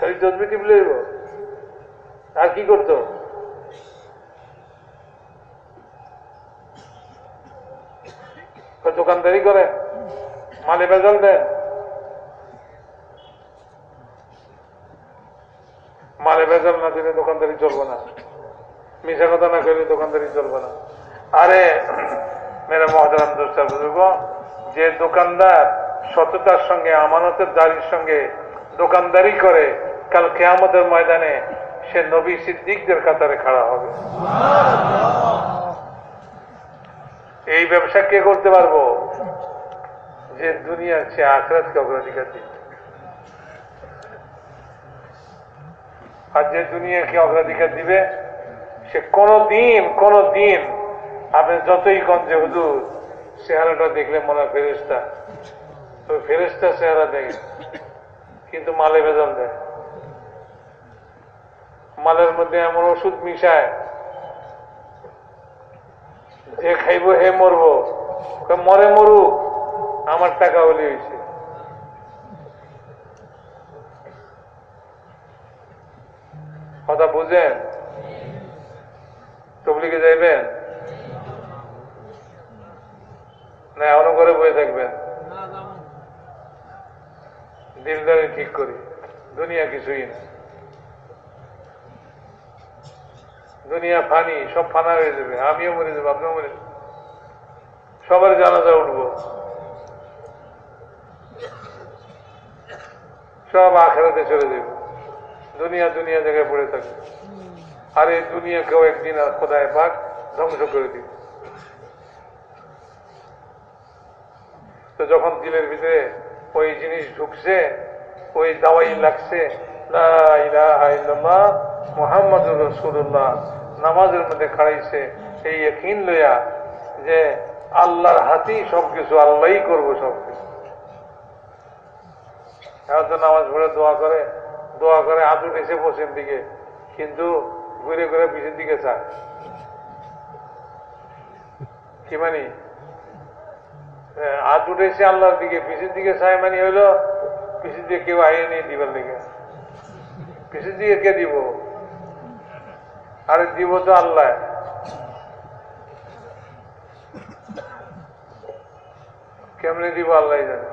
খালি তসবি টিপলে হইব? আর কি করতো? দোকানদারি করেন মালে বেজাল দেন। মালে বেজাল না দিলে দোকানদারি চলবে না। মিশা কথা না করলে দোকানদারি চলবে না। আরে, মেরা বুজুর্গ যে দোকানদার সততার সঙ্গে, আমানতের দারির সঙ্গে দোকানদারি করে, কাল কেয়ামতের ময়দানে সে নবী সিদ্দিকদের কাতারে খাড়া হবে। এই ব্যবসা কে করতে পারব? যে দুনিয়ার সে আখরাতকে অগ্রাধিকার দিচ্ছে আর যে দুনিয়াকে অগ্রাধিকার দিবে, সে কোনো দিন কোনো দিন আপনি যতই গঞ্জে হুজুর, চেহারাটা দেখলে মনে হয় ফেরেস্তা তো ফেরেস্তা চেহারা দেখে, কিন্তু মালে বেজাল দেয়। মালের মধ্যে এমন ওষুধ মিশায় যে খাইব হে মরব। মরে মরুক আমার টাকা হলে হয়েছে কথা বুঝেন? তবলিকে যাইবেন? না এমন করে বয়ে থাকবেন? দিলদারি ঠিক করি। দুনিয়া কিছুই না। দুনিয়া ফানি, সব ফানা হয়ে যাবে। আমিও মরে যাব, আপনিও মরে যাবেন। সবার জানাজা উঠবো। সব আখেরাতে চলে যাবে। দুনিয়া দুনিয়া জায়গায় পড়ে থাকবে। আর এই দুনিয়াকেও একদিন খোদায় পাক ধ্বংস করে দিবে। তো যখন দিলের ভিতরে ওই জিনিস ঢুকছে, ওই দাওয়াই লাগছে মোহাম্মদুর রসুল্লাহ নামাজের মধ্যে খাড়াইছে। সেই একইন লইয়া যে আল্লাহর হাতেই সবকিছু, আল্লাহই করব সবকিছু। এখন তো নামাজ পড়ে দোয়া করে দোয়া করে হাত উঠেছে পশ্চিম দিকে, কিন্তু ঘুরে ঘুরে পিছের দিকে চায়। কি মানি? হাত উঠেছে আল্লাহর দিকে, পিছের দিকে চায় মানে হইল, পিছের দিকে কেউ আইয়ে নিয়ে দিবার দিকে পিছের দিকে কে দিব? আরে দিব তো আল্লাহ। কেমনে দিব আল্লাহ জানে?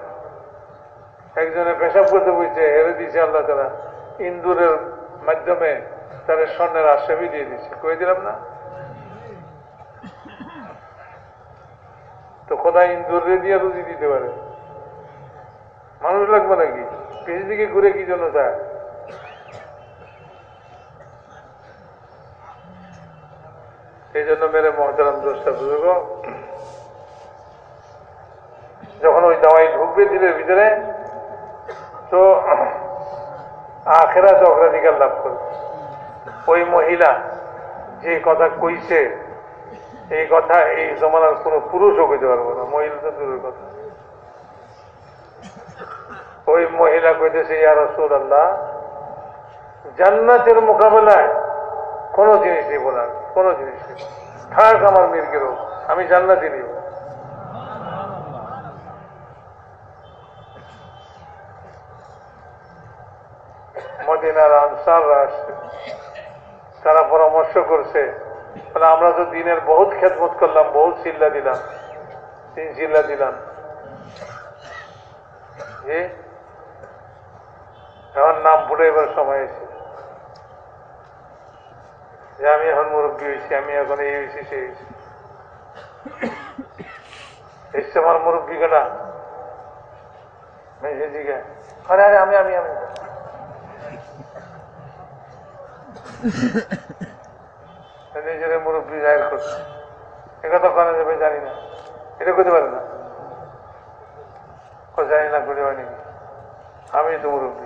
একজনে পেশাব করতে বলছে হেরে দিছে আল্লাহ তারা ইন্দুরের মাধ্যমে তার স্বর্ণের আশ্রমই দিয়ে দিচ্ছে কয়ে দিলাম না? তো খোদা ইন্দুরে দিয়ে রুজি দিতে পারে। মানুষ লাগবে নাকি? পিছিয়ে দিকে ঘুরে কি জন্য চায় এই জন্য মেরে মহতারাম দোষটা বুঝব যখন ওই দাওয়াই ঢুকবে দিলের ভিতরে, তো আখেরা অগ্রাধিকার লাভ করবে। ওই মহিলা যে কথা কইছে, এই কথা, এই জমানার কোনো পুরুষও কইতে পারব না, মহিলা তো দূরের কথা। ওই মহিলা কইতেছে, ইয়া রসুল আল্লাহ জান্নাতের মোকাবেলায় কোনো জিনিস নিব না কোনো জিনিস থাক আমার মির্গের হোক, আমি জান্নাতি নিব মদিনার আনসাররা আসছে। তারা পরামর্শ করছে বলে আমরা তো দিনের বহুত খেদমত করলাম বহুত চিল্লা দিলাম তিন চিল্লা দিলাম। এখন নাম ভুলে এবার সময় এসে যে আমি এখন মুরব্বী হয়েছি, আমি এখন এই হয়েছি, সেই হয়েছি। এসছে আমার মুরব্বী জিজ্ঞা আরে আরে, আমি আমি আমি। নিজের মুরব্বী জাহির করছে। একথা করা যাবে জানি না। এটা করতে পারে না। জানি না করে হয় নাকি আমি তো মুরব্বী।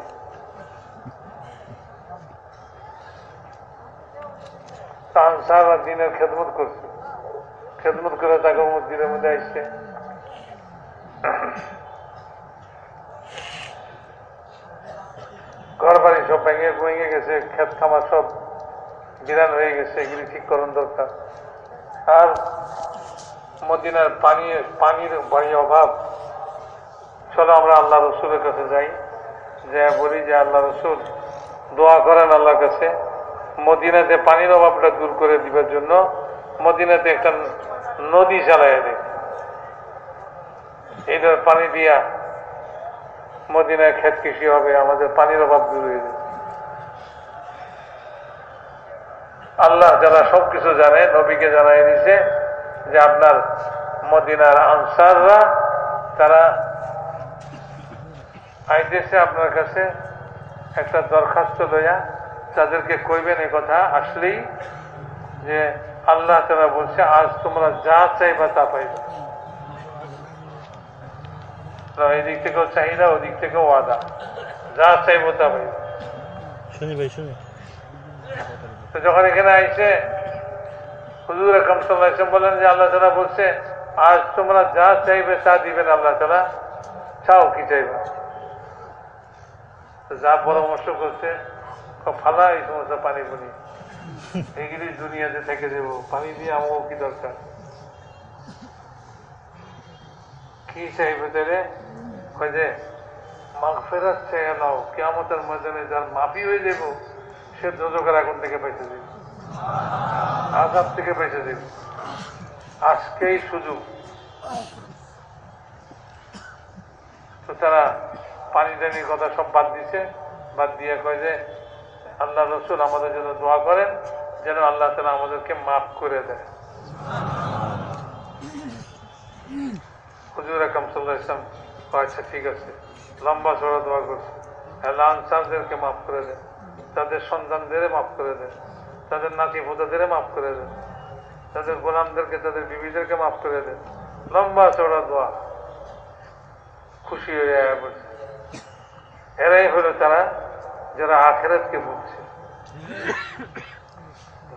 আর দিনের খেদমত করছে। খেদমত করে তাকে মসজিদের মধ্যে আসছে। ঘর বাড়ি সব ভেঙে ভেঙে গেছে খেত খামার সব বিরান হয়ে গেছে, এগুলি ঠিক করণ দরকার। আর মদিনার পানি, পানির বাড়ি অভাব। চলো আমরা আল্লাহ রসুলের কাছে যাই। যে বলি যে আল্লাহ রসুল দোয়া করেন আল্লাহর কাছে। মদিনাতে পানির অভাবটা দূর করে দিবার জন্য মদিনাতে একটা নদী চালাইয়া দেয়। এইটার পানি দিয়া মদিনায় ক্ষেত কৃষি হবে, আমাদের পানির অভাব দূর হয়ে যাবে। আল্লাহ যারা সবকিছু জানে, নবীকে জানাই দিছে যে আপনার মদিনার আনসাররা, তারা আইতেছে আপনার কাছে একটা দরখাস্ত লইয়া তাদেরকে কইবেন এই কথা আসলেই যে আল্লাহ তারা বলছে আজ তোমরা যা চাইবা তা পাইবে। তো থেকেও চাহিদা ওই দিক থেকেও ওয়াদা। যা চাইব তা পাইবে। শুনি ভাই শুনি। তো যখন এখানে আইসে হুজুর আকরম সাল্লাহ বলেন যে আল্লাহ তালা বলছে আজ তোমরা যা চাইবে তা দিবেন আল্লাহ তালা চাও কি চাইবে? তো যা পরামর্শ করছে ফালা এই সমস্ত পানি পুনি। এগুলি দুনিয়াতে থেকে দেব পানি দিয়ে আমাকে কি দরকার? কি তাহলে কয় যে, মাঘ ফেরাত চাইয়া নাও কেমতের ময়দানে যার মাফি হয়ে যাব, সে দোজকের আগুন থেকে বেঁচে দেবে আজাদ থেকে বেঁচে দেবে আজকেই সুযোগ। তো তারা পানি টানির কথা সব বাদ দিছে। বাদ দিয়ে কয় যে আল্লাহ রসুল আমাদের জন্য দোয়া করেন, যেন আল্লাহ তালা আমাদেরকে মাফ করে দেয়। হুজুর আকরম সাল্লাহ ইসলাম আচ্ছা ঠিক আছে। লম্বা চড়া দোয়া করছে। আল্লাহ আনসারদেরকে মাফ করে দেয় তাদের সন্তানদের মাফ করে দেয় তাদের নাতি পোতাদের মাফ করে দেয় তাদের গোলামদেরকে, তাদের বিবিদেরকে মাফ করে দেয় লম্বা চড়া দোয়া। খুশি হয়ে বলছে এরাই হলো তারা যারা আখেরাতকে বুঝছে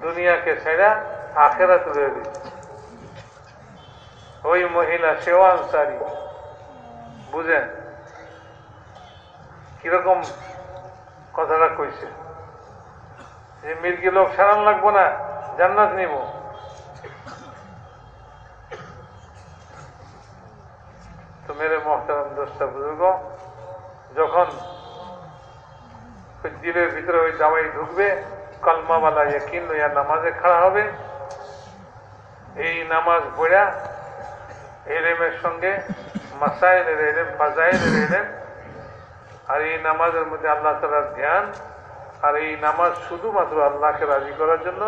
দুনিয়াকে ছেড়া আখেরাত রয়ে দিচ্ছে ওই মহিলা সেও আনসারি। বুঝেন? কীরকম কথাটা কইছে? যে মির্গি লোক সারান লাগবো না, জান্নাত নিব। তো মেরে মহতারাম দোষটা বুঝুক যখন দিলের ভিতরে ওই জামাই ঢুকবে, কলমাওয়ালা ইয়াকিন লইয়া নামাজে খাড়া হবে। এই নামাজ পড়া এলেমের সঙ্গে মাসাইলের এলেম ফাজাইলের এলেম, আর এই নামাজের মধ্যে আল্লাহ তালার ধ্যান আর এই নামাজ শুধুমাত্র আল্লাহকে রাজি করার জন্য,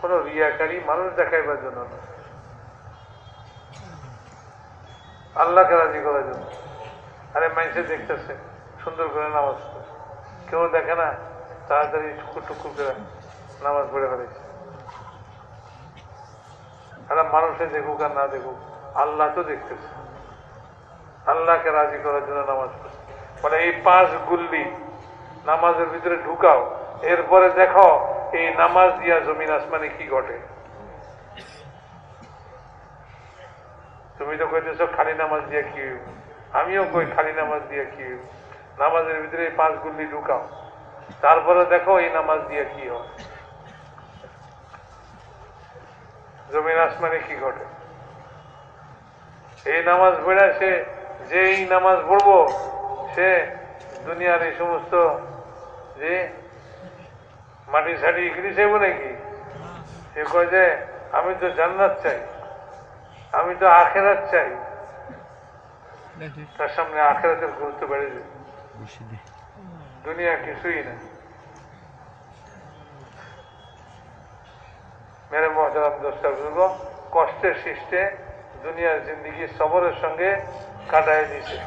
কোন রিয়াকারী মানুষ দেখাইবার জন্য না। আল্লাহকে রাজি করার জন্য। আরে মাইসে দেখতেছে, সুন্দর করে নামাজ। কেউ দেখে না, তাড়াতাড়ি টুকুর টুকুর করে নামাজ পড়ে ফেলেছে তারা মানুষে দেখুক আর না দেখুক, আল্লাহ তো দেখতেছে। আল্লাহকে রাজি করার জন্য নামাজ পড়ছে মানে এই পাঁচ গুল্লি নামাজের ভিতরে ঢুকাও, এরপরে দেখো এই নামাজ দিয়া জমিন আসমানে কি ঘটে। তুমি তো কইতেছ, খালি নামাজ দিয়া কি আমিও কই, খালি নামাজ দিয়া কি? নামাজের ভিতরে এই পাঁচ গুল্লি ঢুকাও। তারপরে দেখো এই নামাজ দিয়ে কি হয়। জমিন আসমানে কি ঘটে? এই নামাজ পড়া সে যে এই নামাজ পড়ব সে দুনিয়ার এই সমস্ত যে মাটি সাটি এগুলি চাইব নাকি? সে কয় যে আমি তো জান্নাত চাই আমি তো আখেরাত চাই। তার সামনে আখেরাতের গুরুত্ব বেড়ে যায়। দুনিয়া কিছুই না। মেরে মহতারাম দোস্তা বুজুর্গ কষ্টের সৃষ্টে দুনিয়ার জিন্দিগি সবরের সঙ্গে কাটায় দিছে।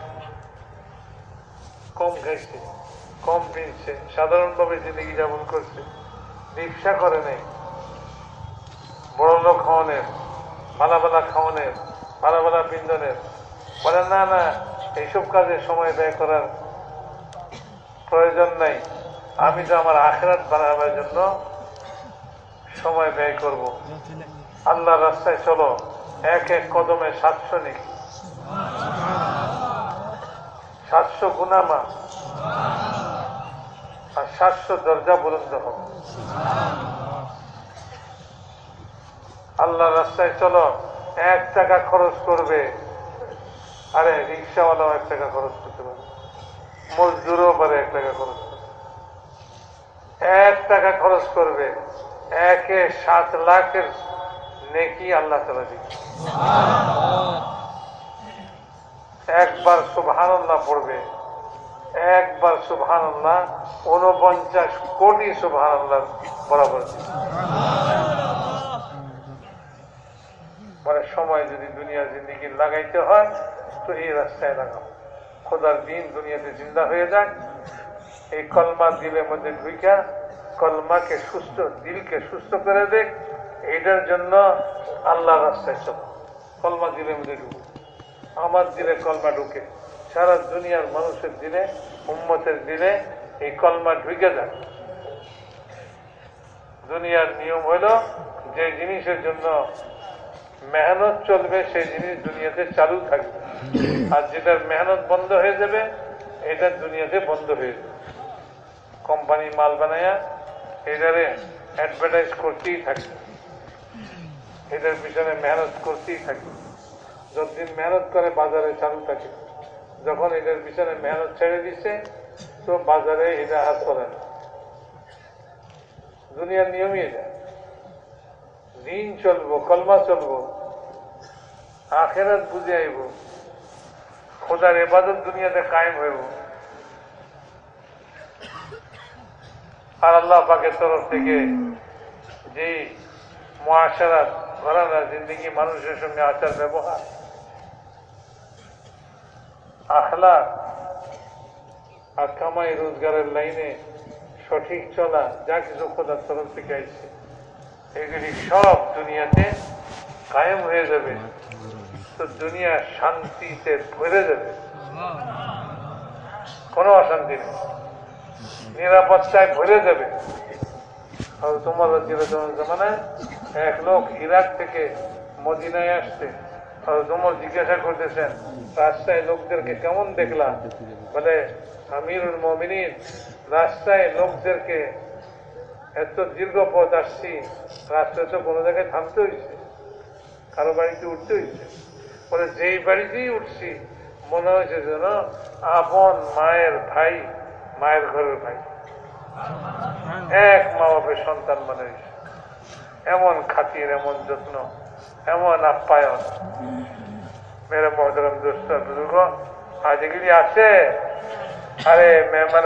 কম খাইছে, কম পিনছে, সাধারণভাবে জিন্দিগি যাপন করছে। রিক্সা করে নেই, বড় লোক খাওয়ানের, ভালা ভালা খাওয়ানের, ভালা ভালা বিন্দনের বলে, না না, এইসব কাজে সময় ব্যয় করার প্রয়োজন নাই। আমি তো আমার আখেরাত বানাবার জন্য সময় ব্যয় করব। আল্লাহ রাস্তায় চলো, এক এক কদমে সাতশো নেই সাতশো গুনামা আর সাতশো দরজা বুলন্দ হবে আল্লাহ রাস্তায় চলো, এক টাকা খরচ করবে। আরে রিক্সাওয়ালাও এক টাকা খরচ করতে পারে। মজদুরও পারে এক টাকা খরচ এক টাকা খরচ করবে। একে সাত লাখের নেকি আল্লাহ তালা দিবে। একবার সুবহান পড়বে। একবার সুবহান উনপঞ্চাশ কোটি সুবহান বরাবর মানে সময় যদি দুনিয়া জিন্দিগি লাগাইতে হয়, তো এই রাস্তায় লাগাও। খোদার দিন দুনিয়াতে জিন্দা হয়ে যাক এই কলমা দিলের মধ্যে ঢুইকা, কলমাকে সুস্থ, দিলকে সুস্থ করে দেখ এইটার জন্য আল্লাহ রাস্তায় চলো। কলমা দিলের মধ্যে ঢুকুক আমার দিলে কলমা ঢুকে। সারা দুনিয়ার মানুষের দিলে, উম্মতের দিলে এই কলমা ঢুকে যায়। দুনিয়ার নিয়ম হইল যে জিনিসের জন্য মেহনত চলবে, সেই জিনিস দুনিয়াতে চালু থাকবে। আর যেটার মেহনত বন্ধ হয়ে যাবে এটা দুনিয়াতে বন্ধ হয়ে যাবে। কোম্পানি মাল বানায়া এটারে অ্যাডভার্টাইজ করতেই থাকে এটার পিছনে মেহনত করতেই থাকে যতদিন মেহনত করে বাজারে চালু থাকে, যখন এটার পিছনে মেহনত ছেড়ে দিচ্ছে তো বাজারে এটা আর চলে না। দুনিয়ার নিয়মই এটা। দিন চলবো, কলমা চলবো, আখেরাত বুঝে আইব। খোদার এবাদত দুনিয়াতে কায়েম হইব। আর আল্লাহ পাকের তরফ থেকে যে মহাসারাত ঘরানা জিন্দগি, মানুষের সঙ্গে আচার ব্যবহার আখলা আর কামাই রোজগারের লাইনে সঠিক চলা, যা কিছু খোদার তরফ থেকে আইছে, এগুলি সব দুনিয়াতে কায়েম হয়ে যাবে। তো দুনিয়া শান্তিতে ভরে যাবে। কোনো অশান্তি নেই। নিরাপত্তায় ভরে যাবে। আর তোমার জমানায় এক লোক ইরাক থেকে মদিনায় আসছে। আর তোমার জিজ্ঞাসা করতেছেন রাস্তায় লোকদেরকে কেমন দেখলাম? বলে আমিরুল মমিনীর রাস্তায় লোকদেরকে এত দীর্ঘ পথ আসছি রাস্তায় তো কোনো জায়গায় থামতে হয়েছে কারও বাড়িতে উঠতে হয়েছে বলে যেই বাড়িতেই উঠছি, মনে হয়েছে যেন আপন মায়ের ভাই, মায়ের ঘরের ভাই। এক মা বাপের সন্তান মনে হয়েছে। এমন খাতির, এমন যত্ন, এমন আপ্যায়ন। মেরে মহতরম দোস্ত, বুজুর্গ, আজ এগুলি আছে? আরে, মেহমান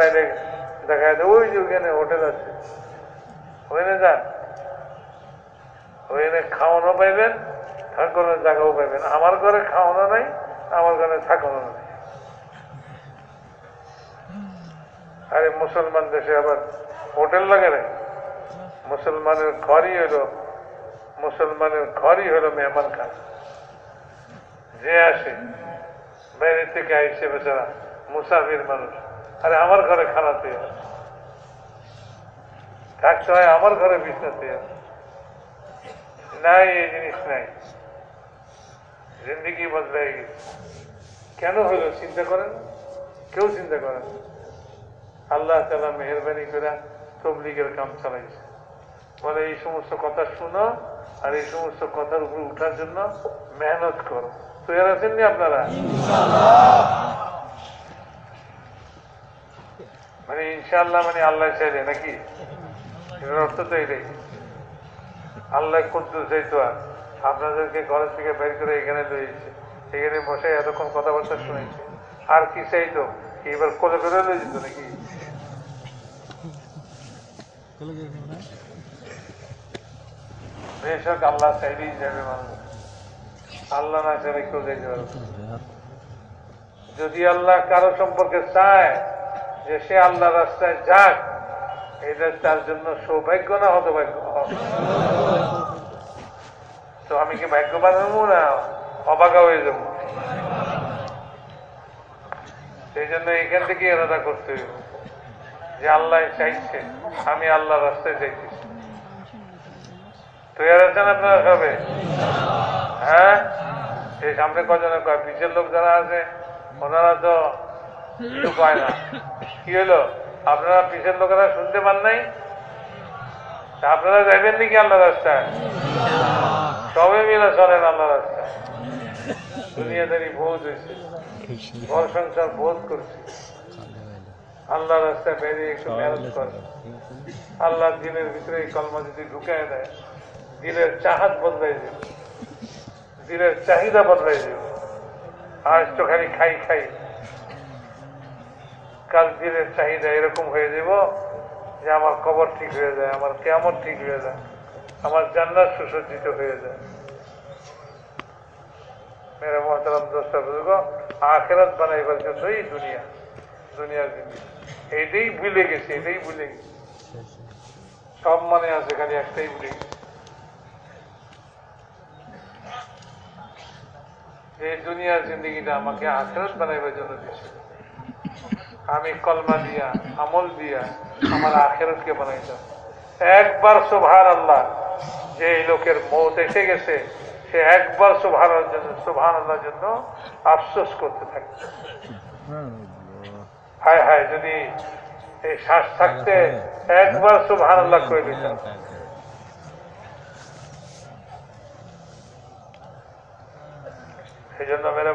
দেখা যাচ্ছে ওই যে ওখানে হোটেল আছে। ওখানে যান। ওখানে খাওয়ানো পাইবেন থাকানোর জায়গাও পাইবেন। আমার ঘরে খাওয়ানো নাই, আমার ঘরে থাকানো নাই। আরে মুসলমান দেশে আবার হোটেল লাগে না মুসলমানের ঘরই হইল, মুসলমানের ঘরই হলো মেহমান খান। যে আসে, বাইরে থেকে আইসে বেচারা মুসাফির মানুষ। আরে আমার ঘরে খানাতে থাকতে হয় আমার ঘরে বিছনাতে নাই, এই জিনিস নাই। জিন্দিগি বদলাই গেছে। কেন হলো? চিন্তা করেন? কেউ চিন্তা করেন আল্লাহ তালা মেহরবানি করে তবলিগের কাম চালাইছে। বলে, এই সমস্ত কথা শুনো আর এই সমস্ত কথার উপর উঠার জন্য মেহনত করো। তৈরি আছেন নি আপনারা মানে ইনশাল্লাহ মানে আল্লাহ চাইলে নাকি? এটার অর্থ তো এটাই। আল্লাহ কুদ্দুস এই তো আর। আপনাদেরকে ঘরের থেকে বের করে এখানে লইছে এখানে বসে এতক্ষণ কথাবার্তা শুনেছে। আর কি চাইতো এবার কোলে করে লয়ে যেত নাকি? বেশক আল্লাহ চাইলেই যাবে মানুষ। আল্লাহ না চাইলে কেউ যাইতে পারবে যদি আল্লাহ কারও সম্পর্কে চায় যে সে আল্লাহ রাস্তায় যাক এটা তার জন্য সৌভাগ্য না হতভাগ্য? তো আমি কি ভাগ্যবান হব না অবাকা হয়ে যাব? সেই জন্য এখান থেকে এরাদা করতে যে আল্লাহ চাইছে, আমি আল্লাহ রাস্তায় যাইতেছি। তৈরি আছেন আপনারা সবে হ্যাঁ? এই সামনে কজনে কয়? পিছের লোক যারা আছে, ওনারা তো কিছু পায় না। কি হলো আপনারা পিছের লোকেরা শুনতে পান নাই? আপনারা যাইবেন নাকি আল্লাহ রাস্তায়? সবে মিলে চলেন আল্লাহ রাস্তায়। দুনিয়াদারি বোধ হয়েছে ঘর সংসার বোধ করছে। আল্লাহ রাস্তায় বেরিয়ে একটু মেহনত করে। আল্লাহ দিনের ভিতরে এই কলমা যদি ঢুকায় দেয়, দিলের চাহাত বদলাই দেবে। দিলের চাহিদা বদলাই দেবে। আজ তো খালি খাই খাই। কাল দিলের চাহিদা এরকম হয়ে যাব যে আমার কবর ঠিক হয়ে যায়, আমার কেমন ঠিক হয়ে যায়, আমার জান্নাত সুসজ্জিত হয়ে যায়। মেরে মহতারাম দোস্তা বুঝব আখেরাত বানাইবার জন্যই দুনিয়া, দুনিয়ার জিনিস। এইটাই ভুলে গেছে, এটাই ভুলে গেছে। সব মনে আছে, খালি একটাই ভুলে গেছে। এই দুনিয়ার জিন্দগিটা আমাকে আখেরাত বানাইবার জন্য দিয়েছে। আমি কলমা দিয়া, আমল দিয়া আমার আখেরতকে বানাইতাম। একবার সোভার আল্লাহ যে লোকের মৌত এসে গেছে, সে একবার সোভার জন্য সোভান আল্লাহর জন্য আফসোস করতে থাকে। হায় হায়, যদি এই শ্বাস থাকতে একবার সোভান আল্লাহ করে দিতাম। সেই জন্য মেরে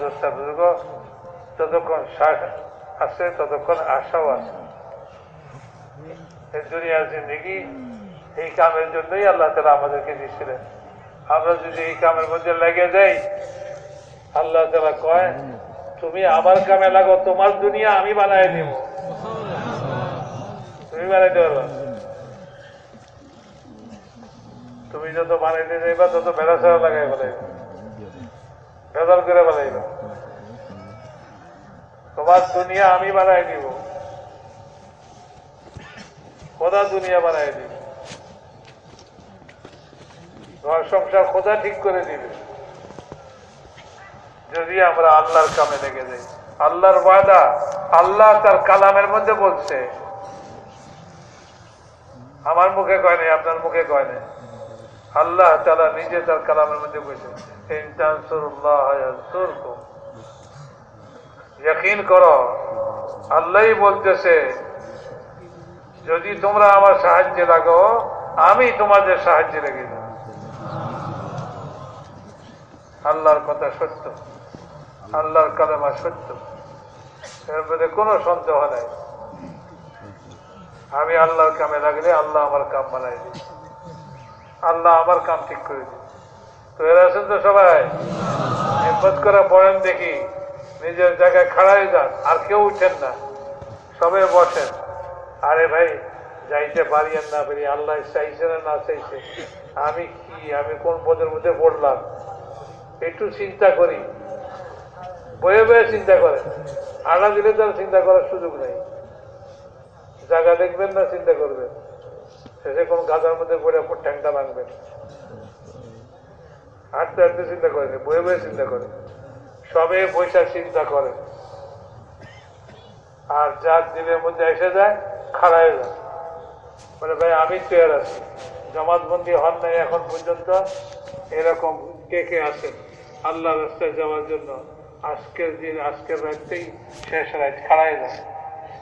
দোস্তা, বুজুর্গ, যতক্ষণ শ্বাস আছে, ততক্ষণ আশাও আছে। দুনিয়ার জিন্দগি, এই কামের জন্যই আল্লাহ তালা আমাদেরকে দিয়েছিলেন। আমরা যদি এই কামের মধ্যে লেগে যাই, আল্লাহ তালা কয়, তুমি আমার কামে লাগো, তোমার দুনিয়া আমি বানাই দিব। তুমি বানাইতে পারবে তুমি যত বানাই বানাইতে যাইবা, তত বেড়া ছাড়া লাগাই বানাইবা। ভেজাল করে বানাইবা। তোমার দুনিয়া আমি বানাই দিব খোদা দুনিয়া বানাই দিব। ঘর সংসার খোদা ঠিক করে দিবে। যদি আমরা আল্লাহর কামে লেগে যাই। আল্লাহর ওয়াদা আল্লাহ তার কালামের মধ্যে বলছে। আমার মুখে কয় নাই, আপনার মুখে কয় নাই। আল্লাহ তালা নিজে তার কালামের মধ্যে বলছে ইয়ানসুরকুম। যকিন করো। আল্লাহই বলতেছে, যদি তোমরা আমার সাহায্যে লাগো, আমি তোমাদের সাহায্যে লেগে যাব। আল্লাহর কথা সত্য। আল্লাহর কালেমা সত্য। এর কোনো সন্দেহ নাই। আমি আল্লাহর কামে লাগলে আল্লাহ আমার কাম বানাই দিই আল্লাহ আমার কাম ঠিক করে দিই তো এরা আছেন তো সবাই? হিম্মত করে পড়েন দেখি। নিজের জায়গায় খাড়াই যান আর কেউ উঠেন না। সবে বসেন। আরে ভাই যাইতে পারি আর না পারি আল্লাহ চাইছে না না চাইছে আমি কি আমি কোন পদের মধ্যে পড়লাম? একটু চিন্তা করি। বয়ে বয়ে চিন্তা করে আড়া দিলে তো আর চিন্তা করার সুযোগ নেই। জায়গা দেখবেন না চিন্তা করবেন। শেষে কোন গাজার মধ্যে পড়ে ঠ্যাংটা ভাঙবেন। হাঁটতে হাঁটতে চিন্তা করে না, বয়ে বয়ে চিন্তা করে সবে পয়সা চিন্তা করে। আর যার দিনের মধ্যে এসে যায়, খাড়ায় যায়। বলে, ভাই, আমি তৈরি আছি। জমাতবন্দি হন নাই এখন পর্যন্ত। এরকম কে কে আছেন আল্লাহ রাস্তায় যাওয়ার জন্য আজকের দিন, আজকের রাত্রেই শেষ রাত, খাড়ায় যায়।